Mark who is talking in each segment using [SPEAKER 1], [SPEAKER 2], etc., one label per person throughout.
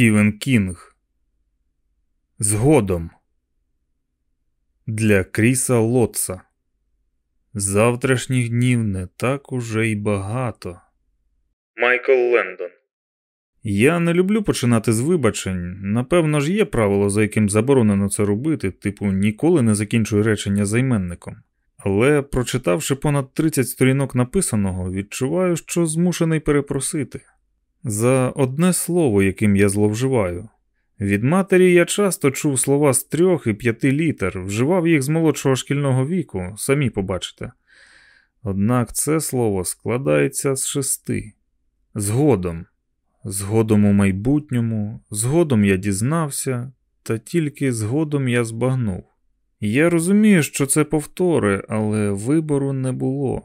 [SPEAKER 1] Стівен Кінг. Згодом для Кріса Лотса. Завтрашніх днів не так уже й багато. Майкл Лендон. Я не люблю починати з вибачень. Напевно ж, є правило, за яким заборонено це робити, типу ніколи не закінчуй речення займенником. Але, прочитавши понад 30 сторінок написаного, відчуваю, що змушений перепросити. За одне слово, яким я зловживаю. Від матері я часто чув слова з трьох і п'яти літер, вживав їх з молодшого шкільного віку, самі побачите. Однак це слово складається з шести. Згодом, згодом у майбутньому, згодом я дізнався, та тільки згодом я збагнув. Я розумію, що це повтори, але вибору не було.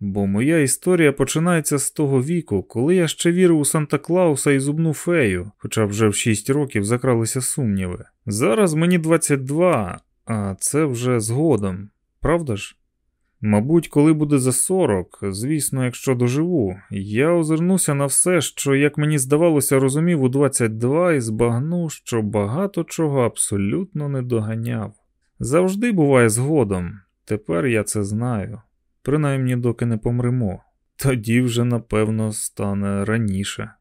[SPEAKER 1] Бо моя історія починається з того віку, коли я ще вірив у Санта Клауса і зубну фею, хоча вже в 6 років закралися сумніви. Зараз мені 22, а це вже згодом, правда ж? Мабуть, коли буде за 40, звісно, якщо доживу, я озирнуся на все, що, як мені здавалося, розумів у 22 і збагну, що багато чого абсолютно не доганяв. Завжди буває згодом, тепер я це знаю принаймні доки не помремо. Тоді вже, напевно, стане раніше.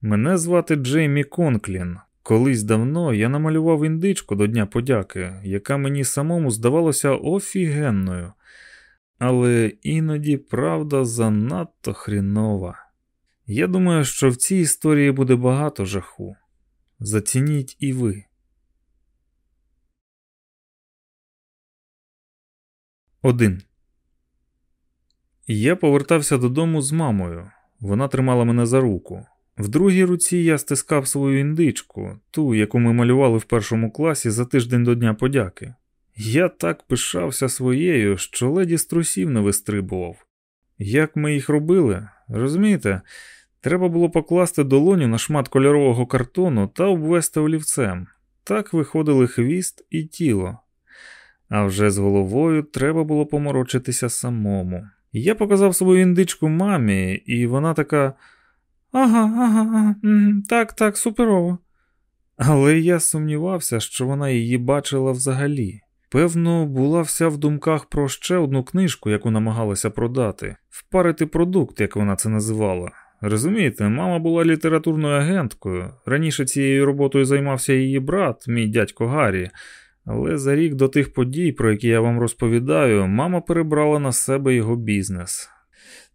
[SPEAKER 1] Мене звати Джеймі Конклін. Колись давно я намалював індичку до Дня подяки, яка мені самому здавалося офігенною. Але іноді правда занадто хрінова. Я думаю, що в цій історії буде багато жаху. Зацініть і ви. Один. Я повертався додому з мамою. Вона тримала мене за руку. В другій руці я стискав свою індичку, ту, яку ми малювали в першому класі за тиждень до Дня подяки. Я так пишався своєю, що леді струсів не вистрибував. Як ми їх робили, розумієте, треба було покласти долоню на шмат кольорового картону та обвести олівцем. Так виходили хвіст і тіло. А вже з головою треба було поморочитися самому. Я показав свою індичку мамі, і вона така. Ага, ага, ага, так, так, суперово. Але я сумнівався, що вона її бачила взагалі. Певно, була вся в думках про ще одну книжку, яку намагалася продати, впарити продукт, як вона це називала. Розумієте, мама була літературною агенткою. Раніше цією роботою займався її брат, мій дядько Гаррі. Але за рік до тих подій, про які я вам розповідаю, мама перебрала на себе його бізнес.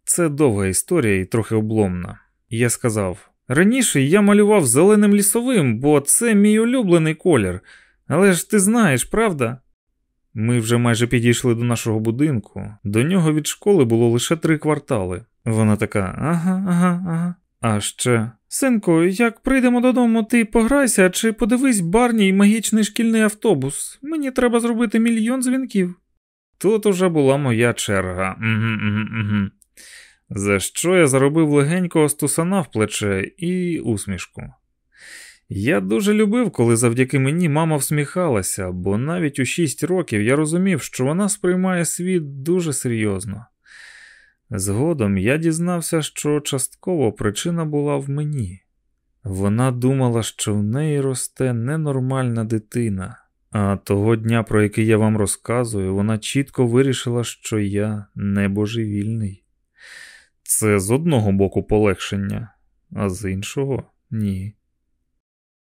[SPEAKER 1] Це довга історія і трохи обломна. Я сказав: раніше я малював зеленим лісовим, бо це мій улюблений колір. Але ж ти знаєш, правда? Ми вже майже підійшли до нашого будинку. До нього від школи було лише три квартали. Вона така: ага, ага, ага. А ще Синку, як прийдемо додому, ти пограйся чи подивись барній магічний шкільний автобус. Мені треба зробити мільйон дзвінків. Тут уже була моя черга. За що я заробив легенького стусана в плече і усмішку. Я дуже любив, коли завдяки мені мама всміхалася, бо навіть у шість років я розумів, що вона сприймає світ дуже серйозно. Згодом я дізнався, що частково причина була в мені. Вона думала, що в неї росте ненормальна дитина, а того дня, про який я вам розказую, вона чітко вирішила, що я не божевільний. Це з одного боку полегшення, а з іншого ні.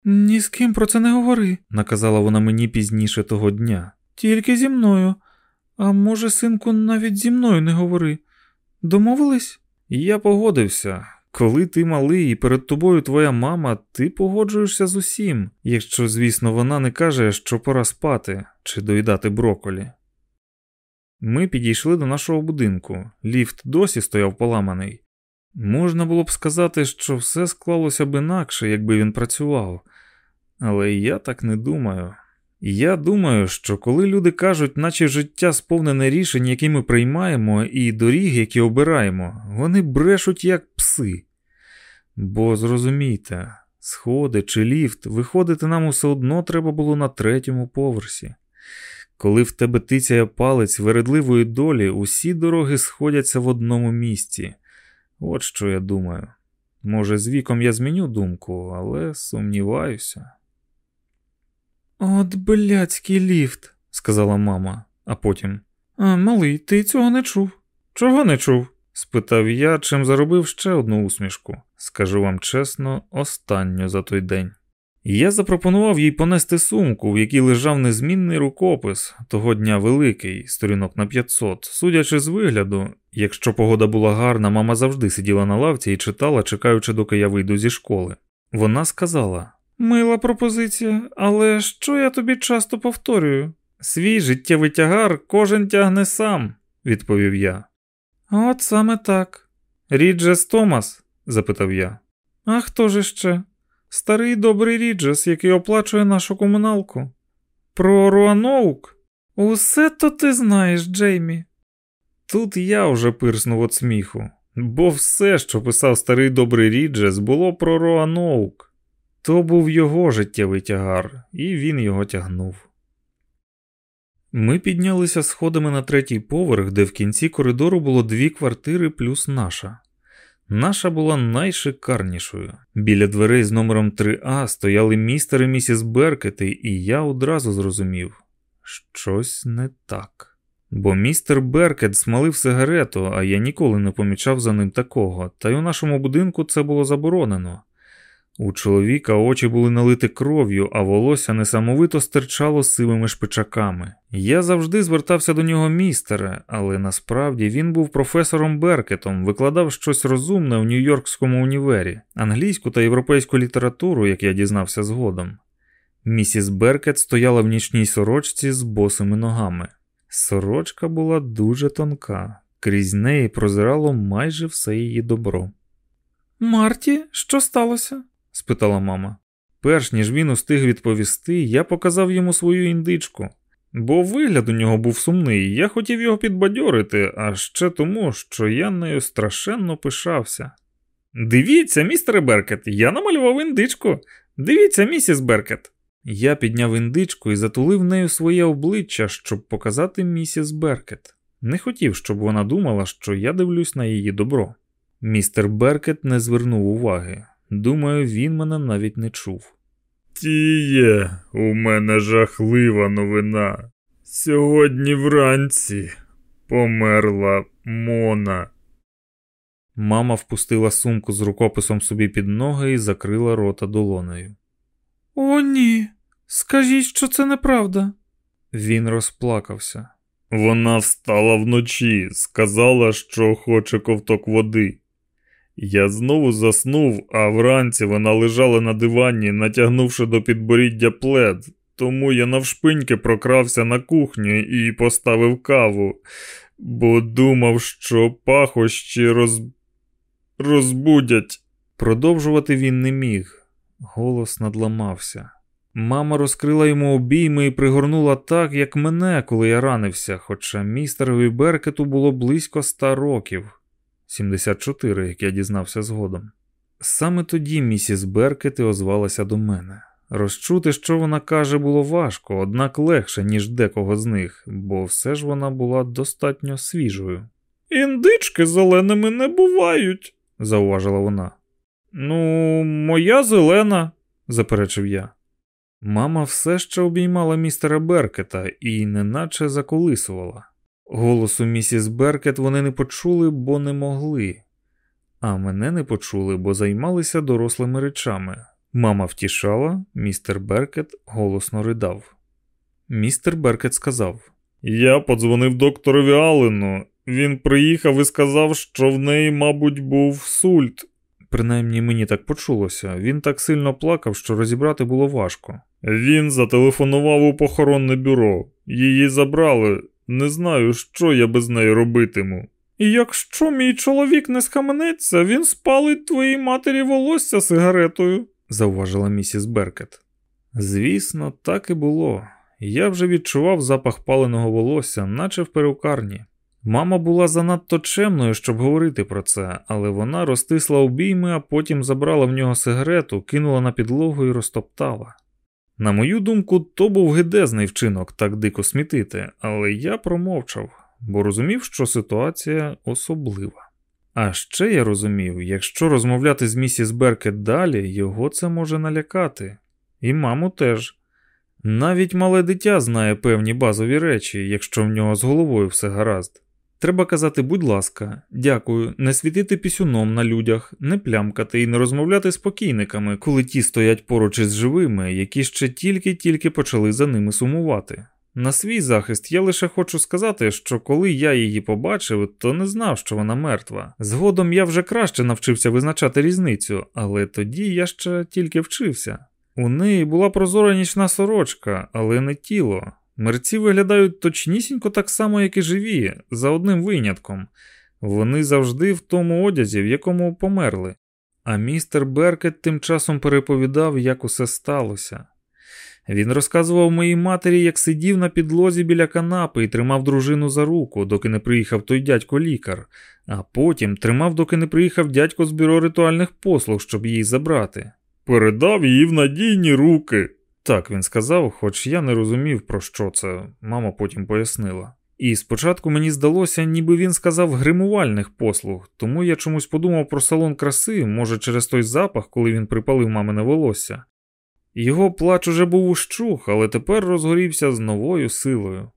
[SPEAKER 1] Ні з ким про це не говори, наказала вона мені пізніше того дня. Тільки зі мною. А може, синку, навіть зі мною не говори. Домовились? Я погодився. Коли ти малий і перед тобою твоя мама, ти погоджуєшся з усім, якщо, звісно, вона не каже, що пора спати чи доїдати броколі. Ми підійшли до нашого будинку. Ліфт досі стояв поламаний. Можна було б сказати, що все склалося б інакше, якби він працював, але я так не думаю. Я думаю, що коли люди кажуть, наче життя сповнене рішень, які ми приймаємо, і доріг, які обираємо, вони брешуть як пси. Бо зрозумійте, сходи чи ліфт, виходити нам усе одно треба було на третьому поверсі. Коли в тебе тицяє палець вередливої долі, усі дороги сходяться в одному місці. От що я думаю. Може, з віком я зміню думку, але сумніваюся.
[SPEAKER 2] От блядський ліфт, сказала мама, а потім. А, Малий, ти цього не чув.
[SPEAKER 1] Чого не чув? спитав я, чим заробив ще одну усмішку. Скажу вам чесно, останню за той день. Я запропонував їй понести сумку, в якій лежав незмінний рукопис, того дня великий, сторінок на 500. Судячи з вигляду, якщо погода була гарна, мама завжди сиділа на лавці і читала, чекаючи, доки я вийду зі школи. Вона сказала:
[SPEAKER 2] Мила пропозиція, але що я тобі часто повторюю?
[SPEAKER 1] Свій життєвий тягар кожен тягне сам, відповів я.
[SPEAKER 2] От саме так.
[SPEAKER 1] Ріджес Томас? запитав я.
[SPEAKER 2] А хто ж ще? Старий добрий Ріджес, який оплачує нашу комуналку. Про Роаноук? Усе то ти знаєш, Джеймі.
[SPEAKER 1] Тут я вже пирснув від сміху, бо все, що писав старий добрий Ріджес, було про Руаноук. То був його життєвий тягар, і він його тягнув. Ми піднялися сходами на третій поверх, де в кінці коридору було дві квартири плюс наша. Наша була найшикарнішою. Біля дверей з номером 3А стояли містер і місіс Беркети, і я одразу зрозумів щось не так. Бо містер Беркет смалив сигарету, а я ніколи не помічав за ним такого, та й у нашому будинку це було заборонено. У чоловіка очі були налиті кров'ю, а волосся несамовито стирчало сивими шпичаками. Я завжди звертався до нього містере, але насправді він був професором Беркетом, викладав щось розумне у Нью-Йоркському універі, англійську та європейську літературу, як я дізнався згодом. Місіс Беркет стояла в нічній сорочці з босими ногами. Сорочка була дуже тонка, крізь неї прозирало майже все її добро.
[SPEAKER 2] Марті, що сталося?
[SPEAKER 1] Спитала мама. Перш ніж він устиг відповісти, я показав йому свою індичку, бо вигляд у нього був сумний, я хотів його підбадьорити, а ще тому, що я нею страшенно пишався. Дивіться, містере Беркет, я намалював індичку. Дивіться, місіс Беркет. Я підняв індичку і затулив нею своє обличчя, щоб показати місіс Беркет. Не хотів, щоб вона думала, що я дивлюсь на її добро. Містер Беркет не звернув уваги. Думаю, він мене навіть не чув. Тіє, у мене жахлива новина. Сьогодні вранці померла Мона. Мама впустила сумку з рукописом собі під ноги і закрила рота долонею.
[SPEAKER 2] О, ні, скажіть, що це неправда.
[SPEAKER 1] Він розплакався. Вона встала вночі, сказала, що хоче ковток води. Я знову заснув, а вранці вона лежала на дивані, натягнувши до підборіддя плед, тому я навшпиньки прокрався на кухню і поставив каву, бо думав, що пахощі роз... розбудять. Продовжувати він не міг. Голос надламався. Мама розкрила йому обійми і пригорнула так, як мене, коли я ранився, хоча містерові Беркету було близько ста років. 74, як я дізнався згодом. Саме тоді місіс Беркети озвалася до мене. Розчути, що вона каже, було важко, однак легше, ніж декого з них, бо все ж вона була достатньо свіжою. Індички зеленими не бувають, зауважила вона. Ну, моя зелена, заперечив я. Мама все ще обіймала містера Беркета і неначе заколисувала. Голосу місіс Беркет вони не почули, бо не могли, а мене не почули, бо займалися дорослими речами. Мама втішала, містер Беркет голосно ридав. Містер Беркет сказав: Я подзвонив докторові Аллену. Він приїхав і сказав, що в неї, мабуть, був сульт. Принаймні мені так почулося, він так сильно плакав, що розібрати було важко. Він зателефонував у похоронне бюро, її забрали. Не знаю, що я без неї робитиму. І якщо мій чоловік не схаменеться, він спалить твоїй матері волосся сигаретою, зауважила місіс Беркет. Звісно, так і було. Я вже відчував запах паленого волосся, наче в перукарні. Мама була занадто чемною, щоб говорити про це, але вона розтисла обійми, а потім забрала в нього сигарету, кинула на підлогу і розтоптала. На мою думку, то був гидезний вчинок так дико смітити, але я промовчав, бо розумів, що ситуація особлива. А ще я розумів, якщо розмовляти з місіс Беркет далі, його це може налякати. І маму теж. Навіть мале дитя знає певні базові речі, якщо в нього з головою все гаразд. Треба казати, будь ласка, дякую, не світити пісюном на людях, не плямкати і не розмовляти з покійниками, коли ті стоять поруч із живими, які ще тільки-тільки почали за ними сумувати. На свій захист я лише хочу сказати, що коли я її побачив, то не знав, що вона мертва. Згодом я вже краще навчився визначати різницю, але тоді я ще тільки вчився. У неї була прозора нічна сорочка, але не тіло. Мерці виглядають точнісінько так само, як і живі, за одним винятком. Вони завжди в тому одязі, в якому померли. А містер Беркет тим часом переповідав, як усе сталося. Він розказував моїй матері, як сидів на підлозі біля канапи і тримав дружину за руку, доки не приїхав той дядько лікар, а потім тримав, доки не приїхав дядько з бюро ритуальних послуг, щоб її забрати. Передав її в надійні руки. Так він сказав, хоч я не розумів, про що це, мама потім пояснила. І спочатку мені здалося, ніби він сказав гримувальних послуг, тому я чомусь подумав про салон краси, може, через той запах, коли він припалив мамине волосся. Його плач уже був ущух, але тепер розгорівся з новою силою.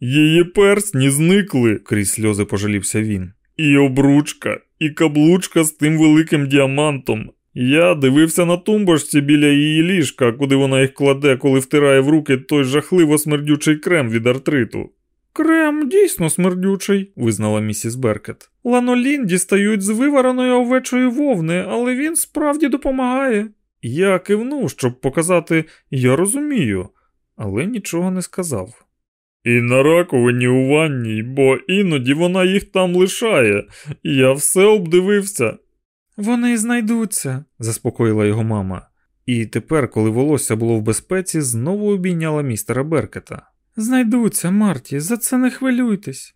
[SPEAKER 1] Її персні зникли, крізь сльози пожалівся він. І обручка, і каблучка з тим великим діамантом. Я дивився на тумбочці біля її ліжка, куди вона їх кладе, коли втирає в руки той жахливо смердючий крем від артриту. Крем дійсно смердючий, визнала місіс Беркет. Ланолін дістають з вивареної овечої вовни, але він справді допомагає. Я кивнув, щоб показати я розумію, але нічого не сказав. І на раковині у ванній, бо іноді вона їх там лишає, я все обдивився. Вони знайдуться, заспокоїла його мама. І тепер, коли волосся було в безпеці, знову обійняла містера Беркета. Знайдуться, Марті, за це не хвилюйтесь.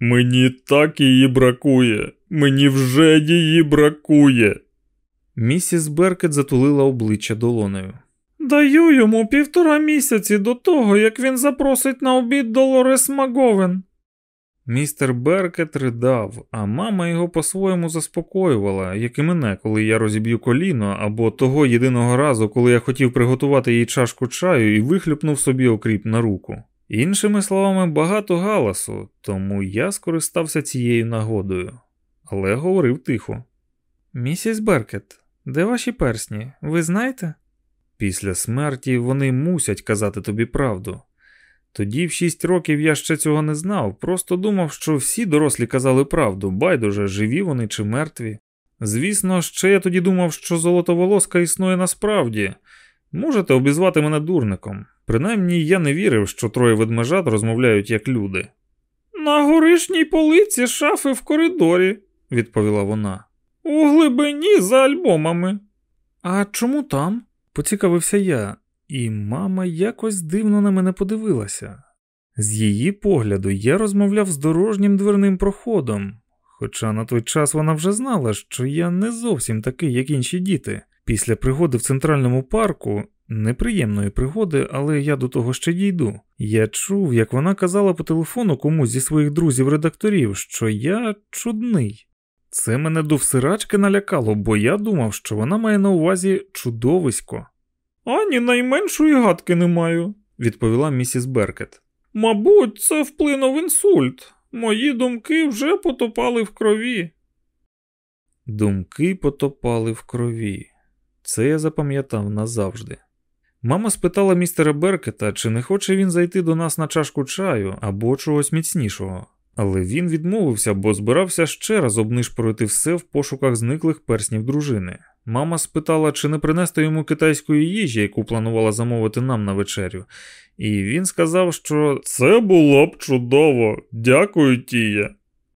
[SPEAKER 1] Мені так її бракує, мені вже її бракує. Місіс Беркет затулила обличчя долонею. Даю йому півтора місяці до того, як він запросить на обід Долорес Маговен. Містер Беркет ридав, а мама його по-своєму заспокоювала, як і мене, коли я розіб'ю коліно, або того єдиного разу, коли я хотів приготувати їй чашку чаю і вихлюпнув собі окріп на руку. Іншими словами, багато галасу, тому я скористався цією нагодою, але говорив тихо. Місіс Беркет, де ваші персні, ви знаєте? Після смерті вони мусять казати тобі правду. Тоді в шість років я ще цього не знав, просто думав, що всі дорослі казали правду, байдуже, живі вони чи мертві. Звісно, ще я тоді думав, що золотоволоска існує насправді. Можете обізвати мене дурником. Принаймні я не вірив, що троє ведмежат розмовляють як люди. На горишній полиці шафи в коридорі, відповіла вона. У глибині за альбомами. А чому там? поцікавився я, і мама якось дивно на мене подивилася. З її погляду я розмовляв з дорожнім дверним проходом, хоча на той час вона вже знала, що я не зовсім такий, як інші діти. Після пригоди в центральному парку, неприємної пригоди, але я до того ще дійду. Я чув, як вона казала по телефону комусь зі своїх друзів-редакторів, що я чудний. Це мене до всирачки налякало, бо я думав, що вона має на увазі чудовисько. Ані найменшої гадки не маю, відповіла місіс Беркет. Мабуть, це вплинув інсульт. Мої думки вже потопали в крові. Думки потопали в крові. Це я запам'ятав назавжди. Мама спитала містера Беркета, чи не хоче він зайти до нас на чашку чаю або чогось міцнішого. Але він відмовився, бо збирався ще раз обнишпорити все в пошуках зниклих перснів дружини. Мама спитала, чи не принести йому китайської їжі, яку планувала замовити нам на вечерю, і він сказав, що це було б чудово, дякую, Тія.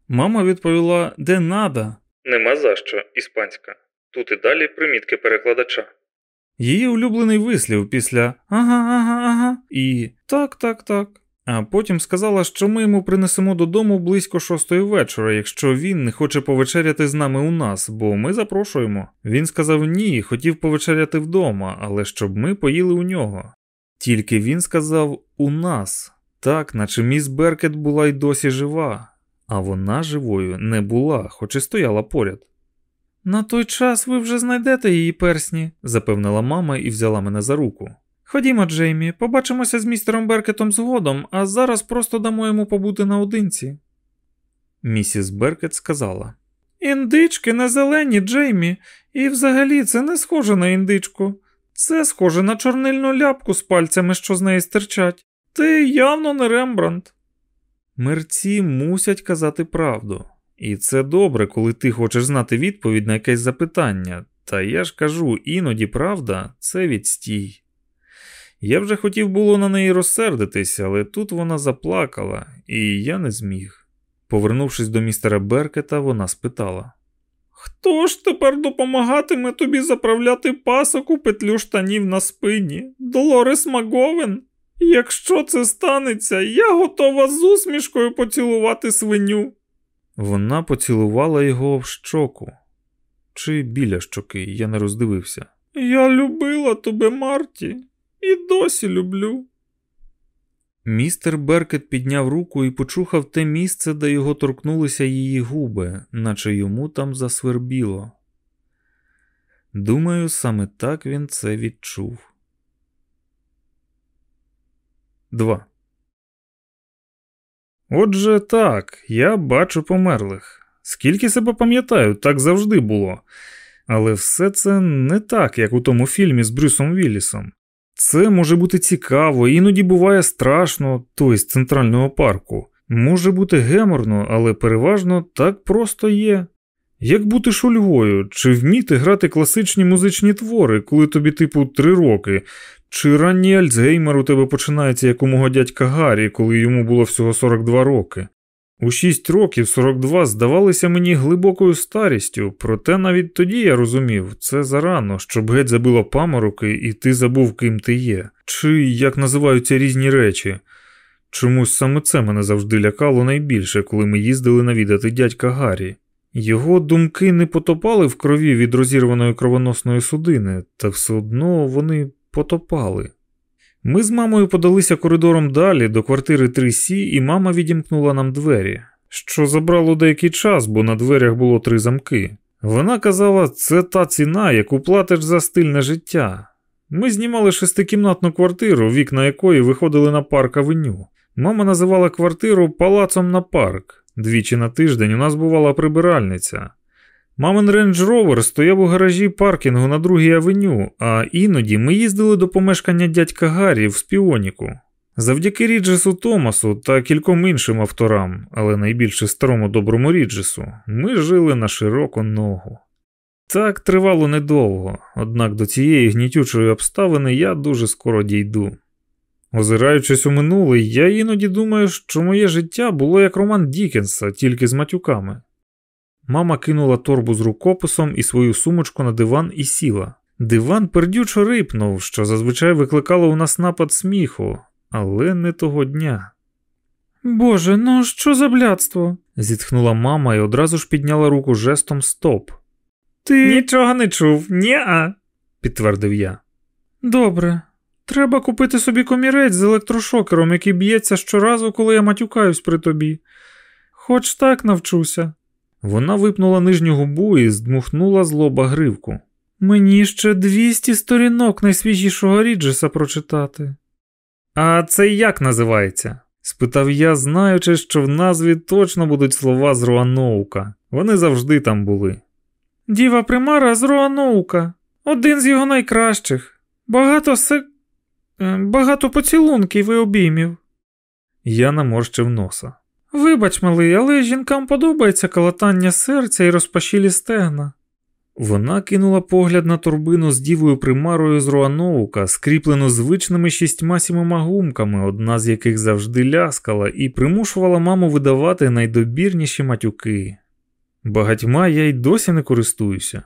[SPEAKER 1] Мама відповіла де надо. Нема за що, іспанська. Тут і далі примітки перекладача. Її улюблений вислів після ага, ага, ага і так, так, так а потім сказала, що ми йому принесемо додому близько шостої вечора, якщо він не хоче повечеряти з нами у нас, бо ми запрошуємо. Він сказав ні, хотів повечеряти вдома, але щоб ми поїли у нього. Тільки він сказав у нас, так, наче міс Беркет була й досі жива. а вона живою не була, хоч і стояла поряд.
[SPEAKER 2] На той час ви вже знайдете її персні, запевнила мама і взяла мене за руку. Ходімо, Джеймі, побачимося з містером Беркетом згодом, а зараз просто дамо йому побути наодинці.
[SPEAKER 1] Місіс Беркет сказала:
[SPEAKER 2] Індички не зелені, Джеймі, і взагалі це не схоже на індичку. Це схоже на чорнильну ляпку з пальцями, що з неї стирчать. Ти явно не Рембрандт.
[SPEAKER 1] Мерці мусять казати правду. І це добре, коли ти хочеш знати відповідь на якесь запитання. Та я ж кажу, іноді правда це відстій. Я вже хотів було на неї розсердитися, але тут вона заплакала, і я не зміг. Повернувшись до містера Беркета, вона спитала:
[SPEAKER 2] Хто ж тепер допомагатиме тобі заправляти пасок у петлю штанів на спині? Долорес Маговен? Якщо це станеться, я готова з усмішкою поцілувати свиню.
[SPEAKER 1] Вона поцілувала його в щоку. Чи біля щоки, я не роздивився.
[SPEAKER 2] Я любила тебе, Марті, і досі люблю.
[SPEAKER 1] Містер Беркет підняв руку і почухав те місце, де його торкнулися її губи, наче йому там засвербіло. Думаю, саме так він це відчув. 2. Отже, так, я бачу померлих. Скільки себе пам'ятаю, так завжди було. Але все це не так, як у тому фільмі з Брюсом Віллісом. Це може бути цікаво, іноді буває страшно, той з центрального парку. Може бути геморно, але переважно так просто є. Як бути шульгою, чи вміти грати класичні музичні твори, коли тобі, типу, три роки, чи ранній Альцгеймер у тебе починається як у мого дядька Гаррі, коли йому було всього 42 роки. У 6 років 42 здавалися мені глибокою старістю, проте навіть тоді я розумів, це зарано, щоб геть забило памороки, і ти забув, ким ти є, чи як називаються різні речі. Чомусь саме це мене завжди лякало найбільше, коли ми їздили навідати дядька Гаррі. Його думки не потопали в крові від розірваної кровоносної судини, та все одно вони потопали. Ми з мамою подалися коридором далі до квартири 3С, і мама відімкнула нам двері, що забрало деякий час, бо на дверях було три замки. Вона казала, це та ціна, яку платиш за стильне життя. Ми знімали шестикімнатну квартиру, вікна якої виходили на парк авеню. Мама називала квартиру палацом на парк. Двічі на тиждень у нас бувала прибиральниця. Мамин рейндж ровер стояв у гаражі паркінгу на другій авеню, а іноді ми їздили до помешкання дядька Гаррі в Спіонку. Завдяки Ріджесу Томасу та кільком іншим авторам, але найбільше старому доброму Ріджесу, ми жили на широку ногу. Так тривало недовго, однак до цієї гнітючої обставини я дуже скоро дійду. Озираючись у минуле, я іноді думаю, що моє життя було як роман Дікенса, тільки з матюками. Мама кинула торбу з рукописом і свою сумочку на диван і сіла. Диван пердючо рипнув, що зазвичай викликало у нас напад сміху, але не того дня.
[SPEAKER 2] Боже, ну що за блядство?
[SPEAKER 1] зітхнула мама і одразу ж підняла руку жестом стоп.
[SPEAKER 2] Ти нічого не чув, ні-а», –
[SPEAKER 1] підтвердив я.
[SPEAKER 2] Добре, треба купити собі комірець з електрошокером, який б'ється щоразу, коли я матюкаюсь при тобі. Хоч так навчуся.
[SPEAKER 1] Вона випнула нижню губу і здмухнула з лоба гривку.
[SPEAKER 2] Мені ще 200 сторінок найсвіжішого Ріджеса прочитати.
[SPEAKER 1] А це як називається? спитав я, знаючи, що в назві точно будуть слова з Руаноука. Вони завжди там були.
[SPEAKER 2] Діва Примара з Руаноука, один з його найкращих. Багато се... Е, багато поцілунків і обіймів.
[SPEAKER 1] Я наморщив носа.
[SPEAKER 2] Вибач, малий, але жінкам подобається калатання серця і розпашілі стегна.
[SPEAKER 1] Вона кинула погляд на турбину з дівою примарою з Руановука, скріплену звичними шістьма сімома гумками, одна з яких завжди ляскала, і примушувала маму видавати найдобірніші матюки. Багатьма я й досі не користуюся.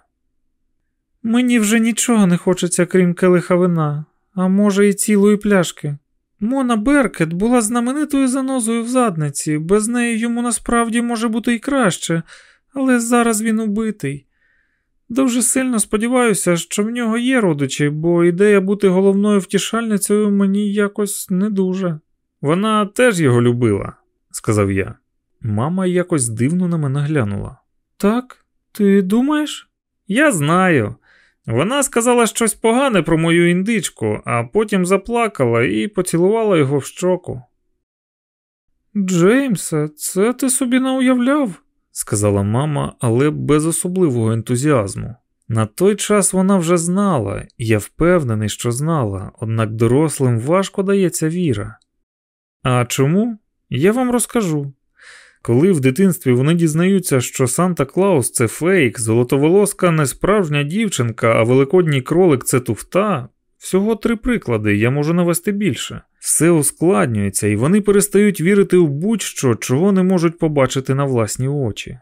[SPEAKER 2] Мені вже нічого не хочеться, крім келиха вина, а може, і цілої пляшки. Мона Беркет була знаменитою занозою в задниці, без неї йому насправді може бути і краще, але зараз він убитий. Дуже сильно сподіваюся, що в нього є родичі, бо ідея бути головною втішальницею мені якось не дуже.
[SPEAKER 1] Вона теж його любила, сказав я. Мама якось дивно на мене глянула.
[SPEAKER 2] Так, ти думаєш?
[SPEAKER 1] Я знаю. Вона сказала щось погане про мою індичку, а потім заплакала і поцілувала його в щоку.
[SPEAKER 2] Джеймсе, це ти собі не уявляв,
[SPEAKER 1] сказала мама, але без особливого ентузіазму. На той час вона вже знала, і я впевнений, що знала, однак дорослим важко дається віра. А чому? Я вам розкажу. Коли в дитинстві вони дізнаються, що Санта Клаус це фейк, золотоволоска не справжня дівчинка, а великодній кролик це туфта, всього три приклади, я можу навести більше. Все ускладнюється, і вони перестають вірити в будь-що, чого не можуть побачити на власні очі.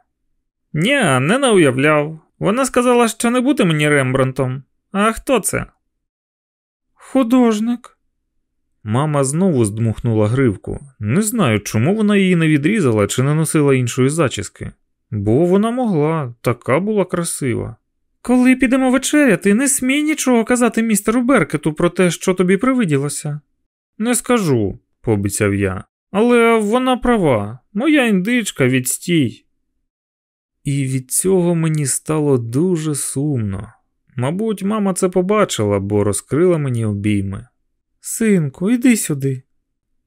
[SPEAKER 1] Ні, не науявляв. Вона сказала, що не бути мені Рембрантом. А хто це?
[SPEAKER 2] Художник.
[SPEAKER 1] Мама знову здмухнула гривку. Не знаю, чому вона її не відрізала чи не носила іншої зачіски. Бо вона могла, така була красива.
[SPEAKER 2] Коли підемо вечеряти, не смій нічого казати містеру Беркету про те, що тобі привиділося.
[SPEAKER 1] Не скажу, пообіцяв я. Але вона права, моя індичка відстій. І від цього мені стало дуже сумно. Мабуть, мама це побачила, бо розкрила мені обійми.
[SPEAKER 2] Синку, іди сюди.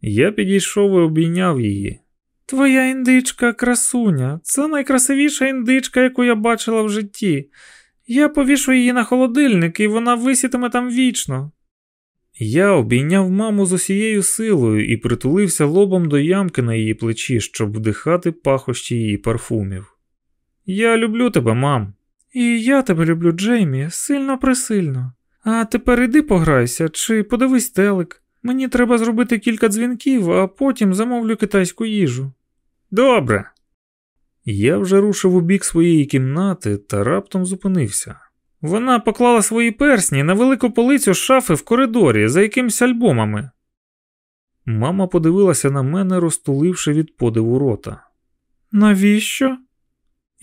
[SPEAKER 1] Я підійшов і обійняв її.
[SPEAKER 2] Твоя індичка красуня, це найкрасивіша індичка, яку я бачила в житті. Я повішу її на холодильник, і вона висітиме там вічно.
[SPEAKER 1] Я обійняв маму з усією силою і притулився лобом до ямки на її плечі, щоб вдихати пахощі її парфумів. Я люблю тебе, мам.
[SPEAKER 2] І я тебе люблю, Джеймі, сильно присильно. А тепер іди пограйся чи подивись телек. Мені треба зробити кілька дзвінків, а потім замовлю китайську їжу.
[SPEAKER 1] Добре. Я вже рушив у бік своєї кімнати та раптом зупинився. Вона поклала свої персні на велику полицю шафи в коридорі за якимсь альбомами. Мама подивилася на мене, розтуливши від подиву рота.
[SPEAKER 2] Навіщо?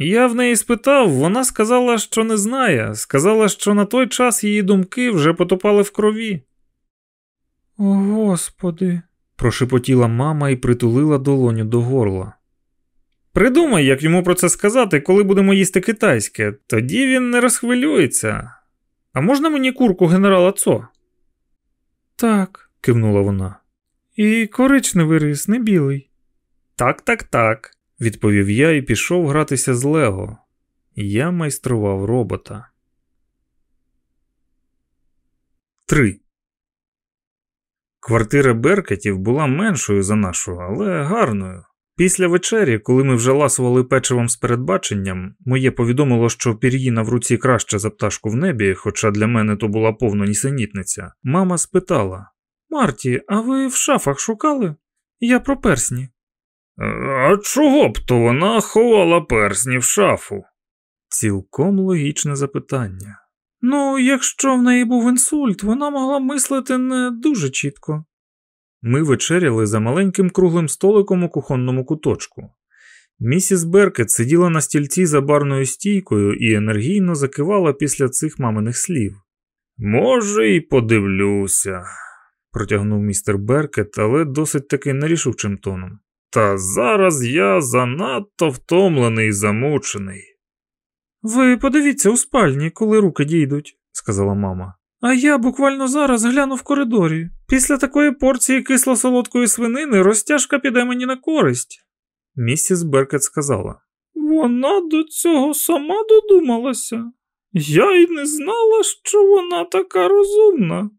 [SPEAKER 1] Я в неї спитав, вона сказала, що не знає, сказала, що на той час її думки вже потопали в крові.
[SPEAKER 2] О, Господи,
[SPEAKER 1] прошепотіла мама і притулила долоню до горла. Придумай, як йому про це сказати, коли будемо їсти китайське, тоді він не розхвилюється. А можна мені курку генерала Цо?
[SPEAKER 2] Так,
[SPEAKER 1] кивнула вона.
[SPEAKER 2] І коричневий рис, не білий.
[SPEAKER 1] Так, так, так відповів я і пішов гратися з Лего. Я майстрував робота. 3. Квартира Беркетів була меншою за нашу, але гарною. Після вечері, коли ми вже ласували печивом з передбаченням, моє повідомило, що пір'їна в руці краще за пташку в небі, хоча для мене то була повна нісенітниця. Мама спитала:
[SPEAKER 2] Марті, а ви в шафах шукали? Я про персні.
[SPEAKER 1] А чого б то вона ховала персні в шафу? Цілком логічне запитання.
[SPEAKER 2] Ну, якщо в неї був інсульт, вона могла мислити не дуже чітко.
[SPEAKER 1] Ми вечеряли за маленьким круглим столиком у кухонному куточку. Місіс Беркет сиділа на стільці за барною стійкою і енергійно закивала після цих маминих слів. Може, й подивлюся, протягнув містер Беркет, але досить таки нерішучим тоном. Та зараз я занадто втомлений і замучений.
[SPEAKER 2] Ви подивіться у спальні, коли руки дійдуть, сказала мама. А я буквально зараз гляну в коридорі. Після такої порції кисло солодкої свинини розтяжка піде мені на користь.
[SPEAKER 1] Місіс Беркет сказала.
[SPEAKER 2] Вона до цього сама додумалася. Я й не знала, що вона така розумна.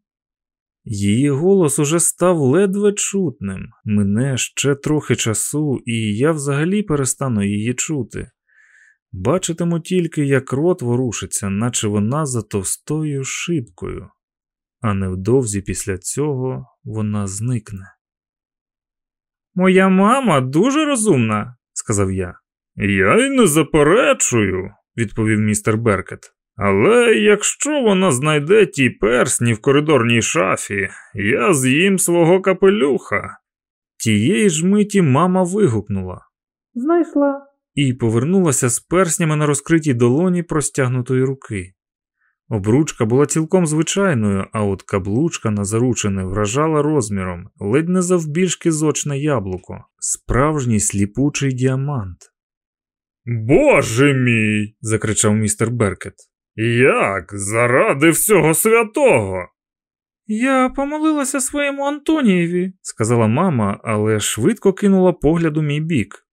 [SPEAKER 1] Її голос уже став ледве чутним. Мине ще трохи часу, і я взагалі перестану її чути. Бачитиму тільки, як рот ворушиться, наче вона за товстою шибкою, а невдовзі після цього вона зникне. Моя мама дуже розумна, сказав я. Я й не заперечую, відповів містер Беркет. Але якщо вона знайде ті персні в коридорній шафі, я з'їм свого капелюха. Тієї ж миті мама вигукнула
[SPEAKER 2] Знайшла.
[SPEAKER 1] І повернулася з перснями на розкритій долоні простягнутої руки. Обручка була цілком звичайною, а от каблучка на заручене вражала розміром, ледь не завбільшки зочне яблуко, справжній сліпучий діамант. Боже мій. закричав містер Беркет. Як? Заради всього святого.
[SPEAKER 2] Я помолилася своєму Антонієві,
[SPEAKER 1] сказала мама, але швидко кинула погляд у мій бік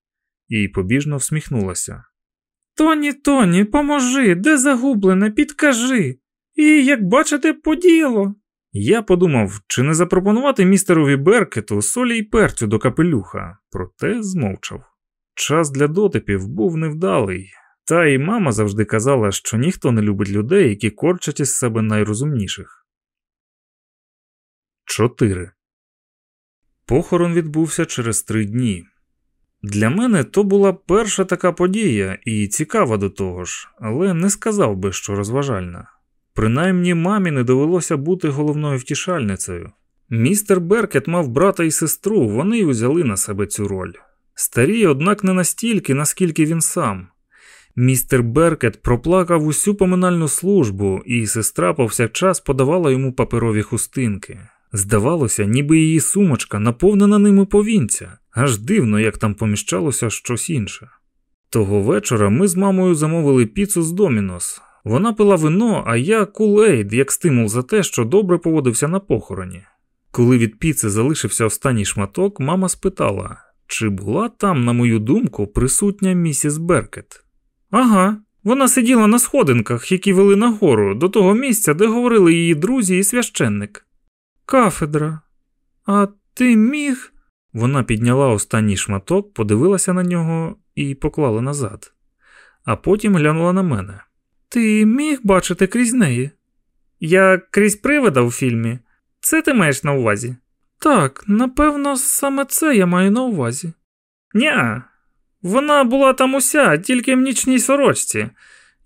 [SPEAKER 1] і побіжно всміхнулася.
[SPEAKER 2] Тоні, Тоні, поможи, де загублене, підкажи. І, як бачите, подіяло.
[SPEAKER 1] Я подумав, чи не запропонувати містерові Беркету солі й перцю до капелюха, проте змовчав. Час для дотипів був невдалий, та й мама завжди казала, що ніхто не любить людей, які корчать із себе найрозумніших. 4. Похорон відбувся через три дні. Для мене то була перша така подія і цікава до того ж, але не сказав би, що розважальна. Принаймні мамі не довелося бути головною втішальницею. Містер Беркет мав брата і сестру, вони й узяли на себе цю роль. Старі, однак, не настільки, наскільки він сам. Містер Беркет проплакав усю поминальну службу, і сестра повсякчас подавала йому паперові хустинки. Здавалося, ніби її сумочка наповнена ними повінця, аж дивно, як там поміщалося щось інше. Того вечора ми з мамою замовили піцу з Домінос. Вона пила вино, а я кулейд, як стимул за те, що добре поводився на похороні. Коли від піци залишився останній шматок, мама спитала, чи була там, на мою думку, присутня місіс Беркет. Ага, вона сиділа на сходинках, які вели нагору, до того місця, де говорили її друзі і священник.
[SPEAKER 2] Кафедра. А ти міг.
[SPEAKER 1] Вона підняла останній шматок, подивилася на нього і поклала назад, а потім глянула на мене.
[SPEAKER 2] Ти міг бачити крізь неї?
[SPEAKER 1] Я крізь привида у фільмі. Це ти маєш на увазі?
[SPEAKER 2] Так, напевно, саме це я маю на увазі.
[SPEAKER 1] Ня, вона була там уся, тільки в нічній сорочці.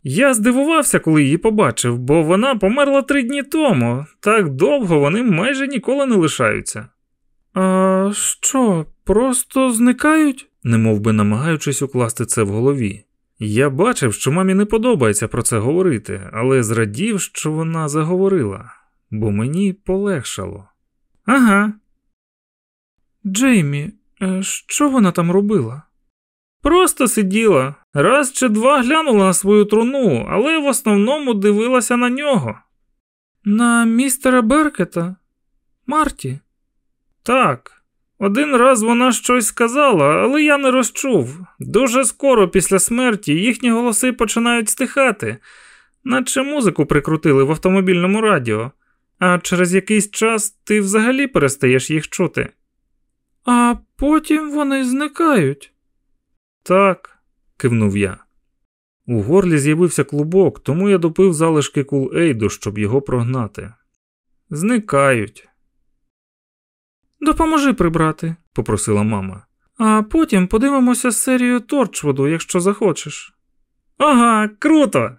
[SPEAKER 1] Я здивувався, коли її побачив, бо вона померла три дні тому, так довго вони майже ніколи не лишаються.
[SPEAKER 2] А що, просто зникають?
[SPEAKER 1] немов би намагаючись укласти це в голові. Я бачив, що мамі не подобається про це говорити, але зрадів, що вона заговорила, бо мені полегшало.
[SPEAKER 2] Ага. Джеймі, е, що вона там робила?
[SPEAKER 1] Просто сиділа, раз чи два глянула на свою труну, але в основному дивилася на нього.
[SPEAKER 2] На містера Беркета? Марті?
[SPEAKER 1] Так. Один раз вона щось сказала, але я не розчув. Дуже скоро після смерті їхні голоси починають стихати, наче музику прикрутили в автомобільному радіо, а через якийсь час ти взагалі перестаєш їх чути.
[SPEAKER 2] А потім вони зникають.
[SPEAKER 1] Так, кивнув я. У горлі з'явився клубок, тому я допив залишки кул Ейду, щоб його прогнати. Зникають.
[SPEAKER 2] Допоможи прибрати, попросила мама. А потім подивимося серію Торчвуду, якщо захочеш.
[SPEAKER 1] Ага, круто.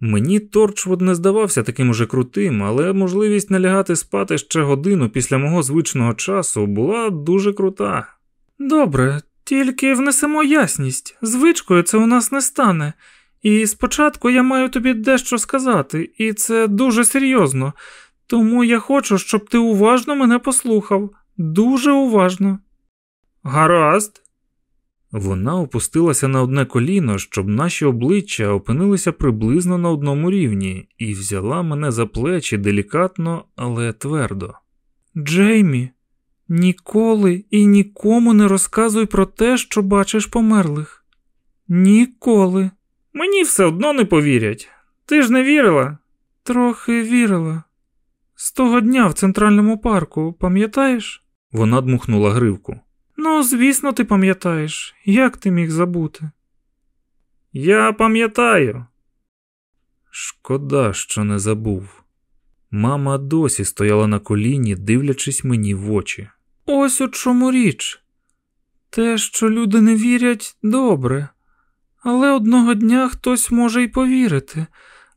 [SPEAKER 1] Мені Торчвуд не здавався таким уже крутим, але можливість налягати спати ще годину після мого звичного часу була дуже крута.
[SPEAKER 2] Добре, тільки внесемо ясність. Звичкою це у нас не стане. І спочатку я маю тобі дещо сказати, і це дуже серйозно. Тому я хочу, щоб ти уважно мене послухав, дуже уважно.
[SPEAKER 1] Гаразд. Вона опустилася на одне коліно, щоб наші обличчя опинилися приблизно на одному рівні, і взяла мене за плечі делікатно, але твердо.
[SPEAKER 2] Джеймі, ніколи і нікому не розказуй про те, що бачиш померлих. Ніколи.
[SPEAKER 1] Мені все одно не повірять. Ти ж не вірила?
[SPEAKER 2] Трохи вірила. З того дня в центральному парку, пам'ятаєш?
[SPEAKER 1] Вона дмухнула гривку.
[SPEAKER 2] Ну, звісно, ти пам'ятаєш, як ти міг забути?
[SPEAKER 1] Я пам'ятаю. Шкода, що не забув. Мама досі стояла на коліні, дивлячись мені в очі.
[SPEAKER 2] Ось у чому річ. Те, що люди не вірять, добре, але одного дня хтось може й повірити,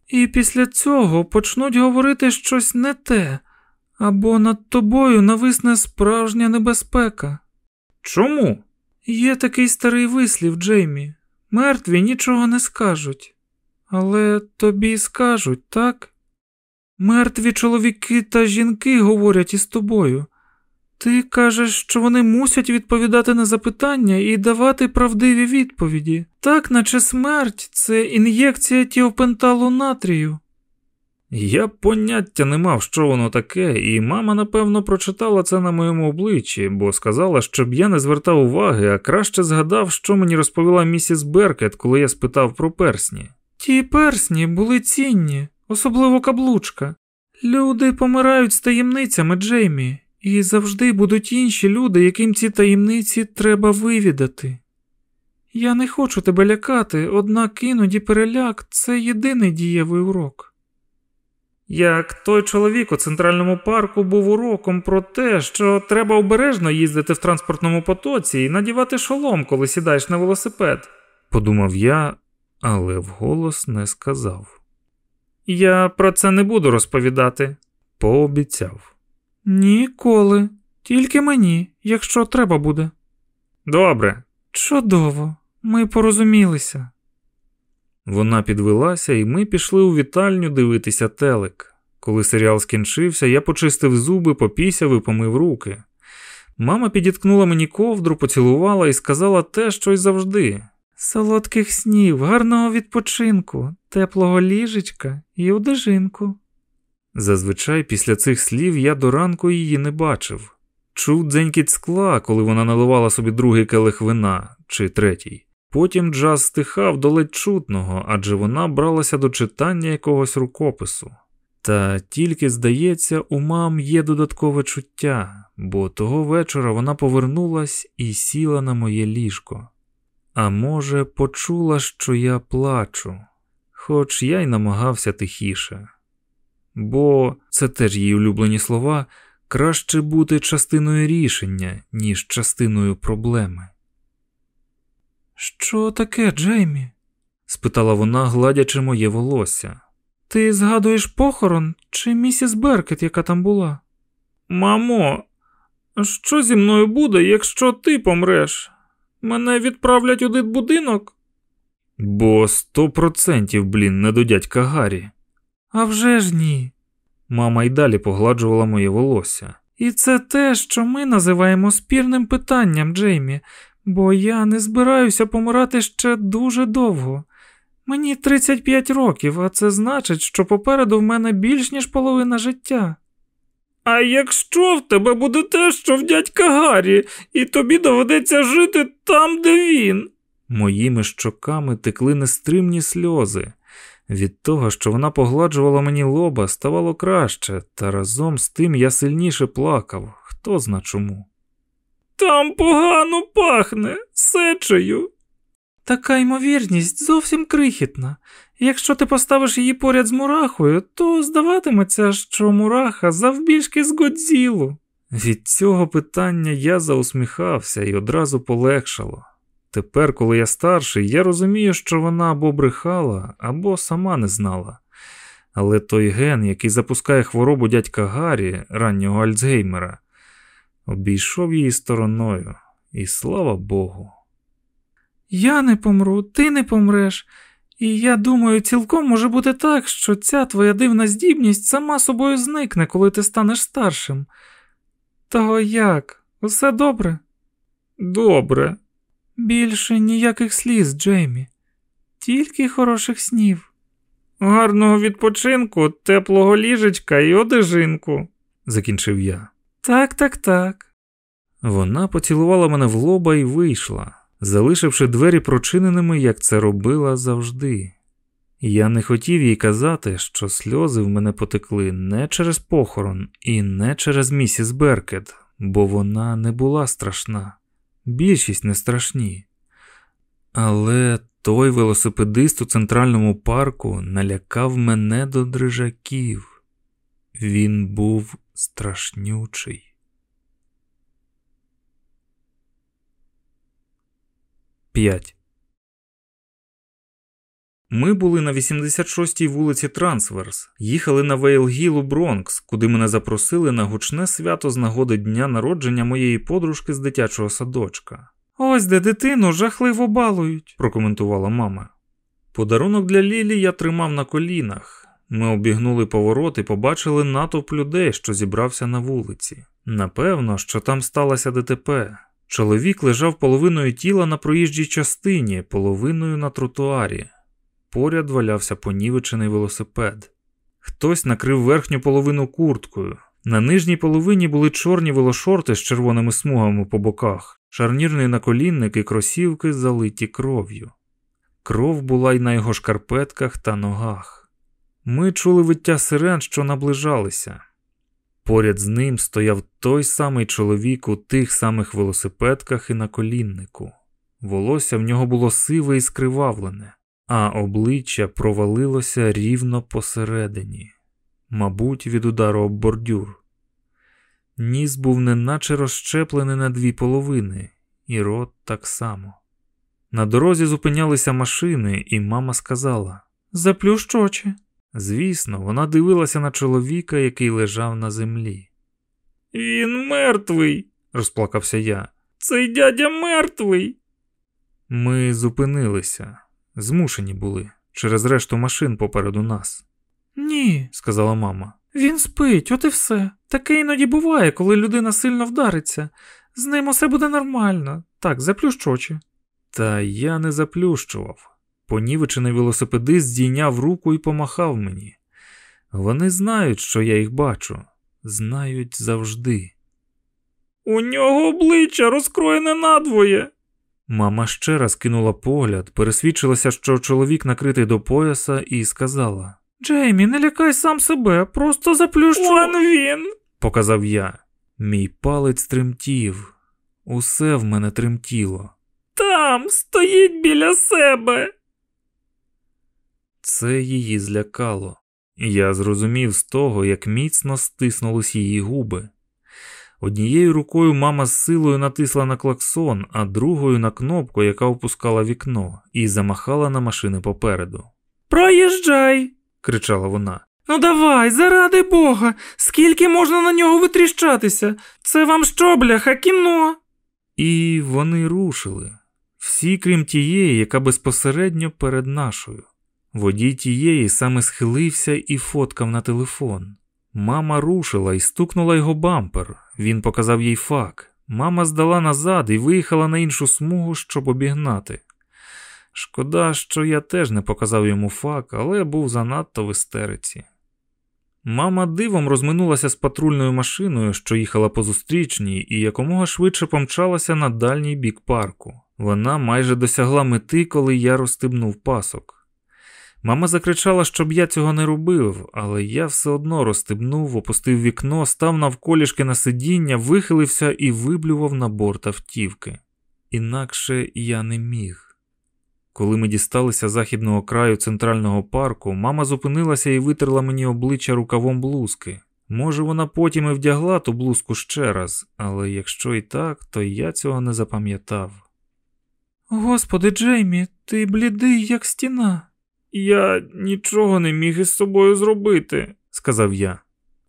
[SPEAKER 2] і після цього почнуть говорити щось не те, або над тобою нависне справжня небезпека.
[SPEAKER 1] Чому?
[SPEAKER 2] Є такий старий вислів, Джеймі. Мертві нічого не скажуть, Але тобі скажуть, так? Мертві чоловіки та жінки говорять із тобою. Ти кажеш, що вони мусять відповідати на запитання і давати правдиві відповіді, так наче смерть це ін'єкція тіопенталу натрію.
[SPEAKER 1] Я поняття не мав, що воно таке, і мама, напевно, прочитала це на моєму обличчі, бо сказала, щоб я не звертав уваги, а краще згадав, що мені розповіла місіс Беркет, коли я спитав про персні.
[SPEAKER 2] Ті персні були цінні, особливо каблучка. Люди помирають з таємницями, Джеймі, і завжди будуть інші люди, яким ці таємниці треба вивідати. Я не хочу тебе лякати, однак іноді переляк це єдиний дієвий урок. Як той чоловік у центральному парку був уроком про те, що треба обережно їздити в транспортному потоці і надівати шолом, коли сідаєш на велосипед,
[SPEAKER 1] подумав я, але вголос не сказав.
[SPEAKER 2] Я про це не буду розповідати,
[SPEAKER 1] пообіцяв.
[SPEAKER 2] Ніколи, тільки мені, якщо треба буде.
[SPEAKER 1] Добре.
[SPEAKER 2] Чудово, ми порозумілися.
[SPEAKER 1] Вона підвелася, і ми пішли у вітальню дивитися телек. Коли серіал скінчився, я почистив зуби, попісяв і помив руки. Мама підіткнула мені ковдру, поцілувала і сказала те, що й завжди.
[SPEAKER 2] Солодких снів, гарного відпочинку, теплого ліжечка і одежинку.
[SPEAKER 1] Зазвичай після цих слів я до ранку її не бачив. Чув дзенькіт скла, коли вона наливала собі другий келих вина чи третій. Потім джаз стихав до ледь чутного, адже вона бралася до читання якогось рукопису. Та тільки, здається, у мам є додаткове чуття, бо того вечора вона повернулась і сіла на моє ліжко. А може, почула, що я плачу, хоч я й намагався тихіше. Бо це теж її улюблені слова краще бути частиною рішення, ніж частиною проблеми.
[SPEAKER 2] Що таке, Джеймі?
[SPEAKER 1] спитала вона, гладячи моє волосся.
[SPEAKER 2] Ти згадуєш похорон чи місіс Беркет, яка там була? Мамо, що зі мною буде, якщо ти помреш? Мене відправлять у дитбудинок?
[SPEAKER 1] Бо сто процентів, блін, не до дядька Гаррі.
[SPEAKER 2] «А вже ж ні.
[SPEAKER 1] Мама й далі погладжувала моє волосся.
[SPEAKER 2] І це те, що ми називаємо спірним питанням, Джеймі, бо я не збираюся помирати ще дуже довго. Мені 35 років, а це значить, що попереду в мене більш ніж половина життя. А якщо в тебе буде те, що в дядька Гаррі, і тобі доведеться жити там, де він.
[SPEAKER 1] Моїми щоками текли нестримні сльози. Від того, що вона погладжувала мені лоба, ставало краще, та разом з тим я сильніше плакав, хто зна чому.
[SPEAKER 2] Там погано пахне, сечею. Така ймовірність зовсім крихітна. Якщо ти поставиш її поряд з мурахою, то здаватиметься, що мураха завбільшки з Годзілу.
[SPEAKER 1] Від цього питання я заусміхався і одразу полегшало. Тепер, коли я старший, я розумію, що вона або брехала, або сама не знала. Але той ген, який запускає хворобу дядька Гаррі, раннього Альцгеймера, обійшов її стороною, і слава Богу.
[SPEAKER 2] Я не помру, ти не помреш, і я думаю, цілком може бути так, що ця твоя дивна здібність сама собою зникне, коли ти станеш старшим. Того як? Усе добре?
[SPEAKER 1] Добре.
[SPEAKER 2] Більше ніяких сліз, Джеймі, тільки хороших снів. Гарного відпочинку, теплого ліжечка і одежинку,
[SPEAKER 1] закінчив я.
[SPEAKER 2] Так, так, так.
[SPEAKER 1] Вона поцілувала мене в лоба і вийшла, залишивши двері прочиненими, як це робила завжди. Я не хотів їй казати, що сльози в мене потекли не через похорон і не через місіс Беркет, бо вона не була страшна більшість не страшні. Але той велосипедист у центральному парку налякав мене до дрижаків. Він був страшнючий. П'ять. Ми були на 86-й вулиці Трансверс, їхали на Вейлгіл у Бронкс, куди мене запросили на гучне свято з нагоди дня народження моєї подружки з дитячого садочка.
[SPEAKER 2] Ось де дитину жахливо балують,
[SPEAKER 1] прокоментувала мама. Подарунок для Лілі я тримав на колінах. Ми обігнули поворот і побачили натовп людей, що зібрався на вулиці. Напевно, що там сталося ДТП. Чоловік лежав половиною тіла на проїжджій частині, половиною на тротуарі. Поряд валявся понівечений велосипед. Хтось накрив верхню половину курткою. На нижній половині були чорні велошорти з червоними смугами по боках, шарнірний наколінник і кросівки залиті кров'ю. Кров була й на його шкарпетках та ногах. Ми чули виття сирен, що наближалися. Поряд з ним стояв той самий чоловік у тих самих велосипедках і на коліннику. Волосся в нього було сиве і скривавлене, а обличчя провалилося рівно посередині, мабуть, від удару об бордюр. Ніс був неначе розщеплений на дві половини, і рот так само. На дорозі зупинялися машини, і мама сказала
[SPEAKER 2] Заплющ очі.
[SPEAKER 1] Звісно, вона дивилася на чоловіка, який лежав на землі.
[SPEAKER 2] Він мертвий,
[SPEAKER 1] розплакався я.
[SPEAKER 2] Цей дядя мертвий.
[SPEAKER 1] Ми зупинилися, змушені були через решту машин попереду нас.
[SPEAKER 2] Ні,
[SPEAKER 1] сказала мама.
[SPEAKER 2] Він спить, от і все. Таке іноді буває, коли людина сильно вдариться. З ним усе буде нормально. Так, заплющ очі.
[SPEAKER 1] Та я не заплющував. Понівечений велосипедист здійняв руку і помахав мені. Вони знають, що я їх бачу, знають завжди.
[SPEAKER 2] У нього обличчя розкроєне надвоє.
[SPEAKER 1] Мама ще раз кинула погляд, пересвідчилася, що чоловік накритий до пояса, і сказала:
[SPEAKER 2] Джеймі, не лякай сам себе, просто заплющ.
[SPEAKER 1] Он він, показав я. Мій палець тремтів, усе в мене тремтіло.
[SPEAKER 2] Там стоїть біля себе.
[SPEAKER 1] Це її злякало. Я зрозумів з того, як міцно стиснулись її губи. Однією рукою мама з силою натисла на клаксон, а другою на кнопку, яка опускала вікно, і замахала на машини попереду.
[SPEAKER 2] Проїжджай,
[SPEAKER 1] кричала вона.
[SPEAKER 2] Ну давай, заради Бога, скільки можна на нього витріщатися? Це вам що, бляха, кіно?
[SPEAKER 1] І вони рушили, всі крім тієї, яка безпосередньо перед нашою. Водій тієї саме схилився і фоткав на телефон. Мама рушила і стукнула його бампер. Він показав їй фак. Мама здала назад і виїхала на іншу смугу, щоб обігнати. Шкода, що я теж не показав йому фак, але був занадто в істериці. Мама дивом розминулася з патрульною машиною, що їхала по зустрічній, і якомога швидше помчалася на дальній бік парку. Вона майже досягла мети, коли я розстебнув пасок. Мама закричала, щоб я цього не робив, але я все одно розстебнув, опустив вікно, став навколішки на сидіння, вихилився і виблював на борт автівки. Інакше я не міг. Коли ми дісталися західного краю центрального парку, мама зупинилася і витерла мені обличчя рукавом блузки. Може, вона потім і вдягла ту блузку ще раз, але якщо і так, то я цього не запам'ятав.
[SPEAKER 2] Господи, Джеймі, ти блідий, як стіна.
[SPEAKER 1] Я нічого не міг із собою зробити, сказав я.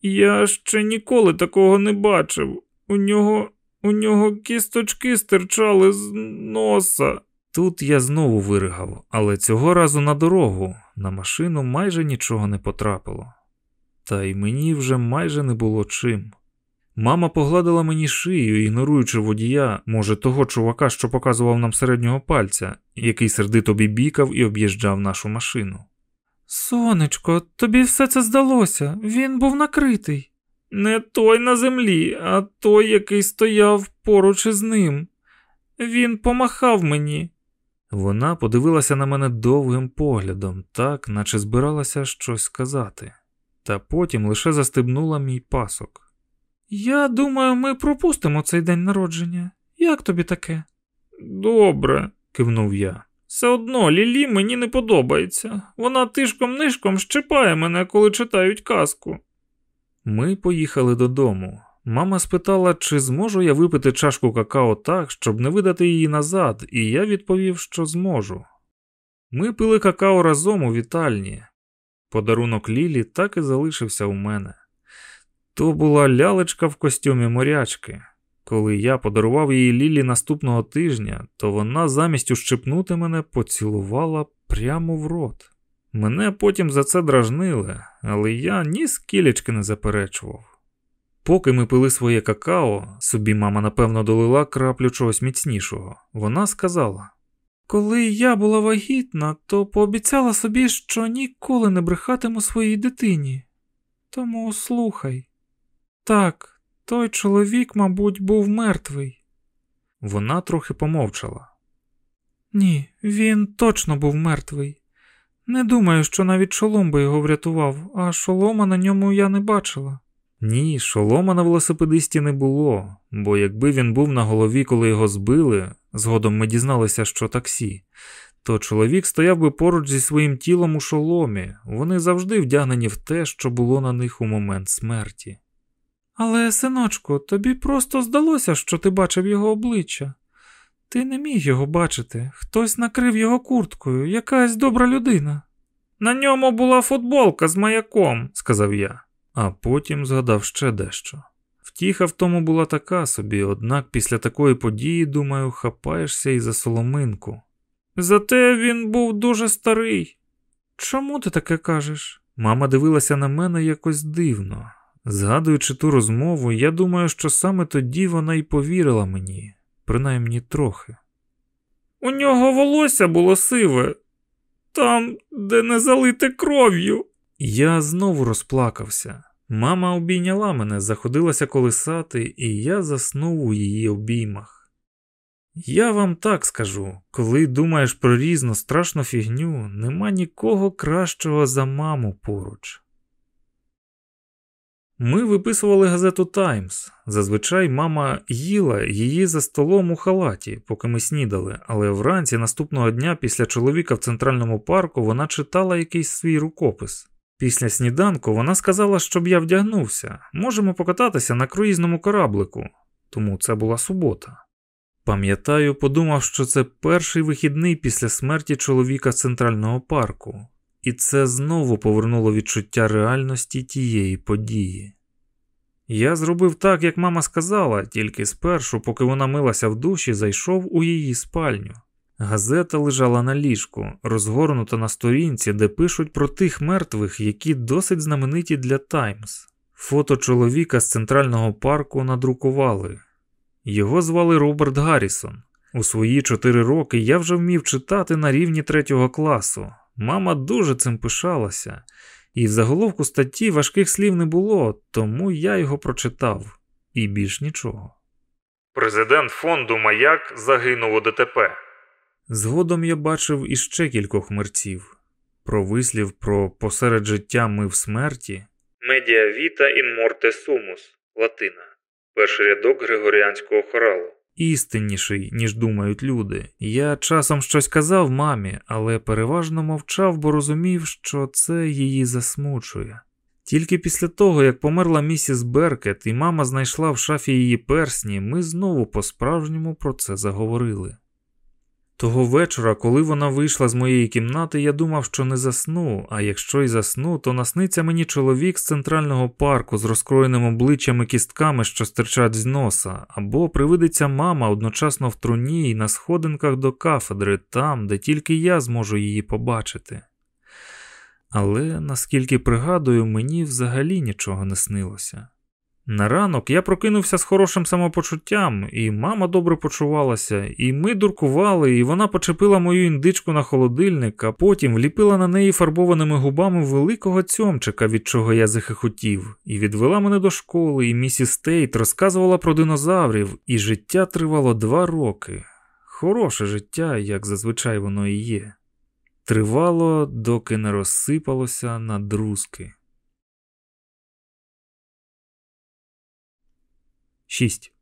[SPEAKER 2] Я ще ніколи такого не бачив. У нього у нього кісточки стирчали з носа.
[SPEAKER 1] Тут я знову виригав, але цього разу на дорогу, на машину майже нічого не потрапило. Та й мені вже майже не було чим. Мама погладила мені шию, ігноруючи водія, може, того чувака, що показував нам середнього пальця, який сердито бібікав і об'їжджав нашу машину.
[SPEAKER 2] Сонечко, тобі все це здалося, він був накритий. Не той на землі, а той, який стояв поруч із ним. Він помахав мені.
[SPEAKER 1] Вона подивилася на мене довгим поглядом, так, наче збиралася щось сказати, та потім лише застебнула мій пасок.
[SPEAKER 2] Я думаю, ми пропустимо цей день народження. Як тобі таке?
[SPEAKER 1] Добре, кивнув я.
[SPEAKER 2] Все одно Лілі мені не подобається. Вона тишком нишком щипає мене, коли читають казку.
[SPEAKER 1] Ми поїхали додому. Мама спитала, чи зможу я випити чашку какао так, щоб не видати її назад, і я відповів, що зможу. Ми пили какао разом у вітальні. Подарунок Лілі так і залишився у мене. То була лялечка в костюмі морячки. Коли я подарував її Лілі наступного тижня, то вона замість ущипнути мене поцілувала прямо в рот. Мене потім за це дражнили, але я ні скілечки не заперечував. Поки ми пили своє какао, собі мама напевно долила краплю чогось міцнішого, вона сказала:
[SPEAKER 2] Коли я була вагітна, то пообіцяла собі, що ніколи не брехатиму своїй дитині. Тому слухай. Так, той чоловік, мабуть, був мертвий.
[SPEAKER 1] Вона трохи помовчала.
[SPEAKER 2] Ні, він точно був мертвий. Не думаю, що навіть шолом би його врятував, а шолома на ньому я не бачила.
[SPEAKER 1] Ні, шолома на велосипедисті не було, бо якби він був на голові, коли його збили, згодом ми дізналися, що таксі, то чоловік стояв би поруч зі своїм тілом у шоломі, вони завжди вдягнені в те, що було на них у момент смерті.
[SPEAKER 2] Але, синочку, тобі просто здалося, що ти бачив його обличчя. Ти не міг його бачити, хтось накрив його курткою, якась добра людина.
[SPEAKER 1] На ньому була футболка з маяком, сказав я, а потім згадав ще дещо. Втіха в тому була така собі, однак після такої події, думаю, хапаєшся і за соломинку.
[SPEAKER 2] Зате він був дуже старий. Чому ти таке кажеш?
[SPEAKER 1] Мама дивилася на мене якось дивно. Згадуючи ту розмову, я думаю, що саме тоді вона й повірила мені, принаймні трохи.
[SPEAKER 2] У нього волосся було сиве, там, де не залите кров'ю.
[SPEAKER 1] Я знову розплакався. Мама обійняла мене, заходилася колисати, і я заснув у її обіймах. Я вам так скажу, коли думаєш про різну страшну фігню, нема нікого кращого за маму поруч. Ми виписували газету Таймс. Зазвичай мама їла її за столом у халаті, поки ми снідали, але вранці наступного дня після чоловіка в центральному парку вона читала якийсь свій рукопис. Після сніданку вона сказала, щоб я вдягнувся, можемо покататися на круїзному кораблику, тому це була субота. Пам'ятаю, подумав, що це перший вихідний після смерті чоловіка центрального парку, і це знову повернуло відчуття реальності тієї події. Я зробив так, як мама сказала, тільки спершу, поки вона милася в душі, зайшов у її спальню. Газета лежала на ліжку, розгорнута на сторінці, де пишуть про тих мертвих, які досить знамениті для Таймс. Фото чоловіка з центрального парку надрукували. Його звали Роберт Гаррісон. У свої чотири роки я вже вмів читати на рівні третього класу. Мама дуже цим пишалася, і в заголовку статті важких слів не було, тому я його прочитав і більш нічого. Президент фонду Маяк загинув у ДТП. Згодом я бачив іще кількох мерців. Про вислів про посеред життя ми в смерті. Медіа віта ін морте сумус, Латина, перший рядок григоріанського хоралу. Істинніший, ніж думають люди. Я часом щось казав мамі, але переважно мовчав, бо розумів, що це її засмучує. Тільки після того, як померла місіс Беркет, і мама знайшла в шафі її персні, ми знову по-справжньому про це заговорили. Того вечора, коли вона вийшла з моєї кімнати, я думав, що не засну, а якщо й засну, то насниться мені чоловік з центрального парку з розкроєним обличчям і кістками, що стирчать з носа, або привидиться мама одночасно в труні і на сходинках до кафедри, там, де тільки я зможу її побачити. Але, наскільки пригадую, мені взагалі нічого не снилося. На ранок я прокинувся з хорошим самопочуттям, і мама добре почувалася, і ми дуркували, і вона почепила мою індичку на холодильник, а потім вліпила на неї фарбованими губами великого цьомчика, від чого я захихотів, і відвела мене до школи, і місіс Стейт розказувала про динозаврів, і життя тривало два роки. Хороше життя, як зазвичай воно і є. Тривало, доки не розсипалося на друзки. 6.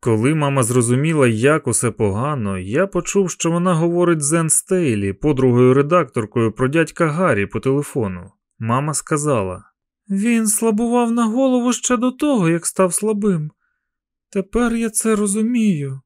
[SPEAKER 1] Коли мама зрозуміла, як усе погано, я почув, що вона говорить з Ен Стейлі, подругою редакторкою про дядька Гаррі по телефону. Мама сказала:
[SPEAKER 2] Він слабував на голову ще до того, як став слабим. Тепер я це розумію.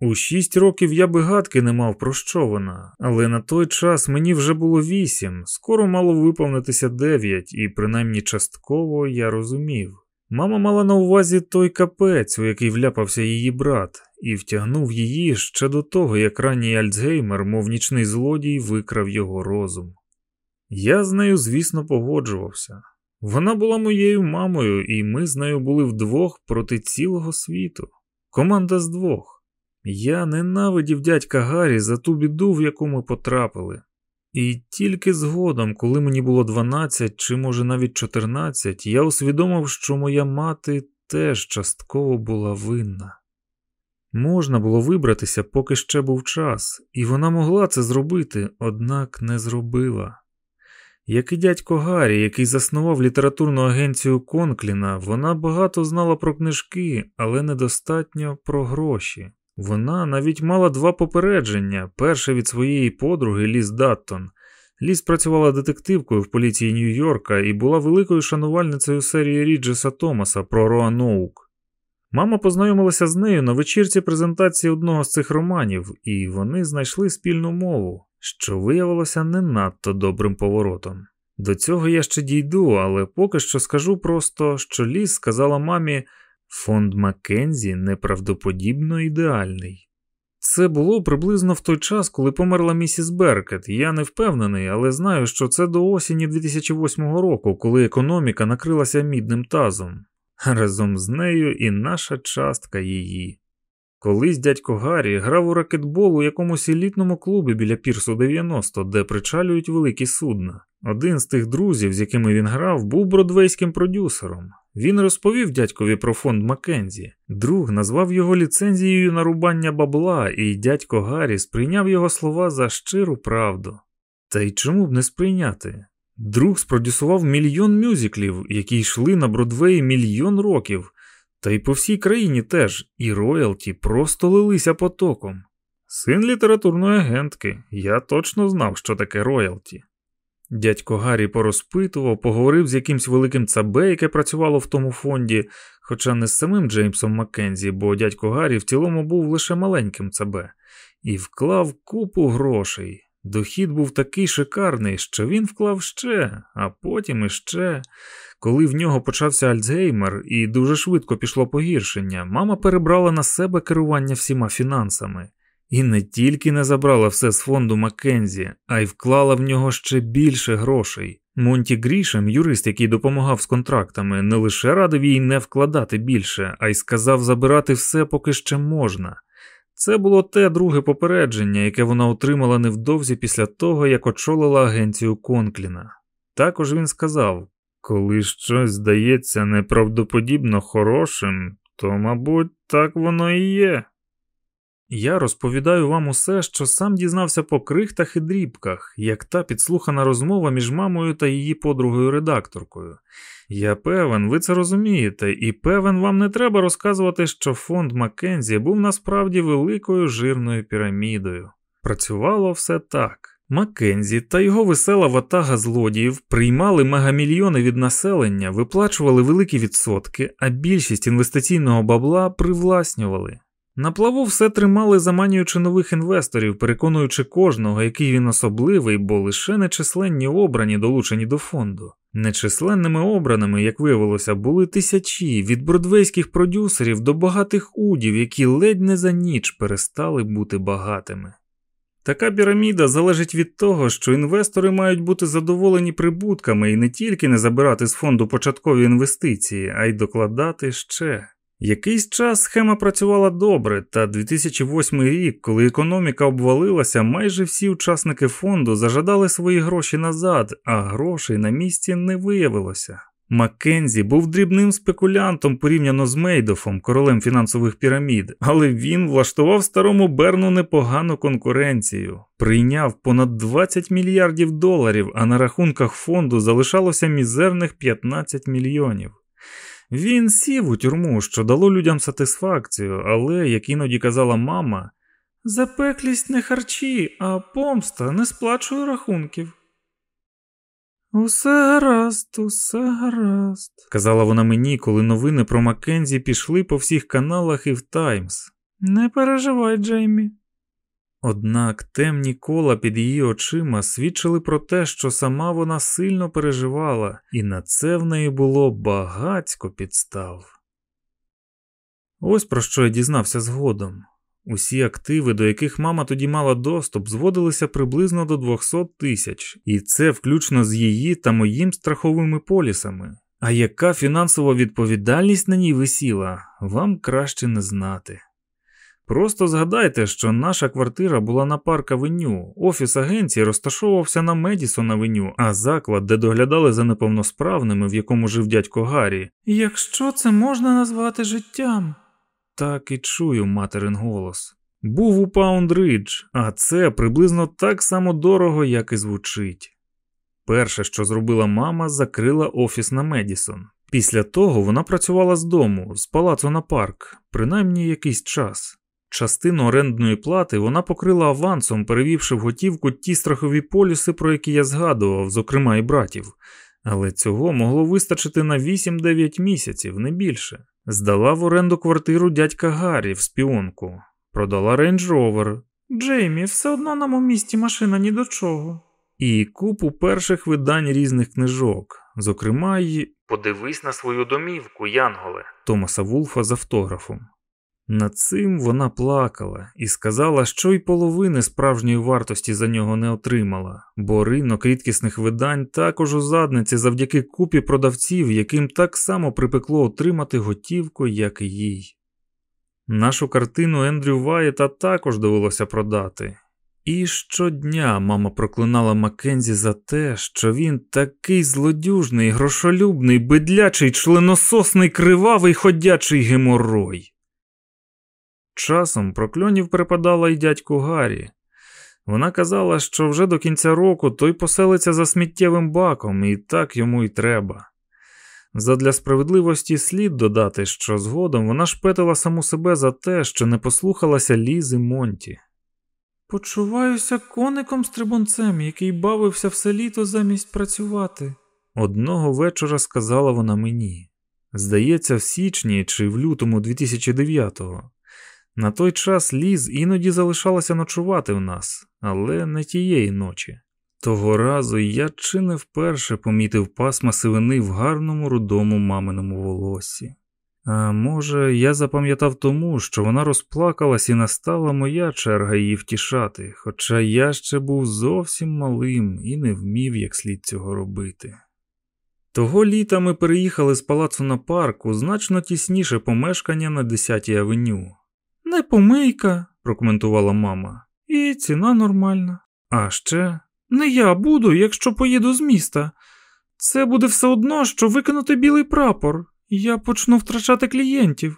[SPEAKER 1] У шість років я би гадки не мав про що вона, але на той час мені вже було вісім, скоро мало виповнитися дев'ять, і принаймні частково я розумів. Мама мала на увазі той капець, у який вляпався її брат, і втягнув її ще до того, як ранній Альцгеймер, мов нічний злодій, викрав його розум. Я з нею, звісно, погоджувався. Вона була моєю мамою, і ми з нею були вдвох проти цілого світу. Команда з двох. Я ненавидів дядька Гаррі за ту біду, в яку ми потрапили. І тільки згодом, коли мені було 12 чи, може, навіть 14, я усвідомив, що моя мати теж частково була винна. Можна було вибратися, поки ще був час, і вона могла це зробити, однак не зробила. Як і дядько Гаррі, який заснував літературну агенцію Конкліна, вона багато знала про книжки, але недостатньо про гроші. Вона навіть мала два попередження: перше від своєї подруги Ліз Даттон. Ліз працювала детективкою в поліції Нью-Йорка і була великою шанувальницею серії Ріджеса Томаса про Роаноук. Мама познайомилася з нею на вечірці презентації одного з цих романів, і вони знайшли спільну мову, що виявилося не надто добрим поворотом. До цього я ще дійду, але поки що скажу просто, що Ліз сказала мамі. Фонд Маккензі неправдоподібно ідеальний. Це було приблизно в той час, коли померла місіс Беркет. Я не впевнений, але знаю, що це до осені 2008 року, коли економіка накрилася мідним тазом, разом з нею і наша частка її. Колись дядько Гаррі грав у ракетбол у якомусь елітному клубі біля Пірсу 90, де причалюють великі судна. Один з тих друзів, з якими він грав, був бродвейським продюсером. Він розповів дядькові про фонд Маккензі. Друг назвав його ліцензією на рубання бабла, і дядько Гаррі сприйняв його слова за щиру правду. Та й чому б не сприйняти? Друг спродюсував мільйон мюзиклів, які йшли на Бродвеї мільйон років, та й по всій країні теж, і роялті просто лилися потоком. Син літературної агентки, я точно знав, що таке роялті. Дядько Гаррі порозпитував, поговорив з якимсь великим цабе, яке працювало в тому фонді, хоча не з самим Джеймсом Маккензі, бо дядько Гаррі в цілому був лише маленьким цабе, і вклав купу грошей. Дохід був такий шикарний, що він вклав ще, а потім іще. Коли в нього почався Альцгеймер і дуже швидко пішло погіршення, мама перебрала на себе керування всіма фінансами. І не тільки не забрала все з фонду Маккензі, а й вклала в нього ще більше грошей. Монті Грішем, юрист, який допомагав з контрактами, не лише радив їй не вкладати більше, а й сказав забирати все, поки ще можна. Це було те друге попередження, яке вона отримала невдовзі після того, як очолила агенцію Конкліна. Також він сказав: коли щось здається неправдоподібно хорошим, то, мабуть, так воно і є. Я розповідаю вам усе, що сам дізнався по крихтах і дрібках, як та підслухана розмова між мамою та її подругою редакторкою. Я певен, ви це розумієте, і певен, вам не треба розказувати, що фонд Маккензі був насправді великою жирною пірамідою. Працювало все так. Маккензі та його весела ватага злодіїв приймали мегамільйони від населення, виплачували великі відсотки, а більшість інвестиційного бабла привласнювали. На плаву все тримали, заманюючи нових інвесторів, переконуючи кожного, який він особливий, бо лише нечисленні обрані долучені до фонду. Нечисленними обраними, як виявилося, були тисячі від бродвейських продюсерів до багатих удів, які ледь не за ніч перестали бути багатими. Така піраміда залежить від того, що інвестори мають бути задоволені прибутками і не тільки не забирати з фонду початкові інвестиції, а й докладати ще. Якийсь час схема працювала добре, та 2008 рік, коли економіка обвалилася, майже всі учасники фонду зажадали свої гроші назад, а грошей на місці не виявилося. Маккензі був дрібним спекулянтом порівняно з Мейдофом, королем фінансових пірамід, але він влаштував старому Берну непогану конкуренцію, прийняв понад 20 мільярдів доларів, а на рахунках фонду залишалося мізерних 15 мільйонів. Він сів у тюрму, що дало людям сатисфакцію, але, як іноді казала мама, запеклість не харчі, а помста не сплачує рахунків. Усе гаразд, усе гаразд, казала вона мені, коли новини про Маккензі пішли по всіх каналах і в Таймс. Не переживай, Джеймі. Однак темні кола під її очима свідчили про те, що сама вона сильно переживала, і на це в неї було багацько підстав. Ось про що я дізнався згодом. Усі активи, до яких мама тоді мала доступ, зводилися приблизно до 200 тисяч, і це включно з її та моїм страховими полісами. А яка фінансова відповідальність на ній висіла, вам краще не знати. Просто згадайте, що наша квартира була на парк авеню, офіс агенції розташовувався на Медісон авеню, а заклад, де доглядали за неповносправними, в якому жив дядько Гаррі.
[SPEAKER 2] Якщо це можна назвати життям,
[SPEAKER 1] так і чую материн голос. Був у Паундридж, а це приблизно так само дорого, як і звучить. Перше, що зробила мама, закрила офіс на Медісон. Після того вона працювала з дому, з палацу на парк, принаймні якийсь час. Частину орендної плати вона покрила авансом, перевівши в готівку ті страхові полюси, про які я згадував, зокрема і братів, але цього могло вистачити на 8-9 місяців, не більше. Здала в оренду квартиру дядька Гаррі в спіонку, продала рейндж ровер.
[SPEAKER 2] Джеймі, все одно нам у місті машина ні до чого.
[SPEAKER 1] І купу перших видань різних книжок, зокрема й Подивись на свою домівку, Янголе Томаса Вулфа з автографом. Над цим вона плакала і сказала, що й половини справжньої вартості за нього не отримала, бо ринок рідкісних видань також у задниці завдяки купі продавців, яким так само припекло отримати готівку, як і їй. Нашу картину Ендрю Ваєта також довелося продати. І щодня мама проклинала Маккензі за те, що він такий злодюжний, грошолюбний, бедлячий, членососний, кривавий ходячий геморой. Часом прокльонів припадала й дядьку Гаррі. Вона казала, що вже до кінця року той поселиться за сміттєвим баком, і так йому й треба. Задля справедливості слід додати, що згодом вона шпетила саму себе за те, що не послухалася Лізи Монті.
[SPEAKER 2] Почуваюся коником стрибунцем, який бавився все літо замість працювати.
[SPEAKER 1] Одного вечора сказала вона мені. Здається, в січні чи в лютому 2009-го. На той час Ліз іноді залишалася ночувати в нас, але не тієї ночі. Того разу я чи не вперше помітив пасма сивини в гарному рудому маминому волоссі. А може, я запам'ятав тому, що вона розплакалась і настала моя черга її втішати, хоча я ще був зовсім малим і не вмів як слід цього робити. Того літа ми переїхали з палацу на парк у значно тісніше помешкання на 10-й авеню.
[SPEAKER 2] Не помийка, прокоментувала мама, і ціна нормальна.
[SPEAKER 1] А ще
[SPEAKER 2] не я буду, якщо поїду з міста. Це буде все одно, що викинути білий прапор, я почну втрачати клієнтів.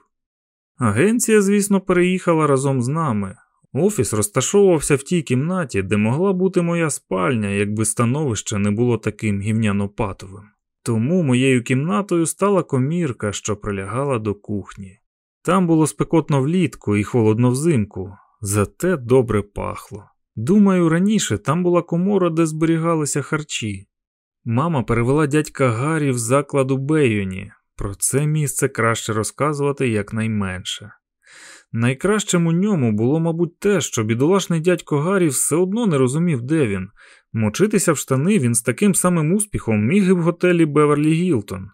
[SPEAKER 1] Агенція, звісно, переїхала разом з нами. Офіс розташовувався в тій кімнаті, де могла бути моя спальня, якби становище не було таким гівняно-патовим. Тому моєю кімнатою стала комірка, що прилягала до кухні. Там було спекотно влітку і холодно взимку, зате добре пахло. Думаю, раніше там була комора, де зберігалися харчі. Мама перевела дядька Гаррі в заклад у Бейоні. Про це місце краще розказувати якнайменше. Найкращим у ньому було, мабуть, те, що бідолашний дядько Гаррі все одно не розумів, де він. Мочитися в штани він з таким самим успіхом міг і в готелі Беверлі Гілтон.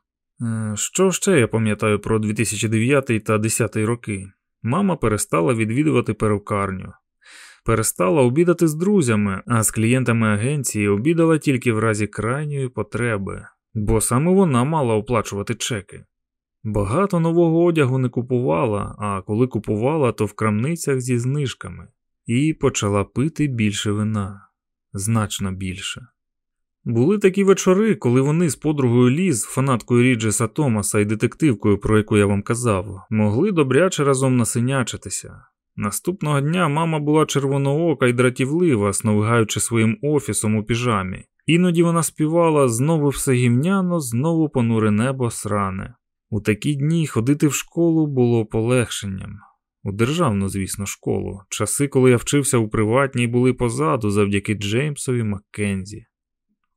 [SPEAKER 1] Що ще я пам'ятаю про 2009 та 2010 роки? Мама перестала відвідувати перукарню, перестала обідати з друзями, а з клієнтами агенції обідала тільки в разі крайньої потреби, бо саме вона мала оплачувати чеки. Багато нового одягу не купувала, а коли купувала, то в крамницях зі знижками, і почала пити більше вина, значно більше. Були такі вечори, коли вони з подругою Ліз, фанаткою Ріджеса Томаса і детективкою, про яку я вам казав, могли добряче разом насинячитися. Наступного дня мама була червоноока і дратівлива, сновигаючи своїм офісом у піжамі. Іноді вона співала знову все гівняно, знову понуре небо сране. У такі дні ходити в школу було полегшенням. У державну, звісно, школу. Часи, коли я вчився у приватній, були позаду завдяки Джеймсові Маккензі.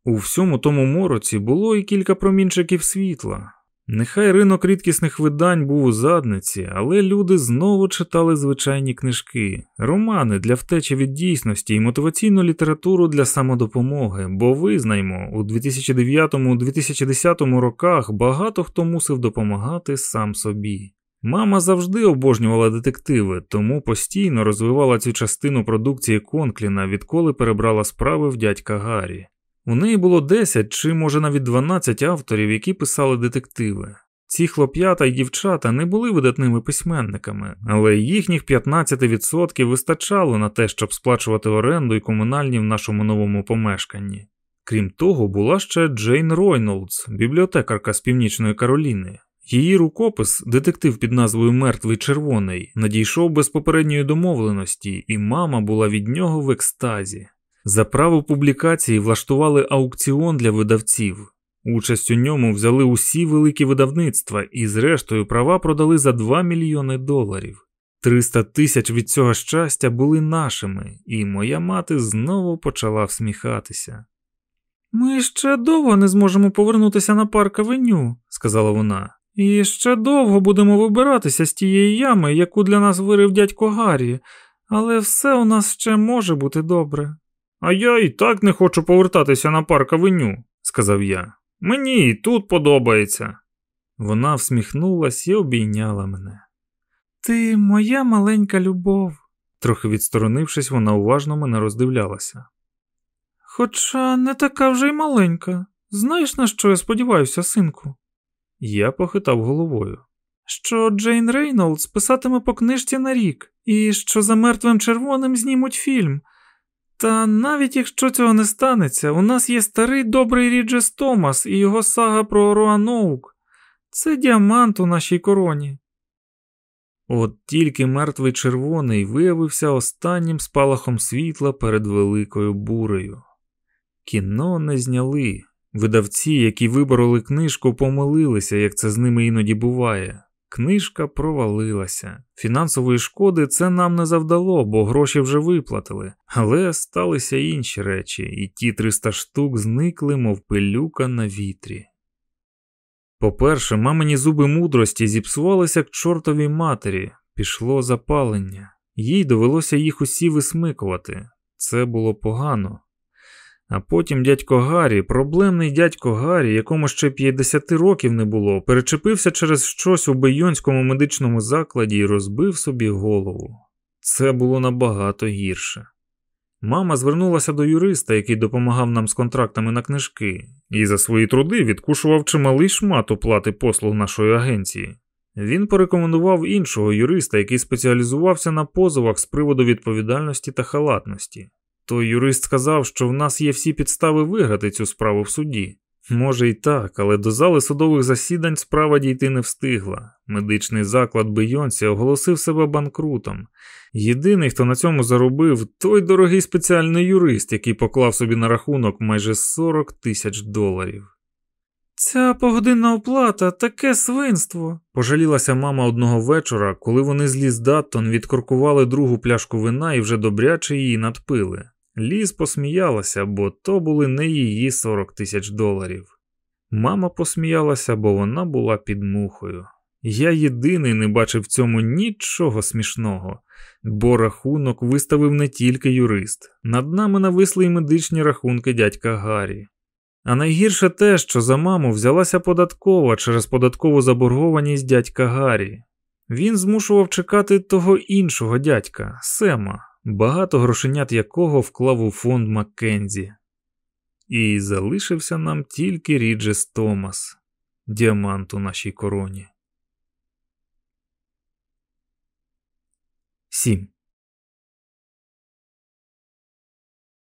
[SPEAKER 1] У всьому тому мороці було і кілька промінчиків світла. Нехай ринок рідкісних видань був у задниці, але люди знову читали звичайні книжки, романи для втечі від дійсності і мотиваційну літературу для самодопомоги, бо визнаймо, у 2009-2010 роках багато хто мусив допомагати сам собі. Мама завжди обожнювала детективи, тому постійно розвивала цю частину продукції Конкліна, відколи перебрала справи в дядька Гаррі. У неї було 10 чи, може, навіть 12 авторів, які писали детективи. Ці хлоп'ята й дівчата не були видатними письменниками, але їхніх 15% вистачало на те, щоб сплачувати оренду і комунальні в нашому новому помешканні. Крім того, була ще Джейн Ройнолдс, бібліотекарка з Північної Кароліни. Її рукопис, детектив під назвою Мертвий червоний, надійшов без попередньої домовленості, і мама була від нього в екстазі. За право публікації влаштували аукціон для видавців. Участь у ньому взяли усі великі видавництва і, зрештою, права продали за 2 мільйони доларів. 300 тисяч від цього щастя були нашими, і моя мати знову почала всміхатися.
[SPEAKER 2] Ми ще довго не зможемо повернутися на парк авеню, сказала вона, і ще довго будемо вибиратися з тієї ями, яку для нас вирив дядько Гаррі, але все у нас ще може бути добре.
[SPEAKER 1] А я і так не хочу повертатися на парк авеню, сказав я. Мені і тут подобається. Вона всміхнулась і обійняла мене.
[SPEAKER 2] Ти моя маленька любов,
[SPEAKER 1] трохи відсторонившись, вона уважно мене роздивлялася.
[SPEAKER 2] Хоча не така вже й маленька. Знаєш, на що я сподіваюся, синку?
[SPEAKER 1] Я похитав головою.
[SPEAKER 2] Що Джейн Рейнолдс писатиме по книжці на рік, і що за мертвим червоним знімуть фільм. Та навіть якщо цього не станеться, у нас є старий добрий Ріджес Томас і його сага про Роаноук. Це діамант у нашій короні.
[SPEAKER 1] От тільки мертвий червоний виявився останнім спалахом світла перед великою бурею. Кіно не зняли. Видавці, які вибороли книжку, помилилися, як це з ними іноді буває. Книжка провалилася. Фінансової шкоди це нам не завдало, бо гроші вже виплатили, але сталися інші речі, і ті 300 штук зникли, мов пилюка на вітрі. По-перше, мамині зуби мудрості зіпсувалися к чортовій матері, пішло запалення, їй довелося їх усі висмикувати. Це було погано. А потім дядько Гаррі, проблемний дядько Гаррі, якому ще 50 років не було, перечепився через щось у бейонському медичному закладі і розбив собі голову. Це було набагато гірше. Мама звернулася до юриста, який допомагав нам з контрактами на книжки, і за свої труди відкушував чималий шмат оплати послуг нашої агенції. Він порекомендував іншого юриста, який спеціалізувався на позовах з приводу відповідальності та халатності. Той юрист сказав, що в нас є всі підстави виграти цю справу в суді. Може і так, але до зали судових засідань справа дійти не встигла. Медичний заклад Бейонсі оголосив себе банкрутом. Єдиний, хто на цьому заробив, той дорогий спеціальний юрист, який поклав собі на рахунок майже 40 тисяч доларів.
[SPEAKER 2] Ця погодинна оплата таке свинство,
[SPEAKER 1] пожалілася мама одного вечора, коли вони з Ліз Даттон відкоркували другу пляшку вина і вже добряче її надпили. Ліз посміялася, бо то були не її 40 тисяч доларів. Мама посміялася, бо вона була під мухою. Я єдиний не бачив в цьому нічого смішного, бо рахунок виставив не тільки юрист, над нами нависли й медичні рахунки дядька Гаррі. А найгірше те, що за маму взялася податкова через податкову заборгованість дядька Гаррі. Він змушував чекати того іншого дядька, Сема, багато грошенят якого вклав у фонд Маккензі. І залишився нам тільки Ріджес Томас, діамант у нашій короні. 7.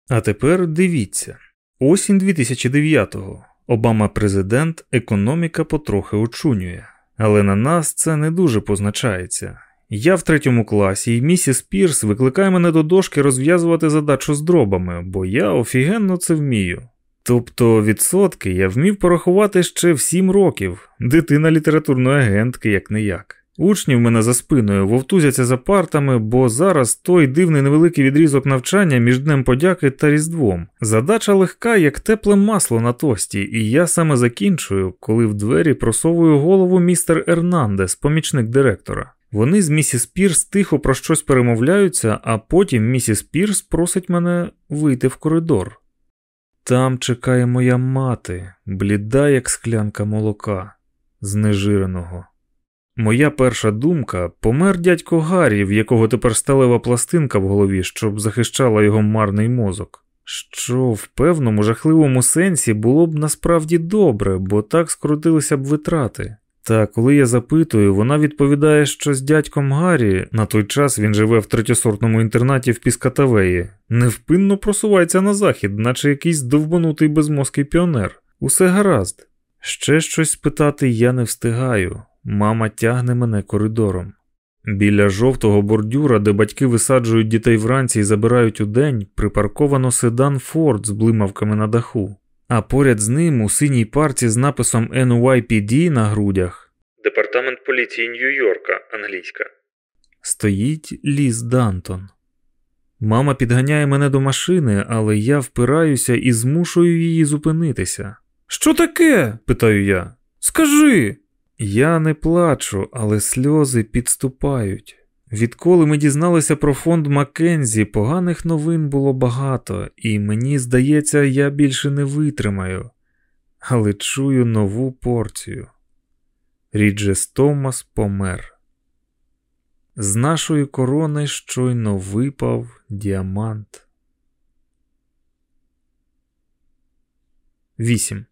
[SPEAKER 1] А тепер дивіться. Осінь 2009-го. Обама президент, економіка потрохи очунює. Але на нас це не дуже позначається. Я в третьому класі, і місіс Пірс викликає мене до дошки розв'язувати задачу з дробами, бо я офігенно це вмію. Тобто відсотки я вмів порахувати ще в сім років, дитина літературної агентки як не як. Учні в мене за спиною вовтузяться за партами, бо зараз той дивний невеликий відрізок навчання між Днем подяки та Різдвом. Задача легка, як тепле масло на тості, і я саме закінчую, коли в двері просовую голову містер Ернандес, помічник директора. Вони з місіс Пірс тихо про щось перемовляються, а потім місіс Пірс просить мене вийти в коридор. Там чекає моя мати, бліда, як склянка молока, знежиреного. Моя перша думка помер дядько Гаррі, в якого тепер сталева пластинка в голові, щоб захищала його марний мозок. Що в певному жахливому сенсі було б насправді добре, бо так скрутилися б витрати. Та коли я запитую, вона відповідає, що з дядьком Гаррі на той час він живе в третьосортному інтернаті в Піскатавеї, невпинно просувається на захід, наче якийсь довбанутий безмозкий піонер. Усе гаразд. Ще щось спитати я не встигаю. Мама тягне мене коридором. Біля жовтого бордюра, де батьки висаджують дітей вранці і забирають у день, припарковано седан Форд з блимавками на даху, а поряд з ним у синій парці з написом NYPD на грудях Департамент поліції Нью-Йорка, англійська. Стоїть Ліз Дантон. Мама підганяє мене до машини, але я впираюся і змушую її зупинитися. Що таке? питаю я. Скажи. Я не плачу, але сльози підступають. Відколи ми дізналися про фонд Маккензі, поганих новин було багато, і мені здається, я більше не витримаю, але чую нову порцію. Ріджес Томас помер. З нашої корони щойно випав діамант. 8.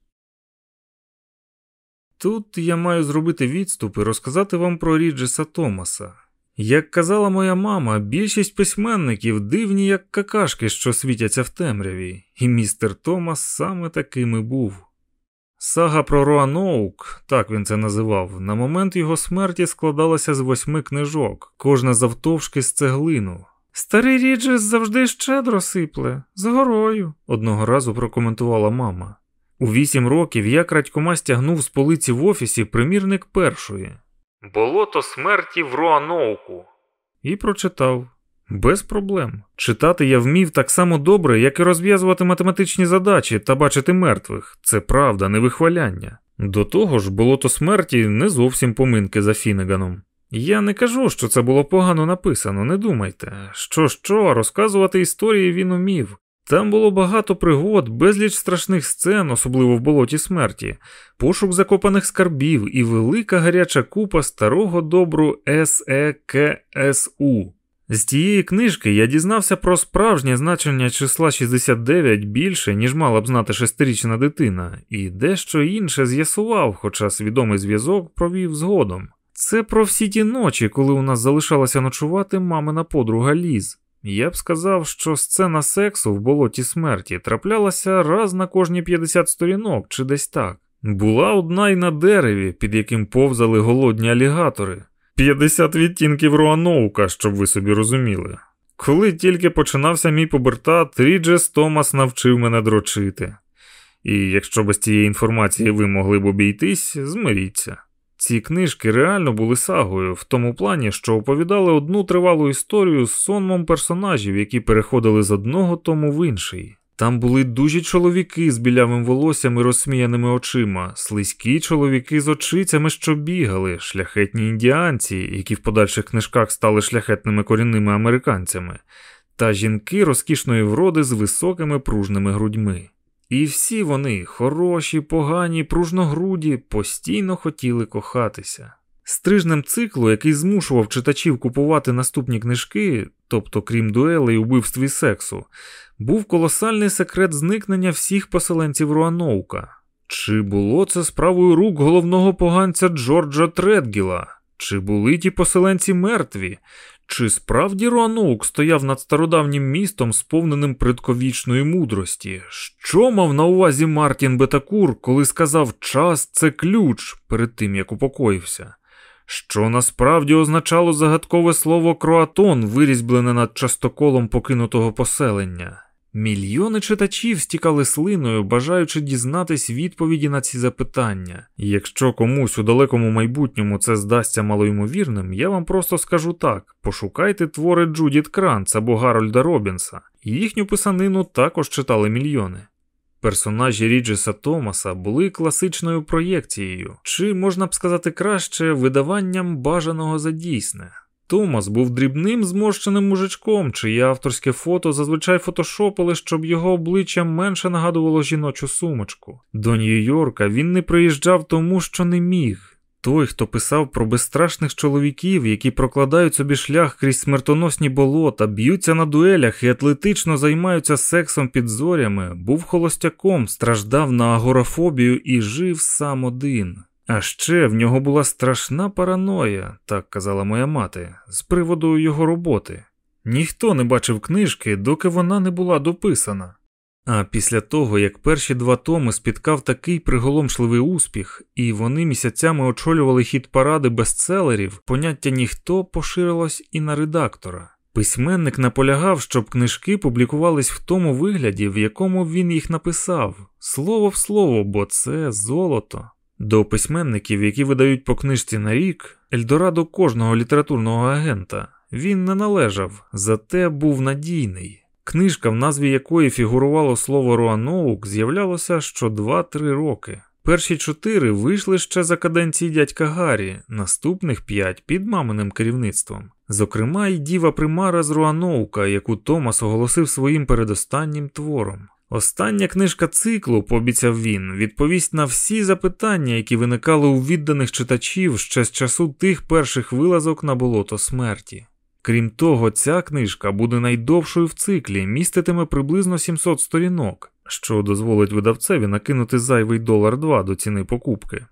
[SPEAKER 1] Тут я маю зробити відступ і розказати вам про Ріджеса Томаса. Як казала моя мама, більшість письменників дивні, як какашки, що світяться в темряві, і містер Томас саме таким і був. Сага про Роаноук, так він це називав, на момент його смерті складалася з восьми книжок, кожна завтовшки з цеглину. Старий Ріджес завжди щедро сипле, з горою, одного разу прокоментувала мама. У вісім років я крадькома стягнув з полиці в офісі примірник першої. Болото смерті в Роаноуку. І прочитав. Без проблем. Читати я вмів так само добре, як і розв'язувати математичні задачі та бачити мертвих. Це правда, не вихваляння. До того ж, болото смерті не зовсім поминки за Фінеганом. Я не кажу, що це було погано написано, не думайте. Що, що, розказувати історії він умів. Там було багато пригод, безліч страшних сцен, особливо в болоті смерті, пошук закопаних скарбів і велика гаряча купа старого добру СЕКСУ. З тієї книжки я дізнався про справжнє значення числа 69 більше, ніж мала б знати шестирічна дитина, і дещо інше з'ясував, хоча свідомий зв'язок провів згодом. Це про всі ті ночі, коли у нас залишалася ночувати мамина подруга Ліз. Я б сказав, що сцена сексу в болоті смерті траплялася раз на кожні 50 сторінок чи десь так. Була одна й на дереві, під яким повзали голодні алігатори. 50 відтінків Руаноука, щоб ви собі розуміли. Коли тільки починався мій побертат, Ріджес Томас навчив мене дрочити. І якщо без цієї інформації ви могли б обійтись, змиріться. Ці книжки реально були сагою, в тому плані, що оповідали одну тривалу історію з сонмом персонажів, які переходили з одного тому в інший. Там були дужі чоловіки з білявим волоссям і розсміяними очима, слизькі чоловіки з очицями, що бігали, шляхетні індіанці, які в подальших книжках стали шляхетними корінними американцями, та жінки розкішної вроди з високими пружними грудьми. І всі вони, хороші, погані, пружногруді, постійно хотіли кохатися. Стрижнем циклу, який змушував читачів купувати наступні книжки, тобто крім дуелей, убивств і сексу, був колосальний секрет зникнення всіх поселенців Руаноука. Чи було це справою рук головного поганця Джорджа Тредгіла? Чи були ті поселенці мертві? Чи справді Руанок стояв над стародавнім містом, сповненим предковічної мудрості? Що мав на увазі Мартін Бетакур, коли сказав час це ключ перед тим як упокоївся? Що насправді означало загадкове слово кроатон, вирізьблене над частоколом покинутого поселення? Мільйони читачів стікали слиною, бажаючи дізнатись відповіді на ці запитання. Якщо комусь у далекому майбутньому це здасться малоймовірним, я вам просто скажу так: пошукайте твори Джудіт Кранц або Гарольда Робінса, їхню писанину також читали мільйони. Персонажі Ріджеса Томаса були класичною проєкцією, чи можна б сказати краще, видаванням бажаного за дійсне. Томас був дрібним зморщеним мужичком, чиє авторське фото зазвичай фотошопили, щоб його обличчя менше нагадувало жіночу сумочку. До Нью-Йорка він не приїжджав тому, що не міг. Той, хто писав про безстрашних чоловіків, які прокладають собі шлях крізь смертоносні болота, б'ються на дуелях і атлетично займаються сексом під зорями, був холостяком, страждав на агорафобію і жив сам один. А ще в нього була страшна параноя, так казала моя мати, з приводу його роботи. Ніхто не бачив книжки, доки вона не була дописана. А після того, як перші два томи спіткав такий приголомшливий успіх, і вони місяцями очолювали хід паради бестселерів, поняття ніхто поширилось і на редактора. Письменник наполягав, щоб книжки публікувались в тому вигляді, в якому він їх написав, слово в слово, бо це золото. До письменників, які видають по книжці на рік, Ельдорадо кожного літературного агента, він не належав, зате був надійний. Книжка, в назві якої фігурувало слово Руаноук, з'являлося що 2-3 роки. Перші чотири вийшли ще за каденції дядька Гаррі, наступних п'ять під маминим керівництвом. Зокрема, й діва примара з Руаноука, яку Томас оголосив своїм передостаннім твором. Остання книжка циклу, пообіцяв він, відповість на всі запитання, які виникали у відданих читачів ще з часу тих перших вилазок на болото смерті. Крім того, ця книжка буде найдовшою в циклі, міститиме приблизно 700 сторінок, що дозволить видавцеві накинути зайвий долар два до ціни покупки.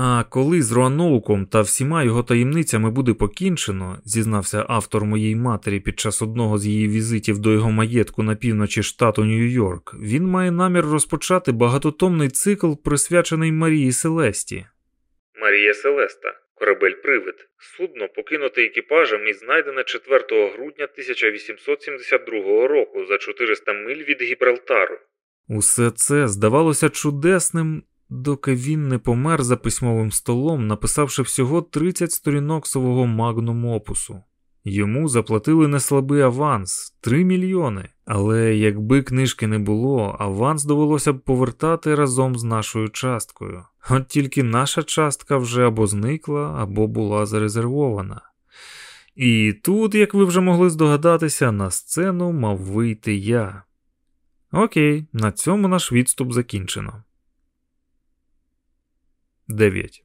[SPEAKER 1] А коли з Руаноуком та всіма його таємницями буде покінчено, зізнався автор моїй матері під час одного з її візитів до його маєтку на півночі штату Нью-Йорк, він має намір розпочати багатотомний цикл, присвячений Марії Селесті. Марія Селеста, корабель-привид, судно покинуте екіпажем і знайдене 4 грудня 1872 року за 400 миль від Гібралтару. Усе це здавалося чудесним доки він не помер за письмовим столом, написавши всього 30 сторінок свого магнум опусу. Йому заплатили неслабий аванс 3 мільйони. Але якби книжки не було, аванс довелося б повертати разом з нашою часткою. От тільки наша частка вже або зникла, або була зарезервована. І тут, як ви вже могли здогадатися, на сцену мав вийти я. Окей, на цьому наш відступ закінчено. 9.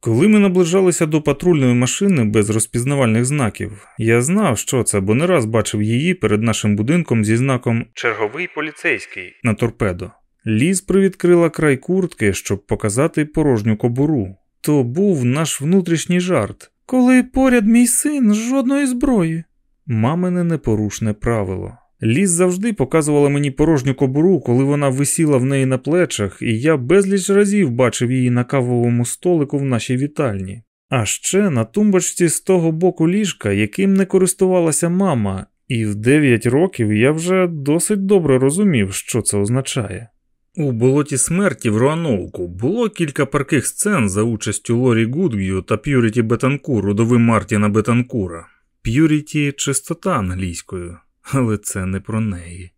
[SPEAKER 1] Коли ми наближалися до патрульної машини без розпізнавальних знаків, я знав, що це, бо не раз бачив її перед нашим будинком зі знаком Черговий поліцейський на торпедо. Ліз привідкрила край куртки, щоб показати порожню кобуру. То був наш внутрішній жарт. Коли поряд мій син з жодної зброї. Мамине непорушне правило. Ліс завжди показувала мені порожню кобуру, коли вона висіла в неї на плечах, і я безліч разів бачив її на кавовому столику в нашій вітальні. А ще на тумбочці з того боку ліжка, яким не користувалася мама, і в 9 років я вже досить добре розумів, що це означає. У болоті смерті в Руановку було кілька парких сцен за участю Лорі Гудгю та П'юріті Бетанкур, родови Мартіна Бетанкура. П'юріті чистота англійською але це не про неї.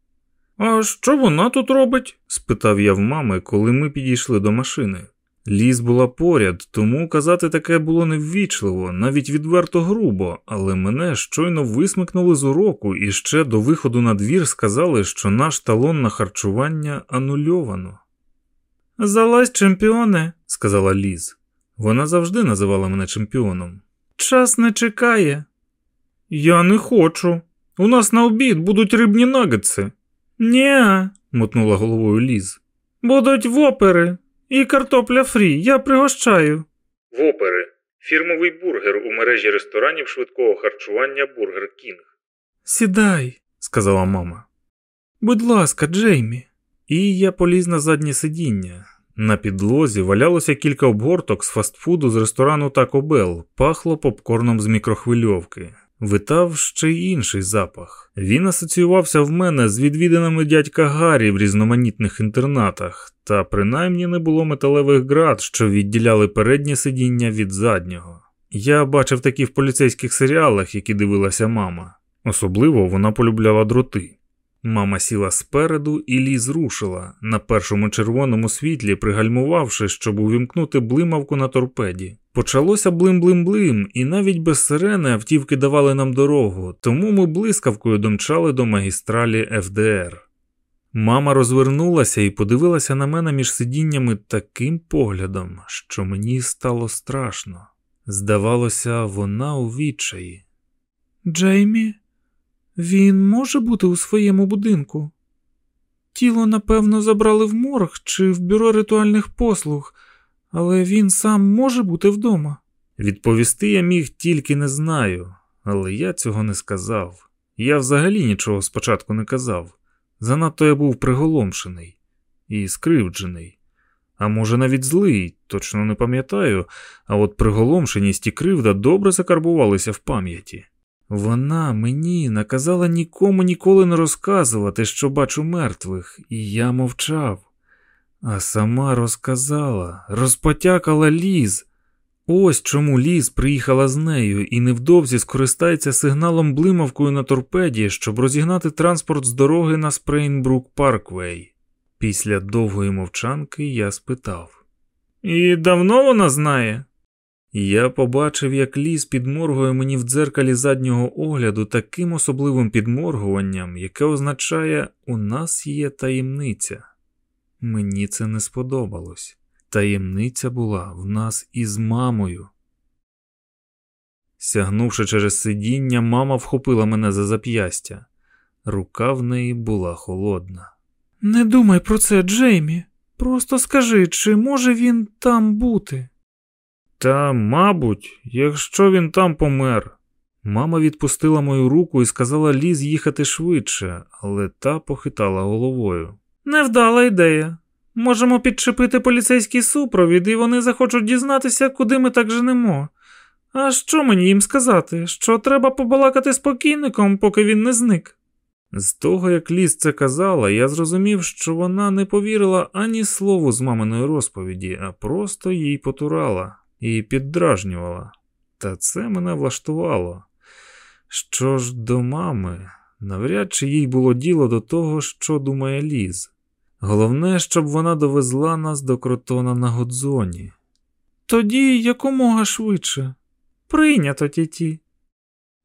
[SPEAKER 1] А що вона тут робить? спитав я в мами, коли ми підійшли до машини. Ліс була поряд, тому казати таке було неввічливо, навіть відверто грубо, але мене щойно висмикнули з уроку і ще до виходу на двір сказали, що наш талон на харчування анульовано. Залазь, чемпіоне, сказала Ліз. Вона завжди називала мене чемпіоном. Час не чекає. Я не хочу, у нас на обід будуть рибні нагетси. Нє, мотнула головою Ліз. Будуть вопери і картопля фрі, я пригощаю. Вопери фірмовий бургер у мережі ресторанів швидкого харчування Бургер Кінг. Сідай, сказала мама. Будь ласка, Джеймі. І я поліз на заднє сидіння. На підлозі валялося кілька обгорток з фастфуду з ресторану Taco Bell, пахло попкорном з мікрохвильовки. Витав ще й інший запах. Він асоціювався в мене з відвідинами дядька Гаррі в різноманітних інтернатах, та принаймні не було металевих град, що відділяли переднє сидіння від заднього. Я бачив такі в поліцейських серіалах, які дивилася мама. Особливо вона полюбляла дроти. Мама сіла спереду і ліз рушила, на першому червоному світлі, пригальмувавши, щоб увімкнути блимавку на торпеді. Почалося блим-блим-блим, і навіть без сирени автівки давали нам дорогу, тому ми блискавкою домчали до магістралі ФДР. Мама розвернулася і подивилася на мене між сидіннями таким поглядом, що мені стало страшно. Здавалося, вона у відчаї.
[SPEAKER 2] Джеймі, він може бути у своєму будинку? Тіло, напевно, забрали в морг чи в бюро ритуальних послуг, але він сам може бути вдома.
[SPEAKER 1] Відповісти я міг тільки не знаю, але я цього не сказав. Я взагалі нічого спочатку не казав. Занадто я був приголомшений і скривджений. А може, навіть злий, точно не пам'ятаю, а от приголомшеність і кривда добре закарбувалися в пам'яті. Вона мені наказала нікому ніколи не розказувати, що бачу мертвих, і я мовчав. А сама розказала, розпотякала ліз. Ось чому ліз приїхала з нею і невдовзі скористається сигналом блимавкою на торпеді, щоб розігнати транспорт з дороги на Спрейнбрук Парквей. Після довгої мовчанки я спитав: І давно вона знає? Я побачив, як ліс підморгує мені в дзеркалі заднього огляду таким особливим підморгуванням, яке означає, у нас є таємниця. Мені це не сподобалось. Таємниця була в нас із мамою. Сягнувши через сидіння, мама вхопила мене за зап'ястя. Рука в неї була холодна.
[SPEAKER 2] Не думай про це, Джеймі. Просто скажи, чи може він там бути?
[SPEAKER 1] Та, мабуть, якщо він там помер. Мама відпустила мою руку і сказала ліз їхати швидше, але та похитала головою.
[SPEAKER 2] Невдала ідея. Можемо підчепити поліцейський супровід, і вони захочуть дізнатися, куди ми так женемо. А що мені їм сказати? Що треба побалакати з покійником, поки він не зник?
[SPEAKER 1] З того, як Ліз це казала, я зрозумів, що вона не повірила ані слову з маминої розповіді, а просто їй потурала і піддражнювала. Та це мене влаштувало. Що ж до мами, навряд чи їй було діло до того, що думає Ліз. Головне, щоб вона довезла нас до кротона на Годзоні.
[SPEAKER 2] Тоді якомога швидше. Прийнято тіті.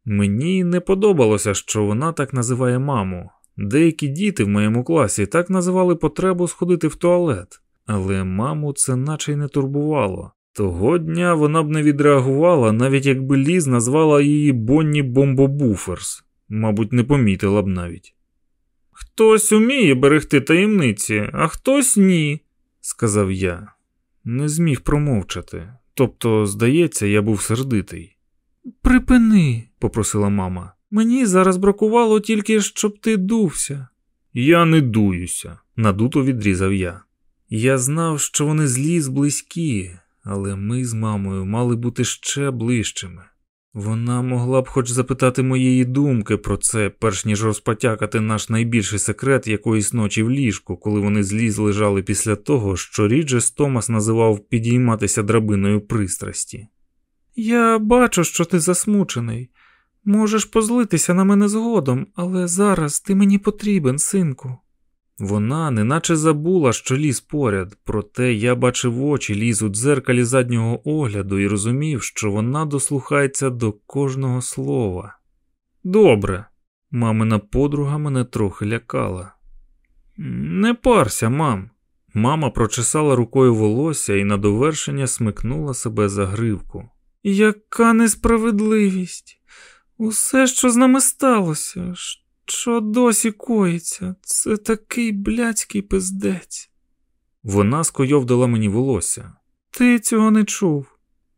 [SPEAKER 1] Мені не подобалося, що вона так називає маму. Деякі діти в моєму класі так називали потребу сходити в туалет, але маму це наче й не турбувало. Того дня вона б не відреагувала, навіть якби Ліз назвала її Бонні Бомбобуферс, мабуть, не помітила б навіть. Хтось уміє берегти таємниці, а хтось ні, сказав я. Не зміг промовчати. Тобто, здається, я був сердитий.
[SPEAKER 2] Припини,
[SPEAKER 1] попросила мама.
[SPEAKER 2] Мені зараз бракувало тільки, щоб ти дувся.
[SPEAKER 1] Я не дуюся, надуто відрізав я. Я знав, що вони злі з близькі, але ми з мамою мали бути ще ближчими. Вона могла б хоч запитати моєї думки про це, перш ніж розпотякати наш найбільший секрет якоїсь ночі в ліжку, коли вони зліз лежали після того, що Ріджес Томас називав підійматися драбиною пристрасті.
[SPEAKER 2] Я бачу, що ти засмучений. Можеш позлитися на мене згодом, але зараз ти мені потрібен, синку.
[SPEAKER 1] Вона неначе забула, що ліз поряд, проте я бачив очі ліз у дзеркалі заднього огляду і розумів, що вона дослухається до кожного слова. Добре, мамина подруга мене трохи лякала. Не парся, мам. Мама прочесала рукою волосся і на довершення смикнула себе за гривку.
[SPEAKER 2] Яка несправедливість! Усе, що з нами сталося, що досі коїться, це такий блядський пиздець.
[SPEAKER 1] Вона скойовдала мені волосся.
[SPEAKER 2] Ти цього не чув?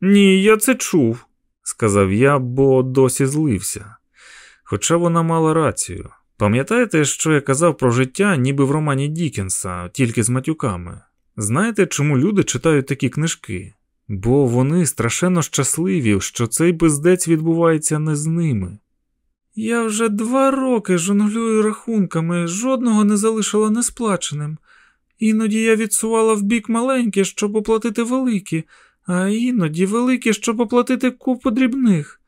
[SPEAKER 1] Ні, я це чув, сказав я, бо досі злився. Хоча вона мала рацію. Пам'ятаєте, що я казав про життя, ніби в романі Дікенса, тільки з матюками? Знаєте, чому люди читають такі книжки? Бо вони страшенно щасливі, що цей пиздець відбувається не з ними.
[SPEAKER 2] Я вже два роки жонглюю рахунками, жодного не залишила несплаченим. Іноді я відсувала в бік маленькі, щоб оплатити великі, а іноді великі, щоб оплатити купу дрібних.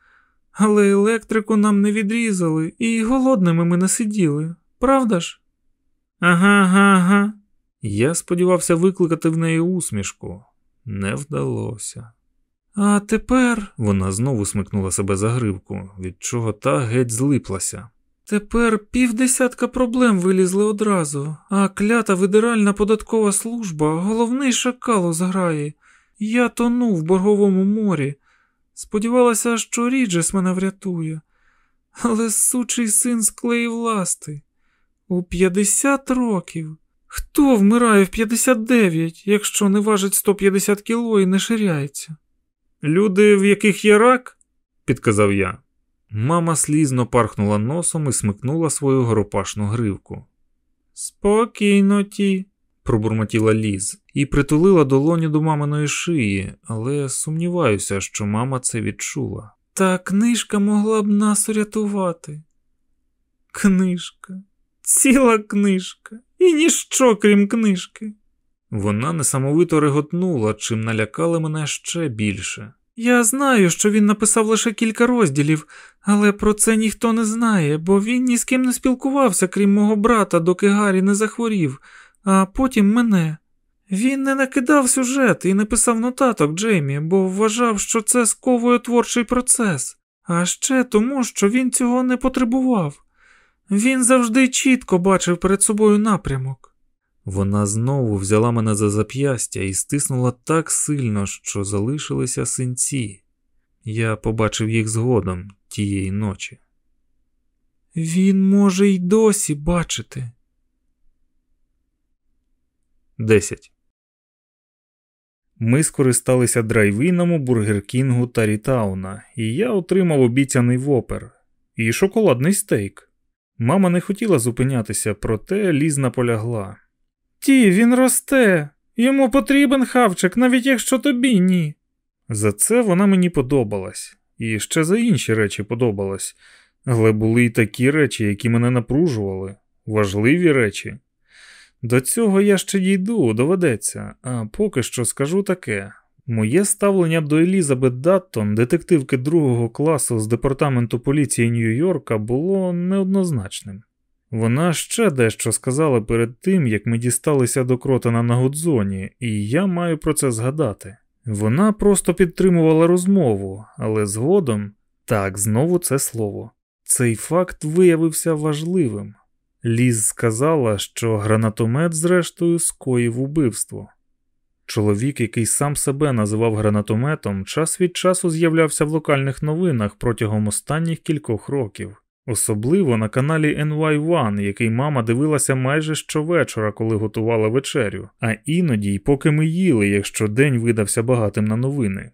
[SPEAKER 2] Але електрику нам не відрізали, і голодними ми не сиділи, правда ж?
[SPEAKER 1] Ага, ага, ага. Я сподівався викликати в неї усмішку. Не вдалося.
[SPEAKER 2] А тепер
[SPEAKER 1] вона знову смикнула себе за гривку, від чого та геть злиплася.
[SPEAKER 2] Тепер півдесятка проблем вилізли одразу, а клята федеральна податкова служба головний шакал у зграї. Я тону в борговому морі. Сподівалася, що Ріджес мене врятує, але сучий син склеїв ласти. У 50 років. Хто вмирає в 59, якщо не важить 150 кіло і не ширяється?
[SPEAKER 1] Люди, в яких є рак, підказав я. Мама слізно пархнула носом і смикнула свою горопашну гривку.
[SPEAKER 2] Спокійно ті,
[SPEAKER 1] пробурмотіла ліз і притулила долоню до маминої шиї, але сумніваюся, що мама це відчула.
[SPEAKER 2] Та книжка могла б нас урятувати. Книжка, ціла книжка, і ніщо крім книжки.
[SPEAKER 1] Вона несамовито реготнула, чим налякала мене ще більше.
[SPEAKER 2] Я знаю, що він написав лише кілька розділів, але про це ніхто не знає, бо він ні з ким не спілкувався, крім мого брата, доки Гаррі не захворів, а потім мене. Він не накидав сюжет і не писав нотаток Джеймі, бо вважав, що це сковує творчий процес, а ще тому, що він цього не потребував. Він завжди чітко бачив перед собою напрямок.
[SPEAKER 1] Вона знову взяла мене за зап'ястя і стиснула так сильно, що залишилися синці. Я побачив їх згодом тієї ночі.
[SPEAKER 2] Він може й досі бачити.
[SPEAKER 1] 10. Ми скористалися драйвином у бургер Кінгу Тарітауна, і я отримав обіцяний вопер і шоколадний стейк. Мама не хотіла зупинятися, проте ліз наполягла.
[SPEAKER 2] Ті, він росте, йому потрібен хавчик, навіть якщо тобі ні.
[SPEAKER 1] За це вона мені подобалась, і ще за інші речі подобалась, але були й такі речі, які мене напружували, важливі речі. До цього я ще дійду, доведеться, а поки що скажу таке. Моє ставлення до Елізабет Даттон, детективки другого класу з департаменту поліції Нью-Йорка, було неоднозначним. Вона ще дещо сказала перед тим, як ми дісталися до кротана на Гудзоні, і я маю про це згадати. Вона просто підтримувала розмову, але згодом, так, знову це слово. Цей факт виявився важливим. Ліз сказала, що гранатомет, зрештою, скоїв убивство. Чоловік, який сам себе називав гранатометом, час від часу з'являвся в локальних новинах протягом останніх кількох років. Особливо на каналі NY1, який мама дивилася майже щовечора, коли готувала вечерю, а іноді й поки ми їли, якщо день видався багатим на новини.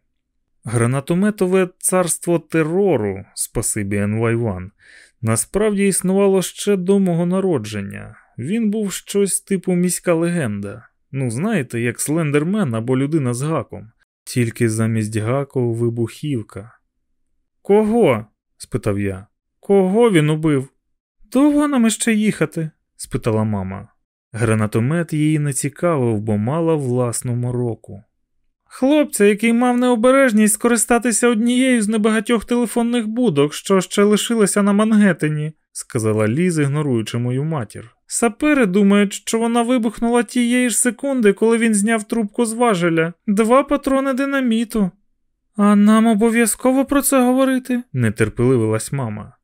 [SPEAKER 1] Гранатометове царство терору, спасибі NY1, насправді існувало ще до мого народження. Він був щось типу міська легенда. Ну, знаєте, як слендермен або людина з гаком, тільки замість гаку вибухівка.
[SPEAKER 2] Кого?
[SPEAKER 1] спитав я.
[SPEAKER 2] Кого він убив? Довго нам іще їхати?
[SPEAKER 1] спитала мама. Гранатомет її не цікавив, бо мала власну мороку.
[SPEAKER 2] Хлопця, який мав необережність скористатися однією з небагатьох телефонних будок, що ще лишилися на Мангеттені», – сказала Ліз, ігноруючи мою матір. Сапери думають, що вона вибухнула тієї ж секунди, коли він зняв трубку з важеля, два патрони динаміту. А нам обов'язково про це говорити? нетерпеливилась мама.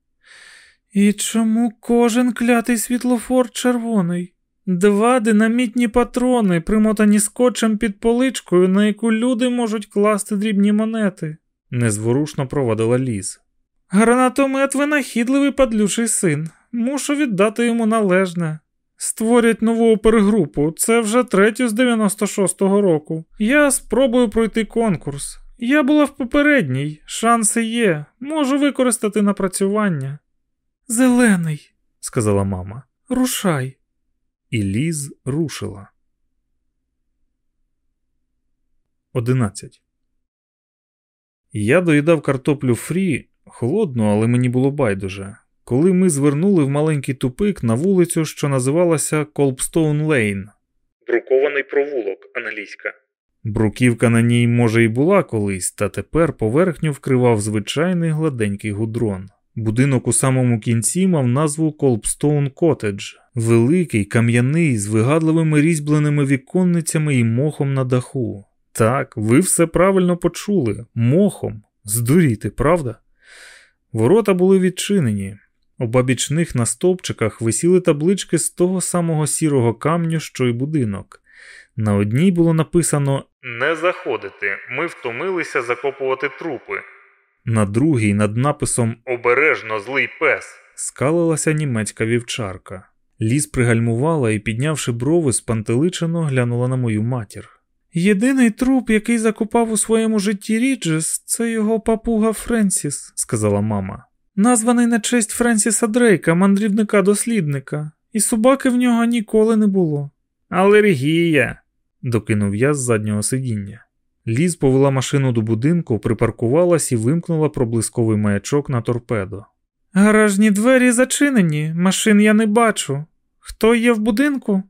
[SPEAKER 2] І чому кожен клятий світлофор червоний? Два динамітні патрони, примотані скотчем під поличкою, на яку люди можуть класти дрібні монети, незворушно проводила ліз. Гранатомет винахідливий падлючий син. Мушу віддати йому належне. Створять нову опергрупу, це вже третю з 96-го року. Я спробую пройти конкурс. Я була в попередній, шанси є, можу використати напрацювання. Зелений, сказала мама, рушай.
[SPEAKER 1] І ліз рушила. 11. Я доїдав картоплю фрі, холодну, але мені було байдуже. коли ми звернули в маленький тупик на вулицю, що називалася Коблстоун Лейн. Брукований провулок англійська. Бруківка на ній, може, і була колись, та тепер поверхню вкривав звичайний гладенький гудрон. Будинок у самому кінці мав назву Колбстоун Котедж, великий, кам'яний, з вигадливими різьбленими віконницями і мохом на даху. Так, ви все правильно почули мохом. Здуріти, правда? Ворота були відчинені. У бабічних на стовпчиках висіли таблички з того самого сірого камню, що й будинок. На одній було написано Не заходити, ми втомилися закопувати трупи. На другій, над написом Обережно злий пес скалилася німецька вівчарка. Ліс пригальмувала і, піднявши брови, спантеличено глянула на мою матір.
[SPEAKER 2] Єдиний труп, який закопав у своєму житті Ріджес, це його папуга Френсіс, сказала мама. Названий на честь Френсіса Дрейка, мандрівника-дослідника, і собаки в нього ніколи не було.
[SPEAKER 1] Алергія, докинув я з заднього сидіння. Ліз повела машину до будинку, припаркувалась і вимкнула проблисковий маячок на торпедо.
[SPEAKER 2] Гаражні двері зачинені, машин я не бачу. Хто є в будинку?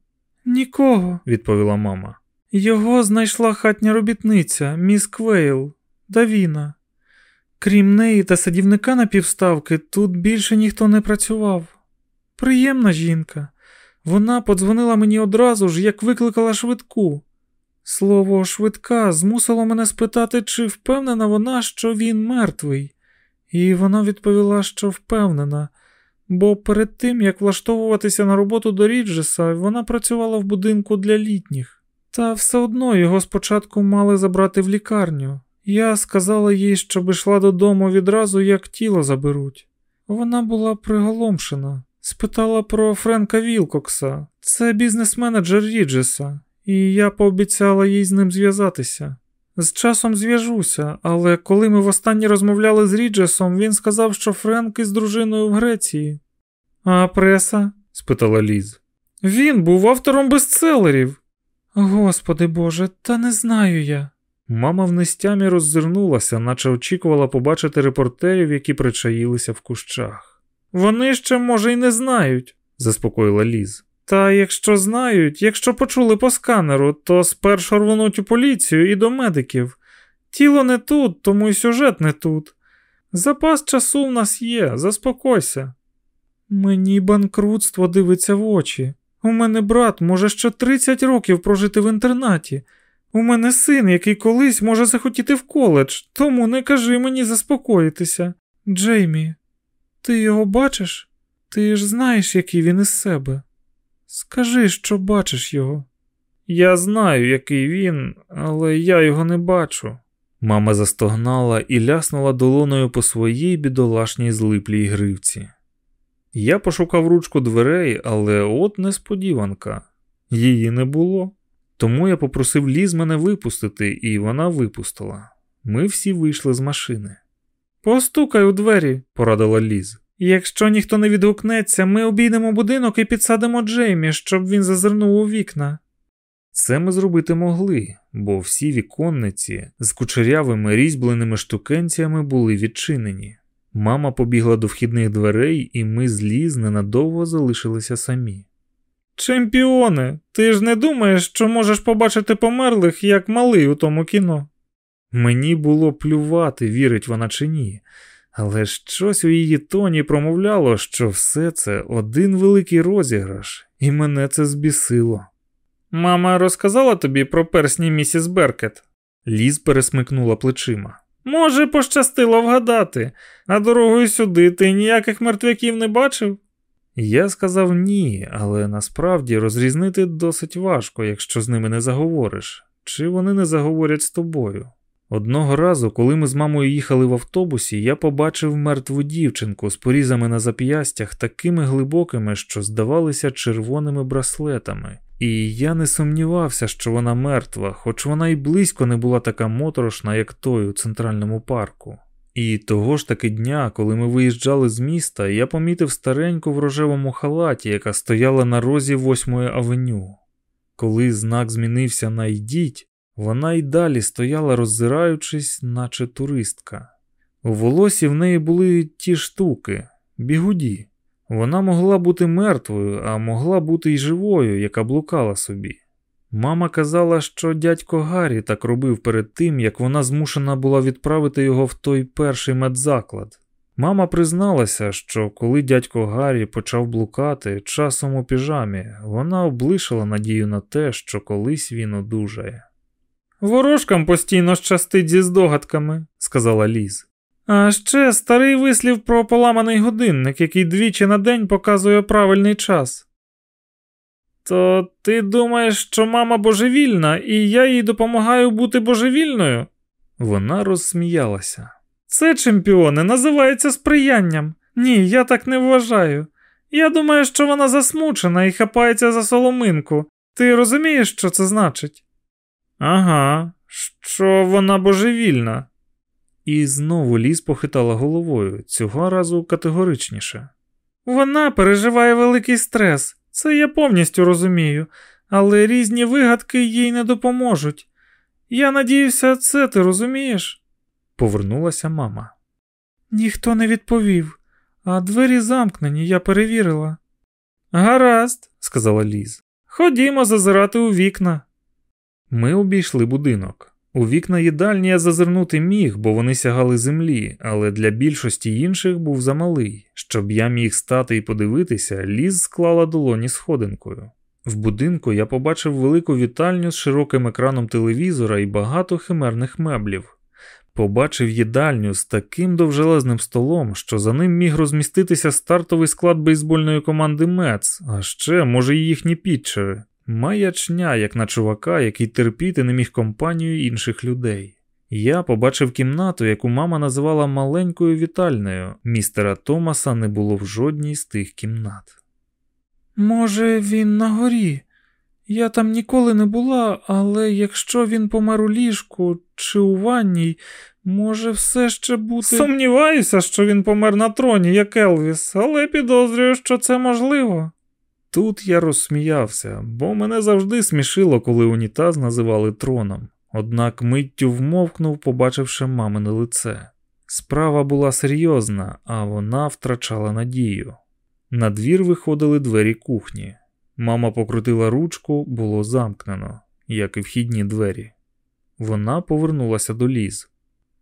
[SPEAKER 2] Нікого, відповіла мама. Його знайшла хатня робітниця, міс Квейл, Давіна. Крім неї та садівника на півставки, тут більше ніхто не працював. Приємна жінка. Вона подзвонила мені одразу ж, як викликала швидку. Слово швидка змусило мене спитати, чи впевнена вона, що він мертвий, і вона відповіла, що впевнена, бо перед тим, як влаштовуватися на роботу до Ріджеса, вона працювала в будинку для літніх. Та все одно його спочатку мали забрати в лікарню. Я сказала їй, щоб йшла додому відразу, як тіло заберуть. Вона була приголомшена, спитала про Френка Вілкокса, це бізнес-менеджер Ріджеса, і я пообіцяла їй з ним зв'язатися. З часом зв'яжуся, але коли ми востаннє розмовляли з Ріджесом, він сказав, що Френк із дружиною в Греції. А преса? спитала Ліз. Він був автором бестселерів. Господи Боже, та не знаю я.
[SPEAKER 1] Мама в нестямі роззирнулася, наче очікувала побачити репортерів, які причаїлися в кущах.
[SPEAKER 2] Вони ще, може, й не знають, заспокоїла Ліз. Та якщо знають, якщо почули по сканеру, то спершу рвонуть у поліцію і до медиків. Тіло не тут, тому й сюжет не тут. Запас часу в нас є, заспокойся. Мені банкрутство дивиться в очі. У мене брат може ще 30 років прожити в інтернаті. У мене син, який колись може захотіти в коледж, тому не кажи мені заспокоїтися. Джеймі, ти його бачиш? Ти ж знаєш, який він із себе. Скажи, що бачиш його.
[SPEAKER 1] Я знаю, який він, але я його не бачу. Мама застогнала і ляснула долоною по своїй бідолашній злиплій гривці. Я пошукав ручку дверей, але от несподіванка, її не було. Тому я попросив Ліз мене випустити, і вона випустила. Ми всі вийшли з машини.
[SPEAKER 2] Постукай у двері, порадила Ліз. Якщо ніхто не відгукнеться, ми обійдемо будинок і підсадимо Джеймі, щоб він зазирнув у вікна.
[SPEAKER 1] Це ми зробити могли, бо всі віконниці з кучерявими різьбленими штукенціями були відчинені. Мама побігла до вхідних дверей, і ми з Ліз ненадовго залишилися самі.
[SPEAKER 2] Чемпіоне, ти ж не думаєш, що можеш побачити померлих як малий у тому кіно?
[SPEAKER 1] Мені було плювати, вірить вона чи ні, але щось у її тоні промовляло, що все це один великий розіграш, і мене це збісило.
[SPEAKER 2] Мама розказала тобі про персні місіс Беркет?
[SPEAKER 1] Ліз пересмикнула плечима.
[SPEAKER 2] Може, пощастило вгадати, а дорогою сюди ти ніяких мертвяків не бачив?
[SPEAKER 1] Я сказав ні, але насправді розрізнити досить важко, якщо з ними не заговориш, чи вони не заговорять з тобою. Одного разу, коли ми з мамою їхали в автобусі, я побачив мертву дівчинку з порізами на зап'ястях такими глибокими, що здавалися червоними браслетами, і я не сумнівався, що вона мертва, хоч вона й близько не була така моторошна, як той у центральному парку. І того ж таки дня, коли ми виїжджали з міста, я помітив стареньку в рожевому халаті, яка стояла на розі восьмої авеню. Коли знак змінився на «Йдіть», вона й далі стояла, роззираючись, наче туристка. У волосі в неї були ті штуки, бігуді. Вона могла бути мертвою, а могла бути й живою, яка блукала собі. Мама казала, що дядько Гаррі так робив перед тим, як вона змушена була відправити його в той перший медзаклад. Мама призналася, що коли дядько Гаррі почав блукати часом у піжамі, вона облишила надію на те, що колись він одужає.
[SPEAKER 2] Ворожкам постійно щастить зі здогадками, сказала Ліз. А ще старий вислів про поламаний годинник, який двічі на день показує правильний час. То ти думаєш, що мама божевільна, і я їй допомагаю бути божевільною?
[SPEAKER 1] Вона розсміялася.
[SPEAKER 2] Це, чемпіони, називається сприянням. Ні, я так не вважаю. Я думаю, що вона засмучена і хапається за соломинку. Ти розумієш, що це значить? Ага, що вона божевільна.
[SPEAKER 1] І знову ліс похитала головою, цього разу категоричніше.
[SPEAKER 2] Вона переживає великий стрес, це я повністю розумію, але різні вигадки їй не допоможуть. Я надіюся, це ти розумієш?
[SPEAKER 1] Повернулася мама.
[SPEAKER 2] Ніхто не відповів, а двері замкнені, я перевірила. Гаразд, сказала Ліз. Ходімо зазирати у вікна.
[SPEAKER 1] Ми обійшли будинок. У вікна їдальні я зазирнути міг, бо вони сягали землі, але для більшості інших був замалий. Щоб я міг стати і подивитися, ліз склала долоні сходинкою. В будинку я побачив велику вітальню з широким екраном телевізора і багато химерних меблів. Побачив їдальню з таким довжелезним столом, що за ним міг розміститися стартовий склад бейсбольної команди Мец, а ще, може, і їхні пітчери. Маячня, як на чувака, який терпіти не міг компанію інших людей. Я побачив кімнату, яку мама називала маленькою вітальною. Містера Томаса не було в жодній з тих кімнат.
[SPEAKER 2] Може, він на горі? Я там ніколи не була, але якщо він помер у ліжку чи у ванній, може все ще бути. Сумніваюся, що він помер на троні, як Елвіс, але підозрюю, що це можливо.
[SPEAKER 1] Тут я розсміявся, бо мене завжди смішило, коли унітаз називали троном. Однак миттю вмовкнув, побачивши мамине лице. Справа була серйозна, а вона втрачала надію. На двір виходили двері кухні. Мама покрутила ручку, було замкнено, як і вхідні двері. Вона повернулася до Ліз.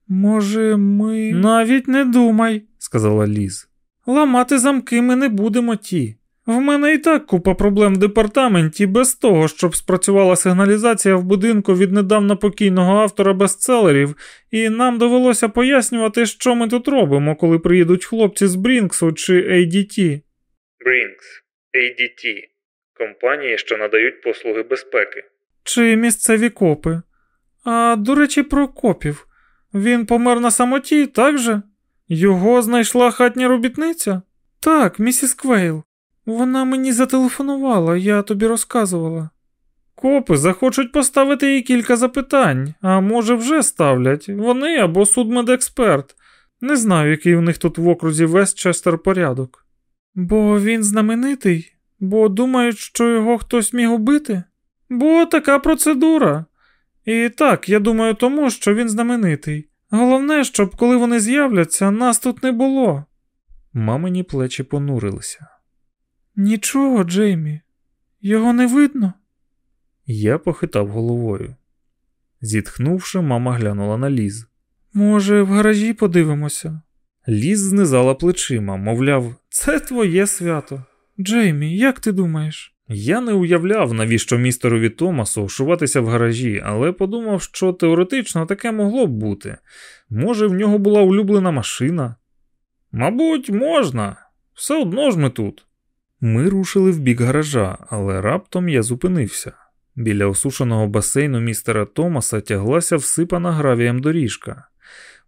[SPEAKER 2] Може, ми. Навіть не думай, сказала Ліз. Ламати замки ми не будемо ті. В мене і так купа проблем в департаменті без того, щоб спрацювала сигналізація в будинку від недавно покійного автора бестселерів, і нам довелося пояснювати, що ми тут робимо, коли приїдуть хлопці з Брінксу чи ADT.
[SPEAKER 1] Брінкс, ADT компанії, що надають послуги безпеки.
[SPEAKER 2] Чи місцеві копи. А до речі, про копів. Він помер на самоті, так же? Його знайшла хатня робітниця? Так, місіс Квейл. Вона мені зателефонувала, я тобі розказувала. Копи захочуть поставити їй кілька запитань, а може, вже ставлять вони або судмедексперт. Не знаю, який у них тут в окрузі Вестчестер порядок. Бо він знаменитий, бо думають, що його хтось міг убити? Бо така процедура. І так, я думаю, тому що він знаменитий. Головне, щоб коли вони з'являться, нас тут не було.
[SPEAKER 1] Мамині плечі понурилися.
[SPEAKER 2] Нічого, Джеймі, його не видно.
[SPEAKER 1] Я похитав головою. Зітхнувши, мама глянула на ліз.
[SPEAKER 2] Може, в гаражі подивимося?
[SPEAKER 1] Ліз знизала плечима, мовляв, це твоє свято.
[SPEAKER 2] Джеймі, як ти думаєш?
[SPEAKER 1] Я не уявляв, навіщо містерові Томасу шуватися в гаражі, але подумав, що теоретично таке могло б бути. Може, в нього була улюблена машина? Мабуть, можна. Все одно ж ми тут. Ми рушили в бік гаража, але раптом я зупинився. Біля осушеного басейну містера Томаса тяглася всипана гравієм доріжка.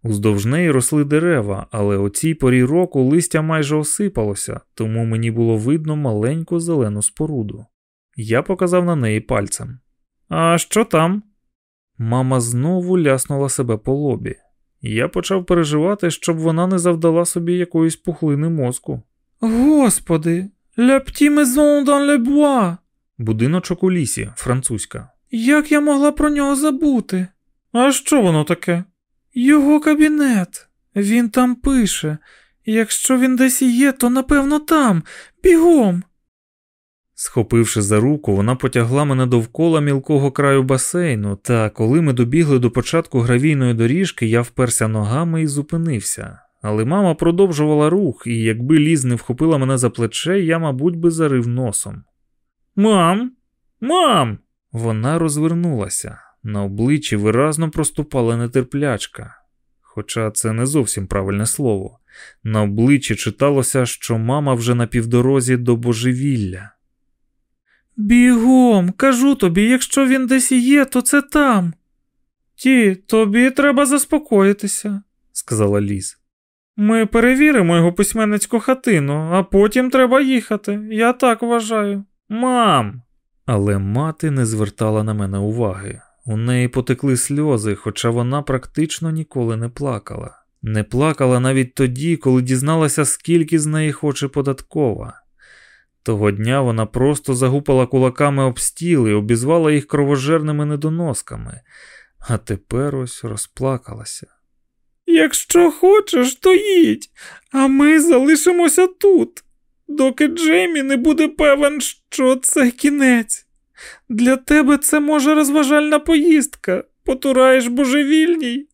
[SPEAKER 1] Уздовж неї росли дерева, але о цій порі року листя майже осипалося, тому мені було видно маленьку зелену споруду. Я показав на неї пальцем. А що там? Мама знову ляснула себе по лобі. Я почав переживати, щоб вона не завдала собі якоїсь пухлини мозку.
[SPEAKER 2] Господи, «Le petit maison dans le bois!»
[SPEAKER 1] Будиночок у лісі, французька.
[SPEAKER 2] Як я могла про нього забути? А що воно таке? Його кабінет. Він там пише. Якщо він десь і є, то напевно там, бігом.
[SPEAKER 1] Схопивши за руку, вона потягла мене довкола мілкого краю басейну, та коли ми добігли до початку гравійної доріжки, я вперся ногами і зупинився. Але мама продовжувала рух, і якби ліз не вхопила мене за плече, я, мабуть, би зарив носом. Мам, мам! Вона розвернулася. На обличчі виразно проступала нетерплячка. Хоча це не зовсім правильне слово. На обличчі читалося, що мама вже на півдорозі до божевілля.
[SPEAKER 2] Бігом, кажу тобі, якщо він десь є, то це там. Ті, тобі треба заспокоїтися, сказала Ліз. Ми перевіримо його письменницьку хатину, а потім треба їхати. Я так вважаю. Мам.
[SPEAKER 1] Але мати не звертала на мене уваги. У неї потекли сльози, хоча вона практично ніколи не плакала. Не плакала навіть тоді, коли дізналася, скільки з неї хоче податкова. Того дня вона просто загупала кулаками об стіл і обізвала їх кровожерними недоносками, а тепер ось розплакалася.
[SPEAKER 2] Якщо хочеш, то їдь, а ми залишимося тут, доки Джеймі не буде певен, що це кінець. Для тебе це може розважальна поїздка, потураєш божевільній.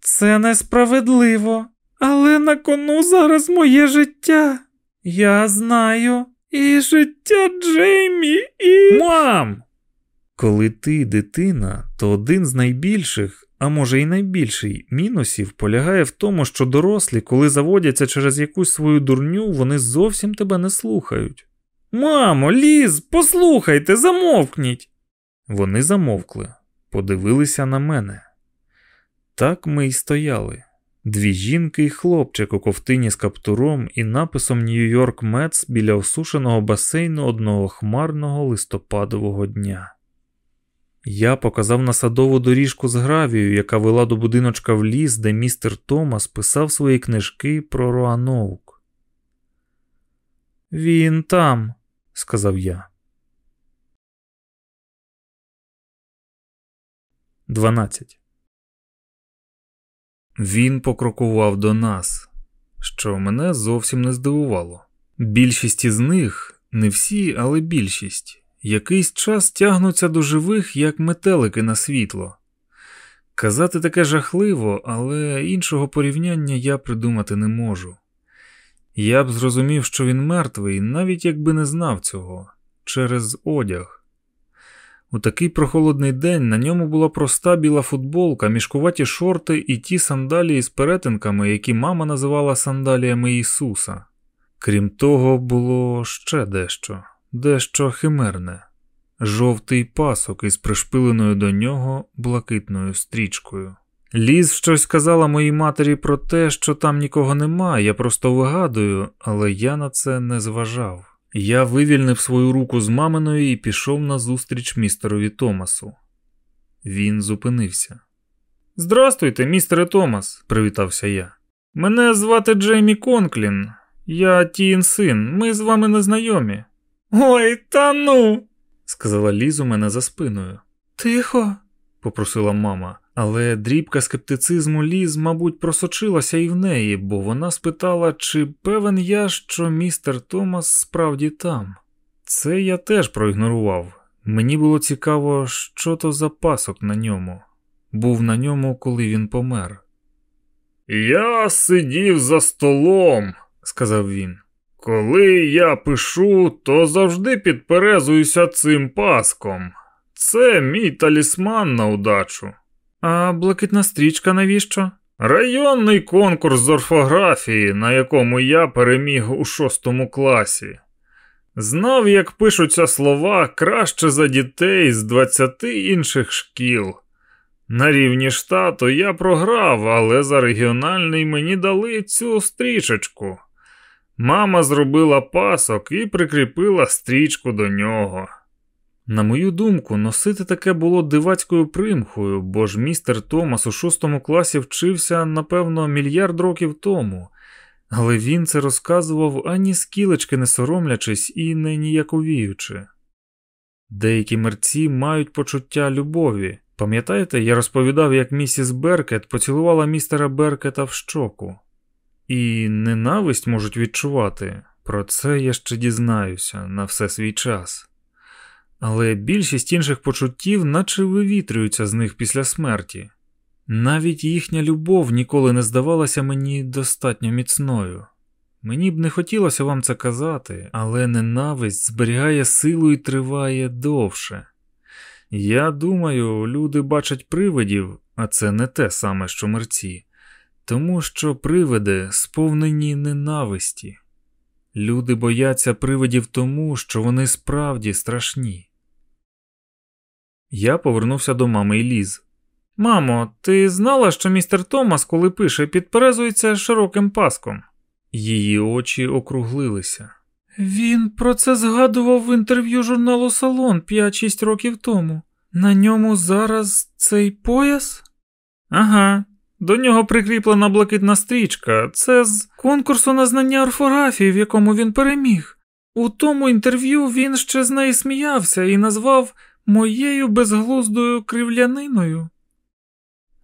[SPEAKER 2] Це несправедливо, але на кону зараз моє життя. Я знаю. І життя Джеймі, і.
[SPEAKER 1] Мам! Коли ти дитина, то один з найбільших, а може й найбільший мінусів полягає в тому, що дорослі, коли заводяться через якусь свою дурню, вони зовсім тебе не слухають.
[SPEAKER 2] Мамо, ліз, послухайте, замовкніть.
[SPEAKER 1] Вони замовкли, подивилися на мене. Так ми й стояли. Дві жінки і хлопчик у ковтині з каптуром і написом Нью-Йорк Метс біля осушеного басейну одного хмарного листопадового дня. Я показав на садову доріжку з гравію, яка вела до будиночка в ліс, де містер Томас писав свої книжки про Роаноук.
[SPEAKER 2] Він там,
[SPEAKER 1] сказав я. 12. Він покрокував до нас, що мене зовсім не здивувало. Більшість із них, не всі, але більшість, якийсь час тягнуться до живих, як метелики на світло. Казати таке жахливо, але іншого порівняння я придумати не можу. Я б зрозумів, що він мертвий, навіть якби не знав цього, через одяг. У такий прохолодний день на ньому була проста біла футболка, мішкуваті шорти і ті сандалії з перетинками, які мама називала сандаліями Ісуса. Крім того, було ще дещо, дещо химерне, жовтий пасок із пришпиленою до нього блакитною стрічкою. Ліз щось казала моїй матері про те, що там нікого нема, я просто вигадую, але я на це не зважав. Я вивільнив свою руку з маминою і пішов назустріч містерові Томасу. Він зупинився. Здрастуйте, містере Томас, привітався я. Мене звати Джеймі Конклін, я Тіїн син, ми з вами не знайомі.
[SPEAKER 2] Ой, та ну,
[SPEAKER 1] сказала Ліз у мене за спиною.
[SPEAKER 2] Тихо,
[SPEAKER 1] попросила мама. Але дрібка скептицизму ліз, мабуть, просочилася і в неї, бо вона спитала, чи певен я, що містер Томас справді там. Це я теж проігнорував. Мені було цікаво, що то за пасок на ньому. Був на ньому, коли він помер. Я сидів за столом, сказав він. Коли я пишу, то завжди підперезуюся цим паском. Це мій талісман на удачу.
[SPEAKER 2] А блакитна стрічка навіщо?
[SPEAKER 1] Районний конкурс з орфографії, на якому я переміг у шостому класі. Знав, як пишуться слова краще за дітей з 20 інших шкіл. На рівні штату я програв, але за регіональний мені дали цю стрічечку. Мама зробила пасок і прикріпила стрічку до нього. На мою думку, носити таке було дивацькою примхою, бо ж містер Томас у шостому класі вчився, напевно, мільярд років тому, але він це розказував ані скілечки не соромлячись і не ніяковіючи. Деякі мерці мають почуття любові. Пам'ятаєте, я розповідав, як місіс Беркет поцілувала містера Беркета в щоку. І ненависть можуть відчувати. Про це я ще дізнаюся на все свій час. Але більшість інших почуттів, наче вивітрюються з них після смерті. Навіть їхня любов ніколи не здавалася мені достатньо міцною. Мені б не хотілося вам це казати, але ненависть зберігає силу і триває довше. Я думаю, люди бачать привидів, а це не те саме, що мерці, тому що привиди сповнені ненависті. Люди бояться привидів тому, що вони справді страшні. Я повернувся до мами і ліз.
[SPEAKER 2] Мамо, ти знала, що містер Томас, коли пише, підперезується широким паском?
[SPEAKER 1] Її очі округлилися.
[SPEAKER 2] Він про це згадував в інтерв'ю журналу Салон 5-6 років тому. На ньому зараз цей пояс? Ага, до нього прикріплена блакитна стрічка. Це з конкурсу на знання орфографії, в якому він переміг. У тому інтерв'ю він ще з неї сміявся і назвав моєю безглуздою кривляниною.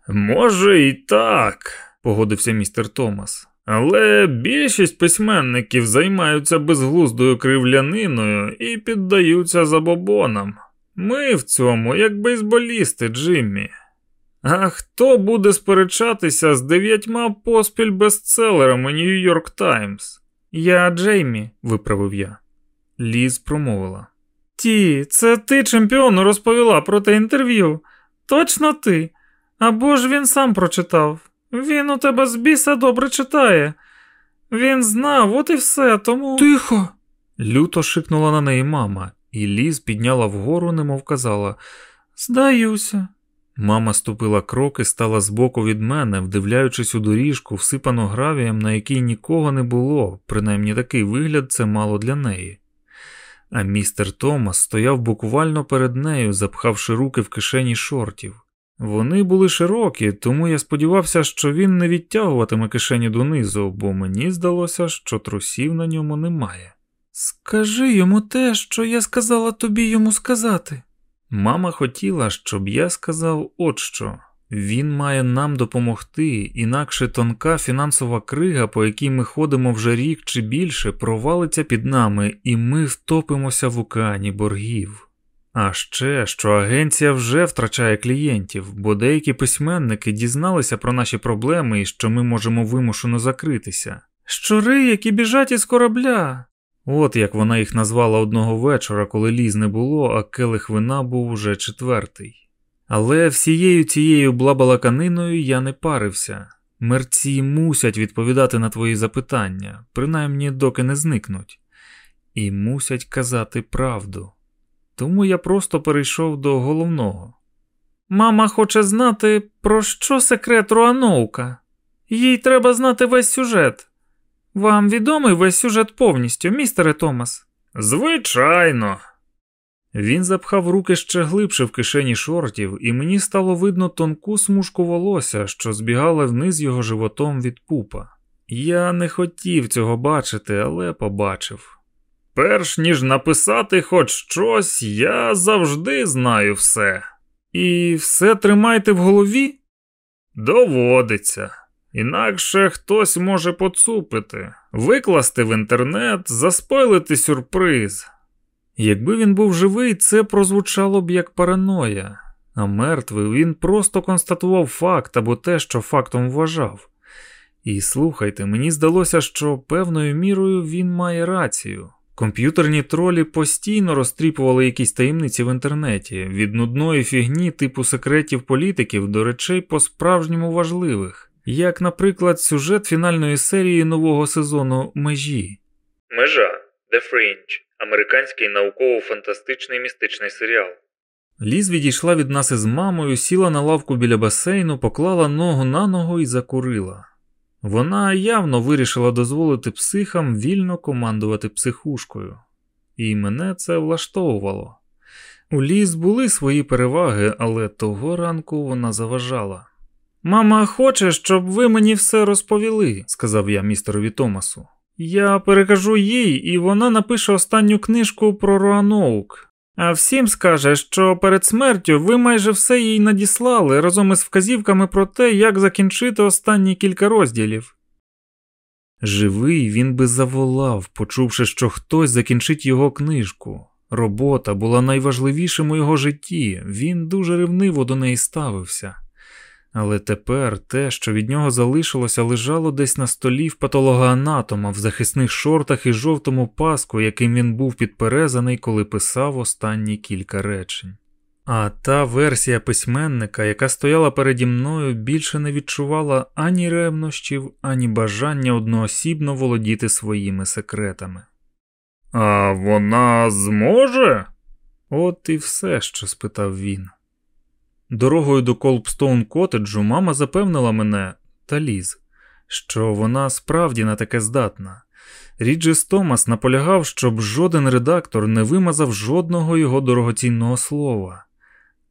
[SPEAKER 1] Може, і так, погодився містер Томас. Але більшість письменників займаються безглуздою кривляниною і піддаються забобонам. Ми в цьому, як бейсболісти, Джиммі. А хто буде сперечатися з дев'ятьма поспіль бестселерами Нью-Йорк Таймс?
[SPEAKER 2] Я Джеймі, виправив я.
[SPEAKER 1] Ліз промовила.
[SPEAKER 2] Ті, це ти чемпіону розповіла про те інтерв'ю. Точно ти. Або ж він сам прочитав. Він у тебе з біса добре читає. Він знав, от і все, тому.
[SPEAKER 1] Тихо. Люто шикнула на неї мама, і ліз підняла вгору, немов казала
[SPEAKER 2] Здаюся.
[SPEAKER 1] Мама ступила крок і стала збоку від мене, вдивляючись у доріжку, всипану гравієм, на якій нікого не було, принаймні такий вигляд це мало для неї. А містер Томас стояв буквально перед нею, запхавши руки в кишені шортів. Вони були широкі, тому я сподівався, що він не відтягуватиме кишені донизу, бо мені здалося, що трусів на ньому немає.
[SPEAKER 2] Скажи йому те, що я сказала тобі йому сказати.
[SPEAKER 1] Мама хотіла, щоб я сказав от що. Він має нам допомогти, інакше тонка фінансова крига, по якій ми ходимо вже рік чи більше, провалиться під нами, і ми втопимося в океані боргів. А ще що агенція вже втрачає клієнтів, бо деякі письменники дізналися про наші проблеми і що ми можемо вимушено закритися.
[SPEAKER 2] Щури, які біжать із корабля.
[SPEAKER 1] От як вона їх назвала одного вечора, коли ліз не було, а келих вина був уже четвертий. Але всією цією блабалаканиною я не парився. Мерці мусять відповідати на твої запитання, принаймні доки не зникнуть, і мусять казати правду. Тому я просто перейшов до головного.
[SPEAKER 2] Мама хоче знати, про що секрет Руаноука. Їй треба знати весь сюжет. Вам відомий весь сюжет повністю, містере Томас?
[SPEAKER 1] Звичайно. Він запхав руки ще глибше в кишені шортів, і мені стало видно тонку смужку волосся, що збігала вниз його животом від пупа. Я не хотів цього бачити, але побачив. Перш ніж написати хоч щось, я завжди знаю все.
[SPEAKER 2] І все тримайте в голові?
[SPEAKER 1] Доводиться. Інакше хтось може поцупити, викласти в інтернет, заспойлити сюрприз. Якби він був живий, це прозвучало б як параноя, а мертвий він просто констатував факт або те, що фактом вважав. І слухайте, мені здалося, що певною мірою він має рацію. Комп'ютерні тролі постійно розтріпували якісь таємниці в інтернеті, від нудної фігні типу секретів політиків до речей по-справжньому важливих, як, наприклад, сюжет фінальної серії нового сезону Межі.
[SPEAKER 3] Межа The Fringe американський науково-фантастичний містичний серіал.
[SPEAKER 1] Ліз відійшла від нас із мамою, сіла на лавку біля басейну, поклала ногу на ногу і закурила. Вона явно вирішила дозволити психам вільно командувати психушкою, і мене це влаштовувало. У ліс були свої переваги, але того ранку вона заважала.
[SPEAKER 2] Мама хоче, щоб ви мені все розповіли, сказав я містерові Томасу. Я перекажу їй, і вона напише останню книжку про Роаноук. А всім скаже, що перед смертю ви майже все їй надіслали разом із вказівками про те, як закінчити останні кілька розділів.
[SPEAKER 1] Живий він би заволав, почувши, що хтось закінчить його книжку. Робота була найважливішим у його житті, він дуже ревниво до неї ставився. Але тепер те, що від нього залишилося, лежало десь на столі в патологоанатома в захисних шортах і жовтому паску, яким він був підперезаний, коли писав останні кілька речень. А та версія письменника, яка стояла переді мною, більше не відчувала ані ревнощів, ані бажання одноосібно володіти своїми секретами. А вона зможе? От і все, що спитав він. Дорогою до Колпстоун Котеджу мама запевнила мене та Ліз, що вона справді на таке здатна. Реджис Томас наполягав, щоб жоден редактор не вимазав жодного його дорогоцінного слова.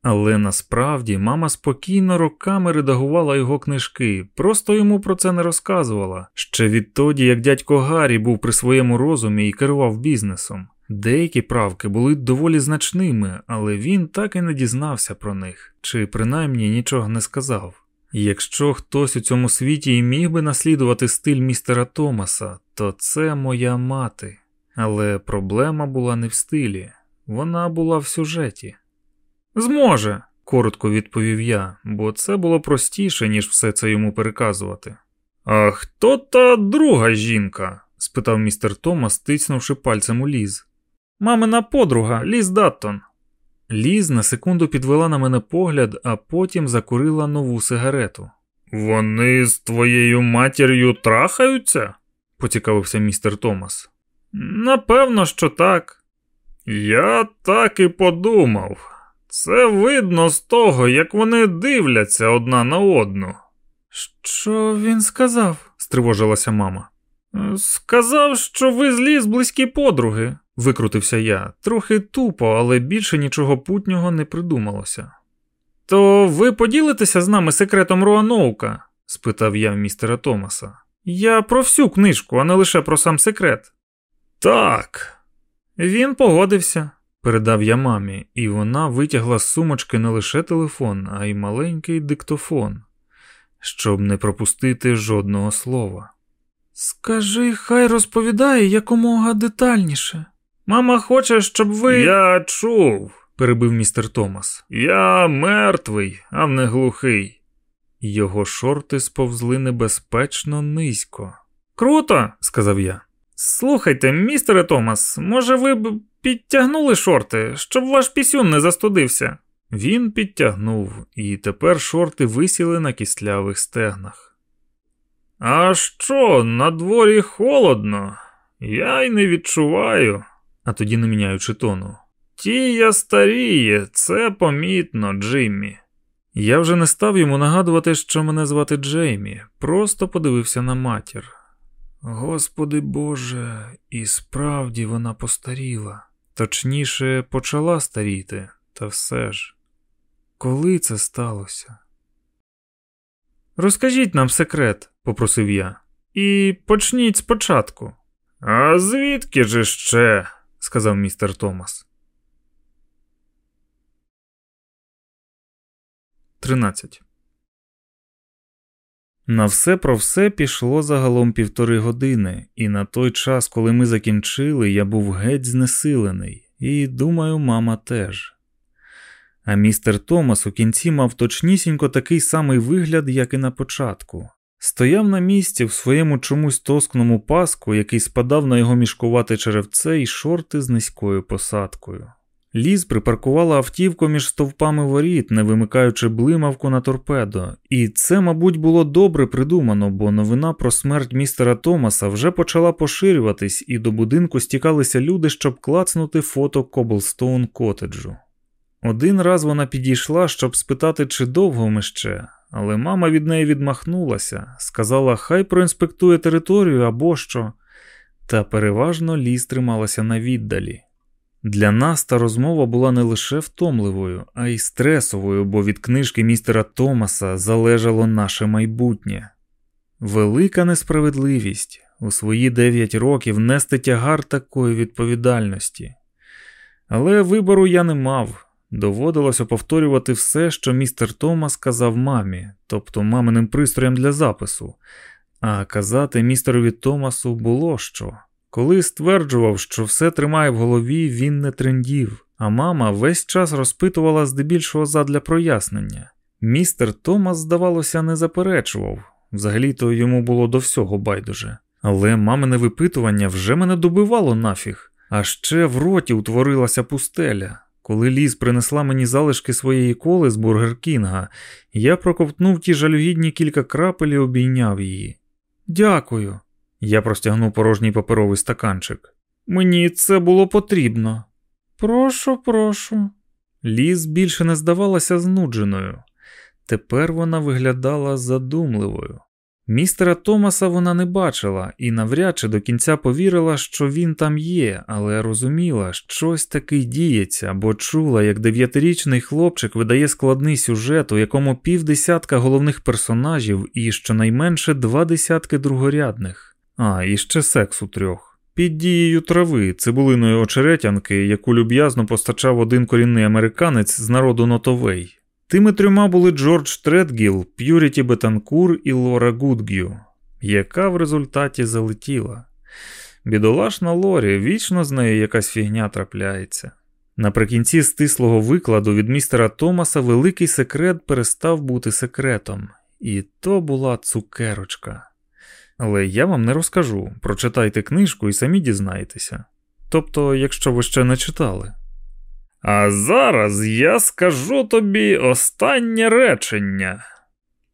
[SPEAKER 1] Але насправді мама спокійно роками редагувала його книжки, просто йому про це не розказувала. Ще відтоді, як дядько Гаррі був при своєму розумі і керував бізнесом. Деякі правки були доволі значними, але він так і не дізнався про них, чи принаймні нічого не сказав. Якщо хтось у цьому світі і міг би наслідувати стиль містера Томаса, то це моя мати. Але проблема була не в стилі, вона була в сюжеті. Зможе, коротко відповів я, бо це було простіше, ніж все це йому переказувати. А хто та друга жінка? спитав містер Томас, тиснувши пальцем у ліз. Мамина подруга, Ліз Даттон. Ліз на секунду підвела на мене погляд, а потім закурила нову сигарету. Вони з твоєю матір'ю трахаються? поцікавився містер Томас. Напевно, що так. Я так і подумав. Це видно з того, як вони дивляться одна на одну.
[SPEAKER 2] Що він сказав?
[SPEAKER 1] стривожилася мама. Сказав, що ви злі з близькі подруги, викрутився я, трохи тупо, але більше нічого путнього не придумалося. То ви поділитеся з нами секретом Руаноука? спитав я містера Томаса. Я про всю книжку, а не лише про сам секрет. Так. Він погодився передав я мамі, і вона витягла з сумочки не лише телефон, а й маленький диктофон, щоб не пропустити жодного слова.
[SPEAKER 2] Скажи, хай розповідає якомога детальніше.
[SPEAKER 1] Мама хоче, щоб ви. Я чув, перебив містер Томас. Я мертвий, а не глухий. Його шорти сповзли небезпечно низько. Круто, сказав я. Слухайте, містере Томас, може, ви б підтягнули шорти, щоб ваш пісюн не застудився? Він підтягнув, і тепер шорти висіли на кістлявих стегнах. А що, на дворі холодно? Я й не відчуваю, а тоді не міняючи тону. Тія старіє, це помітно, Джиммі. Я вже не став йому нагадувати, що мене звати Джеймі, просто подивився на матір. Господи Боже, і справді вона постаріла, точніше, почала старіти, та все ж. Коли це сталося? Розкажіть нам секрет, попросив я, і почніть спочатку. А звідки ж ще? Сказав містер Томас. 13 на все про все пішло загалом півтори години, і на той час, коли ми закінчили, я був геть знесилений, і, думаю, мама теж. А містер Томас у кінці мав точнісінько такий самий вигляд, як і на початку. Стояв на місці в своєму чомусь тоскному паску, який спадав на його мішкувате черевце і шорти з низькою посадкою. Ліз припаркувала автівку між стовпами воріт, не вимикаючи блимавку на торпедо, і це, мабуть, було добре придумано, бо новина про смерть містера Томаса вже почала поширюватись, і до будинку стікалися люди, щоб клацнути фото Коблстоун Котеджу. Один раз вона підійшла, щоб спитати, чи довго ми ще, але мама від неї відмахнулася, сказала, хай проінспектує територію або що, та переважно ліз трималася на віддалі. Для нас та розмова була не лише втомливою, а й стресовою, бо від книжки містера Томаса залежало наше майбутнє. Велика несправедливість у свої дев'ять років нести тягар такої відповідальності. Але вибору я не мав. Доводилося повторювати все, що містер Томас сказав мамі, тобто маминим пристроєм для запису, А казати містерові Томасу було що. Коли стверджував, що все тримає в голові, він не трендів, а мама весь час розпитувала здебільшого задля прояснення. Містер Томас, здавалося, не заперечував, взагалі-то йому було до всього байдуже. Але мамине випитування вже мене добивало нафіг, а ще в роті утворилася пустеля. Коли ліз принесла мені залишки своєї коли з Бургер Кінга, я проковтнув ті жалюгідні кілька крапель і обійняв її. Дякую. Я простягнув порожній паперовий стаканчик. Мені це було потрібно.
[SPEAKER 2] Прошу, прошу.
[SPEAKER 1] Ліз більше не здавалася знудженою. Тепер вона виглядала задумливою. Містера Томаса вона не бачила і навряд чи до кінця повірила, що він там є, але розуміла, щось таки діється, бо чула, як дев'ятирічний хлопчик видає складний сюжет, у якому півдесятка головних персонажів і щонайменше два десятки другорядних. А, і ще секс у трьох. Під дією трави, цибулиної очеретянки, яку люб'язно постачав один корінний американець з народу Нотовей. Тими трьома були Джордж Тредгіл, П'юріті Бетанкур і Лора Гудгю, яка в результаті залетіла. Бідолашна Лорі, вічно з нею якась фігня трапляється. Наприкінці стислого викладу від містера Томаса великий секрет перестав бути секретом, і то була цукерочка. Але я вам не розкажу, прочитайте книжку і самі дізнаєтеся. Тобто, якщо ви ще не читали. А зараз я скажу тобі останнє речення.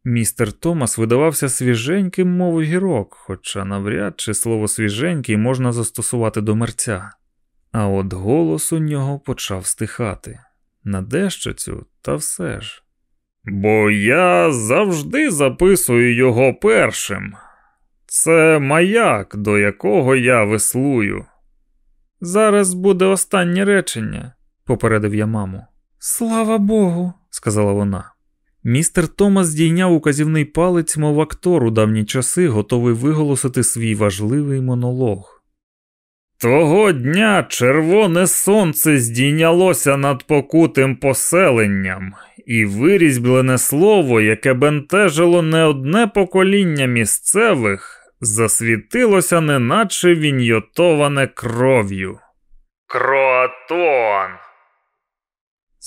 [SPEAKER 1] Містер Томас видавався свіженьким, мов гірок, хоча навряд чи слово свіженький можна застосувати до мерця. А от голос у нього почав стихати. На дещицю, та все ж. Бо я завжди записую його першим. Це маяк, до якого я веслую. Зараз буде останнє речення попередив я маму.
[SPEAKER 2] Слава Богу,
[SPEAKER 1] сказала вона. Містер Томас здійняв указівний палець, мов актор у давні часи, готовий виголосити свій важливий монолог. Того дня червоне сонце здійнялося над покутим поселенням, і вирізблене слово, яке бентежило не одне покоління місцевих, засвітилося, неначе віньйотоване кров'ю. Кроатон.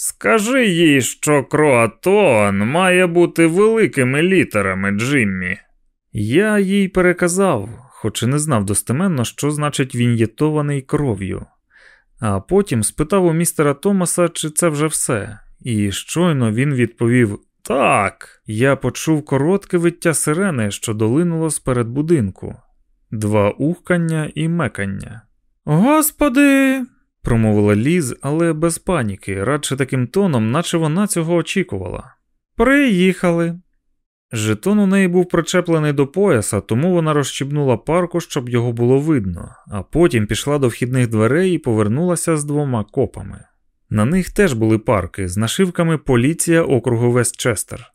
[SPEAKER 1] Скажи їй, що Кроатон має бути великими літерами, Джиммі. Я їй переказав, хоч і не знав достеменно, що значить він'єтований кров'ю. А потім спитав у містера Томаса, чи це вже все, і щойно він відповів так. Я почув коротке виття сирени, що долинуло з перед будинку, два ухкання і мекання.
[SPEAKER 2] Господи,
[SPEAKER 1] промовила Ліз, але без паніки, радше таким тоном, наче вона цього очікувала.
[SPEAKER 2] Приїхали.
[SPEAKER 1] Жетон у неї був причеплений до пояса, тому вона розщібнула парку, щоб його було видно, а потім пішла до вхідних дверей і повернулася з двома копами. На них теж були парки з нашивками Поліція округу Вестчестер.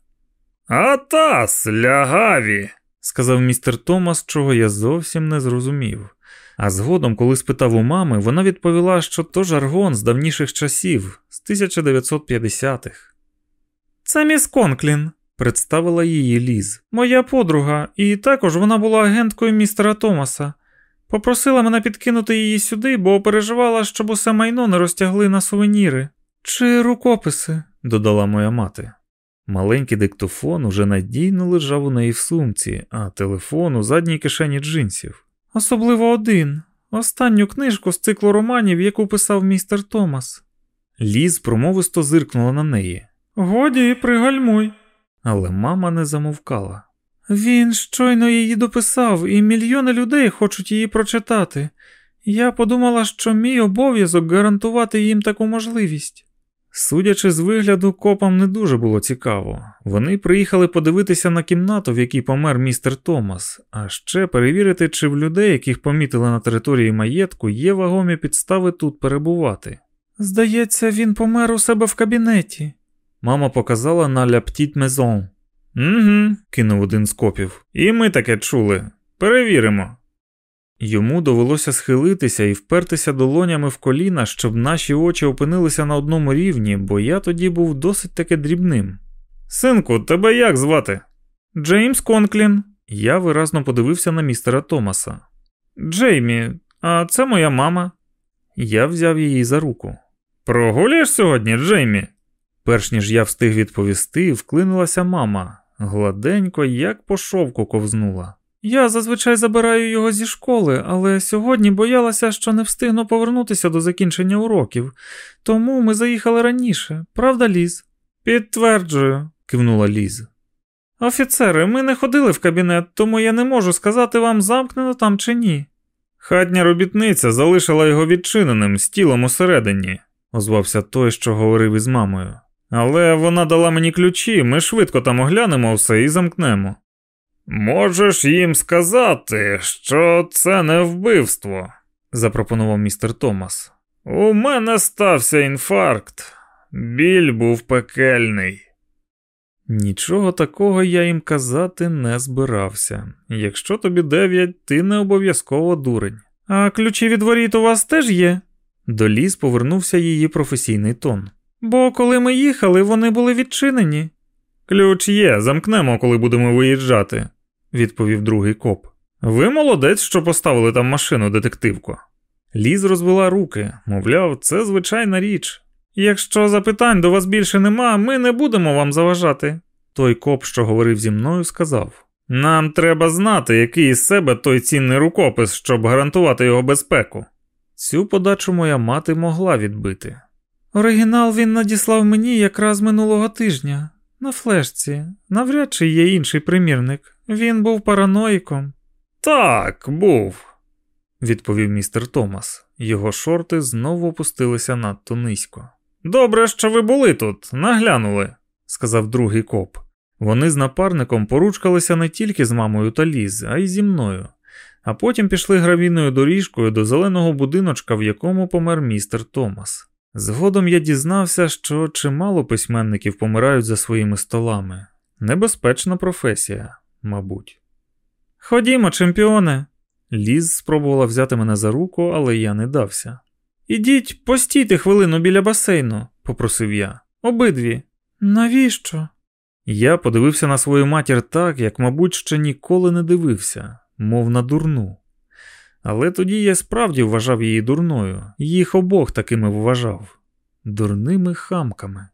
[SPEAKER 1] Атас, лягаві, сказав містер Томас, чого я зовсім не зрозумів. А згодом, коли спитав у мами, вона відповіла, що то жаргон з давніших часів, з 1950-х.
[SPEAKER 2] Це міс Конклін,
[SPEAKER 1] представила її Ліз.
[SPEAKER 2] Моя подруга, і також вона була агенткою містера Томаса. Попросила мене підкинути її сюди, бо переживала, щоб усе майно не розтягли на сувеніри. Чи рукописи,
[SPEAKER 1] додала моя мати. Маленький диктофон уже надійно лежав у неї в сумці, а телефон у задній кишені джинсів.
[SPEAKER 2] Особливо один, останню книжку з циклу романів, яку писав містер Томас.
[SPEAKER 1] Ліз промовисто зиркнула на неї.
[SPEAKER 2] Годі, пригальмуй.
[SPEAKER 1] Але мама не замовкала.
[SPEAKER 2] Він щойно її дописав, і мільйони людей хочуть її прочитати. Я подумала, що мій обов'язок гарантувати їм таку можливість.
[SPEAKER 1] Судячи з вигляду, копам не дуже було цікаво. Вони приїхали подивитися на кімнату, в якій помер містер Томас, а ще перевірити, чи в людей, яких помітили на території маєтку, є вагомі підстави тут перебувати.
[SPEAKER 2] Здається, він помер у себе в кабінеті.
[SPEAKER 1] Мама показала на ля птіть мезон. Угу, кинув один з копів. І ми таке чули. Перевіримо. Йому довелося схилитися і впертися долонями в коліна, щоб наші очі опинилися на одному рівні, бо я тоді був досить таки дрібним. Синку, тебе як звати?
[SPEAKER 2] Джеймс Конклін.
[SPEAKER 1] Я виразно подивився на містера Томаса. Джеймі, а це моя мама. Я взяв її за руку. Прогуляєш сьогодні, Джеймі? Перш ніж я встиг відповісти, вклинилася мама, гладенько, як по шовку ковзнула. Я зазвичай забираю його зі школи, але сьогодні боялася, що не встигну повернутися до закінчення уроків, тому ми заїхали раніше, правда, Ліз? Підтверджую, кивнула Ліз. Офіцери, ми не ходили в кабінет, тому я не можу сказати вам, замкнено там чи ні. Хатня робітниця залишила його відчиненим з тілом усередині, озвався той, що говорив із мамою. Але вона дала мені ключі, ми швидко там оглянемо все і замкнемо. Можеш їм сказати, що це не вбивство, запропонував містер Томас. У мене стався інфаркт. Біль був пекельний. Нічого такого я їм казати не збирався. Якщо тобі дев'ять, ти не обов'язково дурень. А ключі від воріт у вас теж є? До ліс повернувся її професійний тон. Бо коли ми їхали, вони були відчинені. Ключ є, замкнемо, коли будемо виїжджати, відповів другий коп. Ви молодець, що поставили там машину, детективко. Ліз розвела руки, мовляв, це звичайна річ. Якщо запитань до вас більше нема, ми не будемо вам заважати. Той коп, що говорив зі мною, сказав: Нам треба знати, який із себе той цінний рукопис, щоб гарантувати його безпеку. Цю подачу моя мати могла відбити. Оригінал він надіслав мені якраз минулого тижня, на флешці. Навряд чи є інший примірник. Він був параноїком. Так, був, відповів містер Томас. Його шорти знову опустилися надто низько. Добре, що ви були тут, наглянули, сказав другий коп. Вони з напарником поручкалися не тільки з мамою та Ліз, а й зі мною, а потім пішли гравійною доріжкою до зеленого будиночка, в якому помер містер Томас. Згодом я дізнався, що чимало письменників помирають за своїми столами. Небезпечна професія, мабуть. Ходімо, чемпіоне. Ліз спробувала взяти мене за руку, але я не дався. Ідіть, постійте хвилину біля басейну, попросив я. Обидві. Навіщо? Я подивився на свою матір так, як, мабуть, ще ніколи не дивився, мов на дурну. Але тоді я справді вважав її дурною, їх обох такими вважав дурними хамками.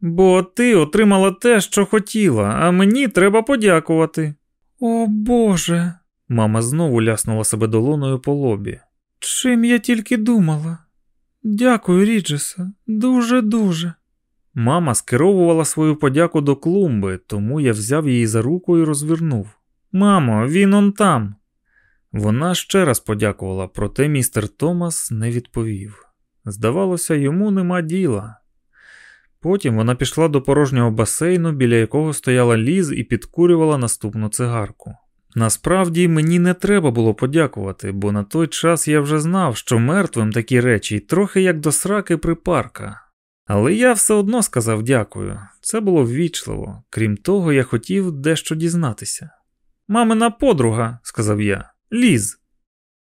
[SPEAKER 1] Бо ти отримала те, що хотіла, а мені треба подякувати. О Боже. Мама знову ляснула себе долоною по лобі. Чим я тільки думала? Дякую, Ріджеса, дуже-дуже. Мама скеровувала свою подяку до клумби, тому я взяв її за руку і розвернув. Мамо, він он там. Вона ще раз подякувала, проте містер Томас не відповів. Здавалося, йому нема діла. Потім вона пішла до порожнього басейну, біля якого стояла ліз і підкурювала наступну цигарку. Насправді мені не треба було подякувати, бо на той час я вже знав, що мертвим такі речі трохи як до сраки припарка. Але я все одно сказав дякую, це було ввічливо, крім того, я хотів дещо дізнатися. Мамина подруга, сказав я, ліз.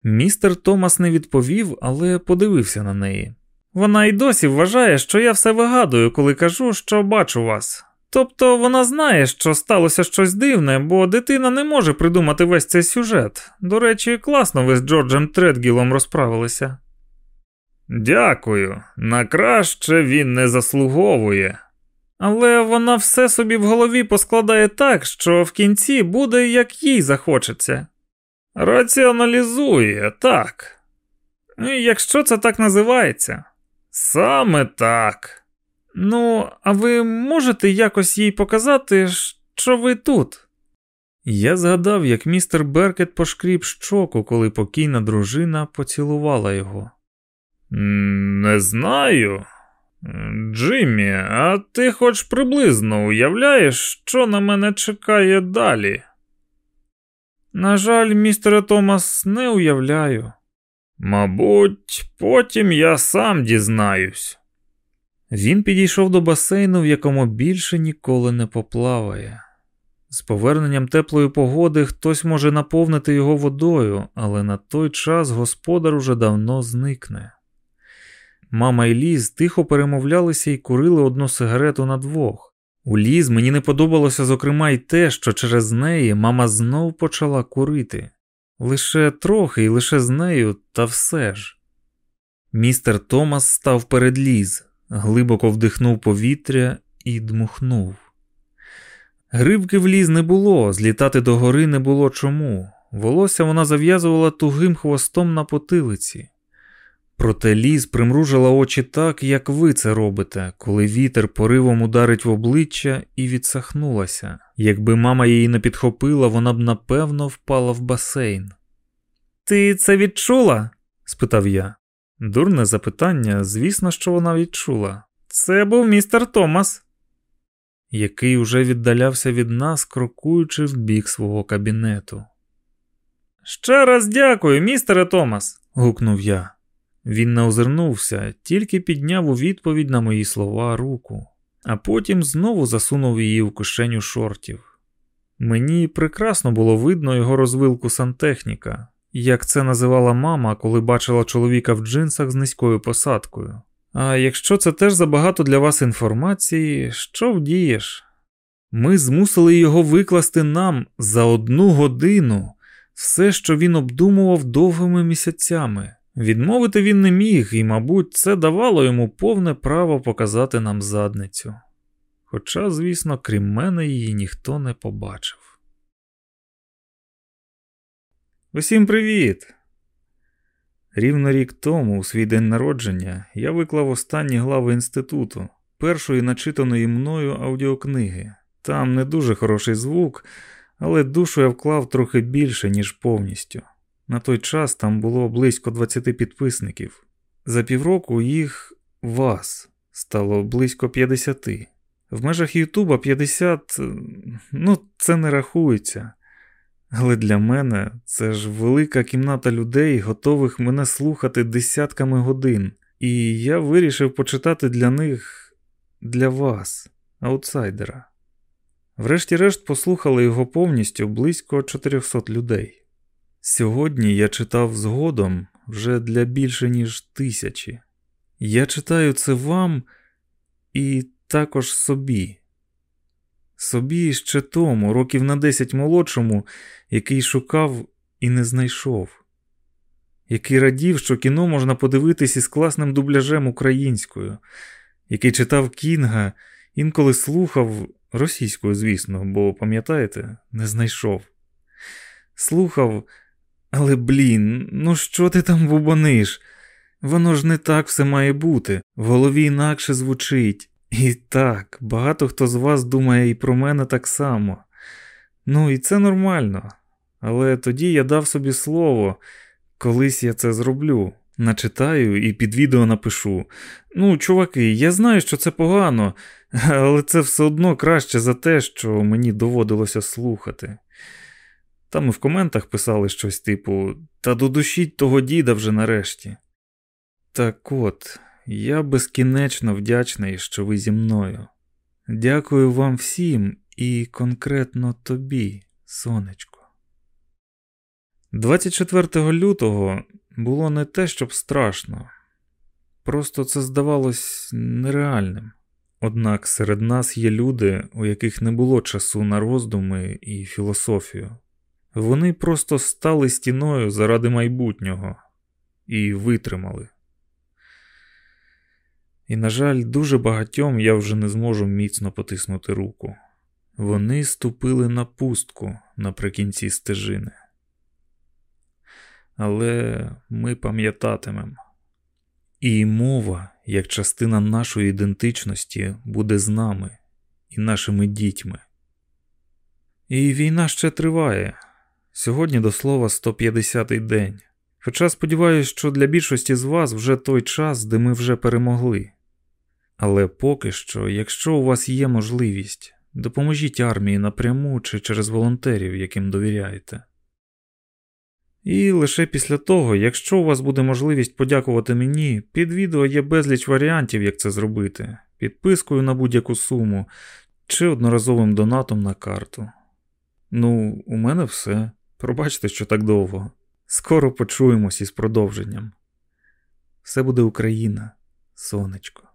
[SPEAKER 1] Містер Томас не відповів, але подивився на неї. Вона й досі вважає, що я все вигадую, коли кажу, що бачу вас. Тобто вона знає, що сталося щось дивне, бо дитина не може придумати весь цей сюжет. До речі, класно ви з Джорджем Тредгілом розправилися. Дякую, на краще він не заслуговує. Але вона все собі в голові поскладає так, що в кінці буде як їй захочеться. Раціоналізує, так. Якщо це так називається. Саме так. Ну, а ви можете якось їй показати, що ви тут? Я згадав, як містер Беркет пошкріб щоку, коли покійна дружина поцілувала його. Не знаю. Джиммі, а ти хоч приблизно уявляєш, що на мене чекає далі? На жаль, містере Томас, не уявляю. Мабуть, потім я сам дізнаюсь. Він підійшов до басейну, в якому більше ніколи не поплаває. З поверненням теплої погоди хтось може наповнити його водою, але на той час господар уже давно зникне. Мама і Ліз тихо перемовлялися і курили одну сигарету на двох. У ліз мені не подобалося, зокрема, й те, що через неї мама знов почала курити. Лише трохи і лише з нею, та все ж. Містер Томас став перед ліз, глибоко вдихнув повітря і дмухнув. Грибки в ліз не було, злітати до гори не було чому. Волосся вона зав'язувала тугим хвостом на потилиці. Проте ліз примружила очі так, як ви це робите, коли вітер поривом ударить в обличчя і відсахнулася. Якби мама її не підхопила, вона б напевно впала в басейн. Ти це відчула? спитав я. Дурне запитання, звісно, що вона відчула. Це був містер Томас, який уже віддалявся від нас, крокуючи в бік свого кабінету. Ще раз дякую, містере Томас. гукнув я. Він не озирнувся, тільки підняв у відповідь на мої слова руку, а потім знову засунув її в кишеню шортів. Мені прекрасно було видно його розвилку сантехніка, як це називала мама, коли бачила чоловіка в джинсах з низькою посадкою. А якщо це теж забагато для вас інформації, що вдієш? Ми змусили його викласти нам за одну годину все, що він обдумував довгими місяцями. Відмовити він не міг, і, мабуть, це давало йому повне право показати нам задницю. Хоча, звісно, крім мене, її ніхто не побачив. Усім привіт! Рівно рік тому, у свій день народження, я виклав останні глави інституту, першої начитаної мною аудіокниги. Там не дуже хороший звук, але душу я вклав трохи більше, ніж повністю. На той час там було близько 20 підписників. За півроку їх вас стало близько 50. В межах Ютуба 50, ну, це не рахується. Але для мене це ж велика кімната людей, готових мене слухати десятками годин. І я вирішив почитати для них, для вас, аутсайдера. Врешті-решт послухали його повністю близько 400 людей. Сьогодні я читав згодом вже для більше, ніж тисячі. Я читаю це вам і також собі. Собі ще тому, років на десять молодшому, який шукав і не знайшов, який радів, що кіно можна подивитись із класним дубляжем українською, який читав Кінга, інколи слухав російською, звісно, бо, пам'ятаєте, не знайшов. Слухав, але блін, ну що ти там бубониш? Воно ж не так все має бути, в голові інакше звучить. І так, багато хто з вас думає і про мене так само. Ну і це нормально. Але тоді я дав собі слово, колись я це зроблю. Начитаю і під відео напишу. Ну, чуваки, я знаю, що це погано, але це все одно краще за те, що мені доводилося слухати. Там і в коментах писали щось типу Та додушіть того діда вже нарешті. Так от, я безкінечно вдячний, що ви зі мною. Дякую вам всім і конкретно тобі, сонечко. 24 лютого було не те, щоб страшно, просто це здавалось нереальним. Однак серед нас є люди, у яких не було часу на роздуми і філософію. Вони просто стали стіною заради майбутнього і витримали. І, на жаль, дуже багатьом я вже не зможу міцно потиснути руку. Вони ступили на пустку наприкінці стежини. Але ми пам'ятатимемо. І мова, як частина нашої ідентичності, буде з нами і нашими дітьми. І війна ще триває. Сьогодні до слова 150-й день. Хоча сподіваюся, що для більшості з вас вже той час, де ми вже перемогли. Але поки що, якщо у вас є можливість, допоможіть армії напряму чи через волонтерів, яким довіряєте. І лише після того, якщо у вас буде можливість подякувати мені, під відео є безліч варіантів, як це зробити, підпискою на будь-яку суму чи одноразовим донатом на карту. Ну, у мене все. Пробачте, що так довго. Скоро почуємось із продовженням. Все буде Україна, сонечко.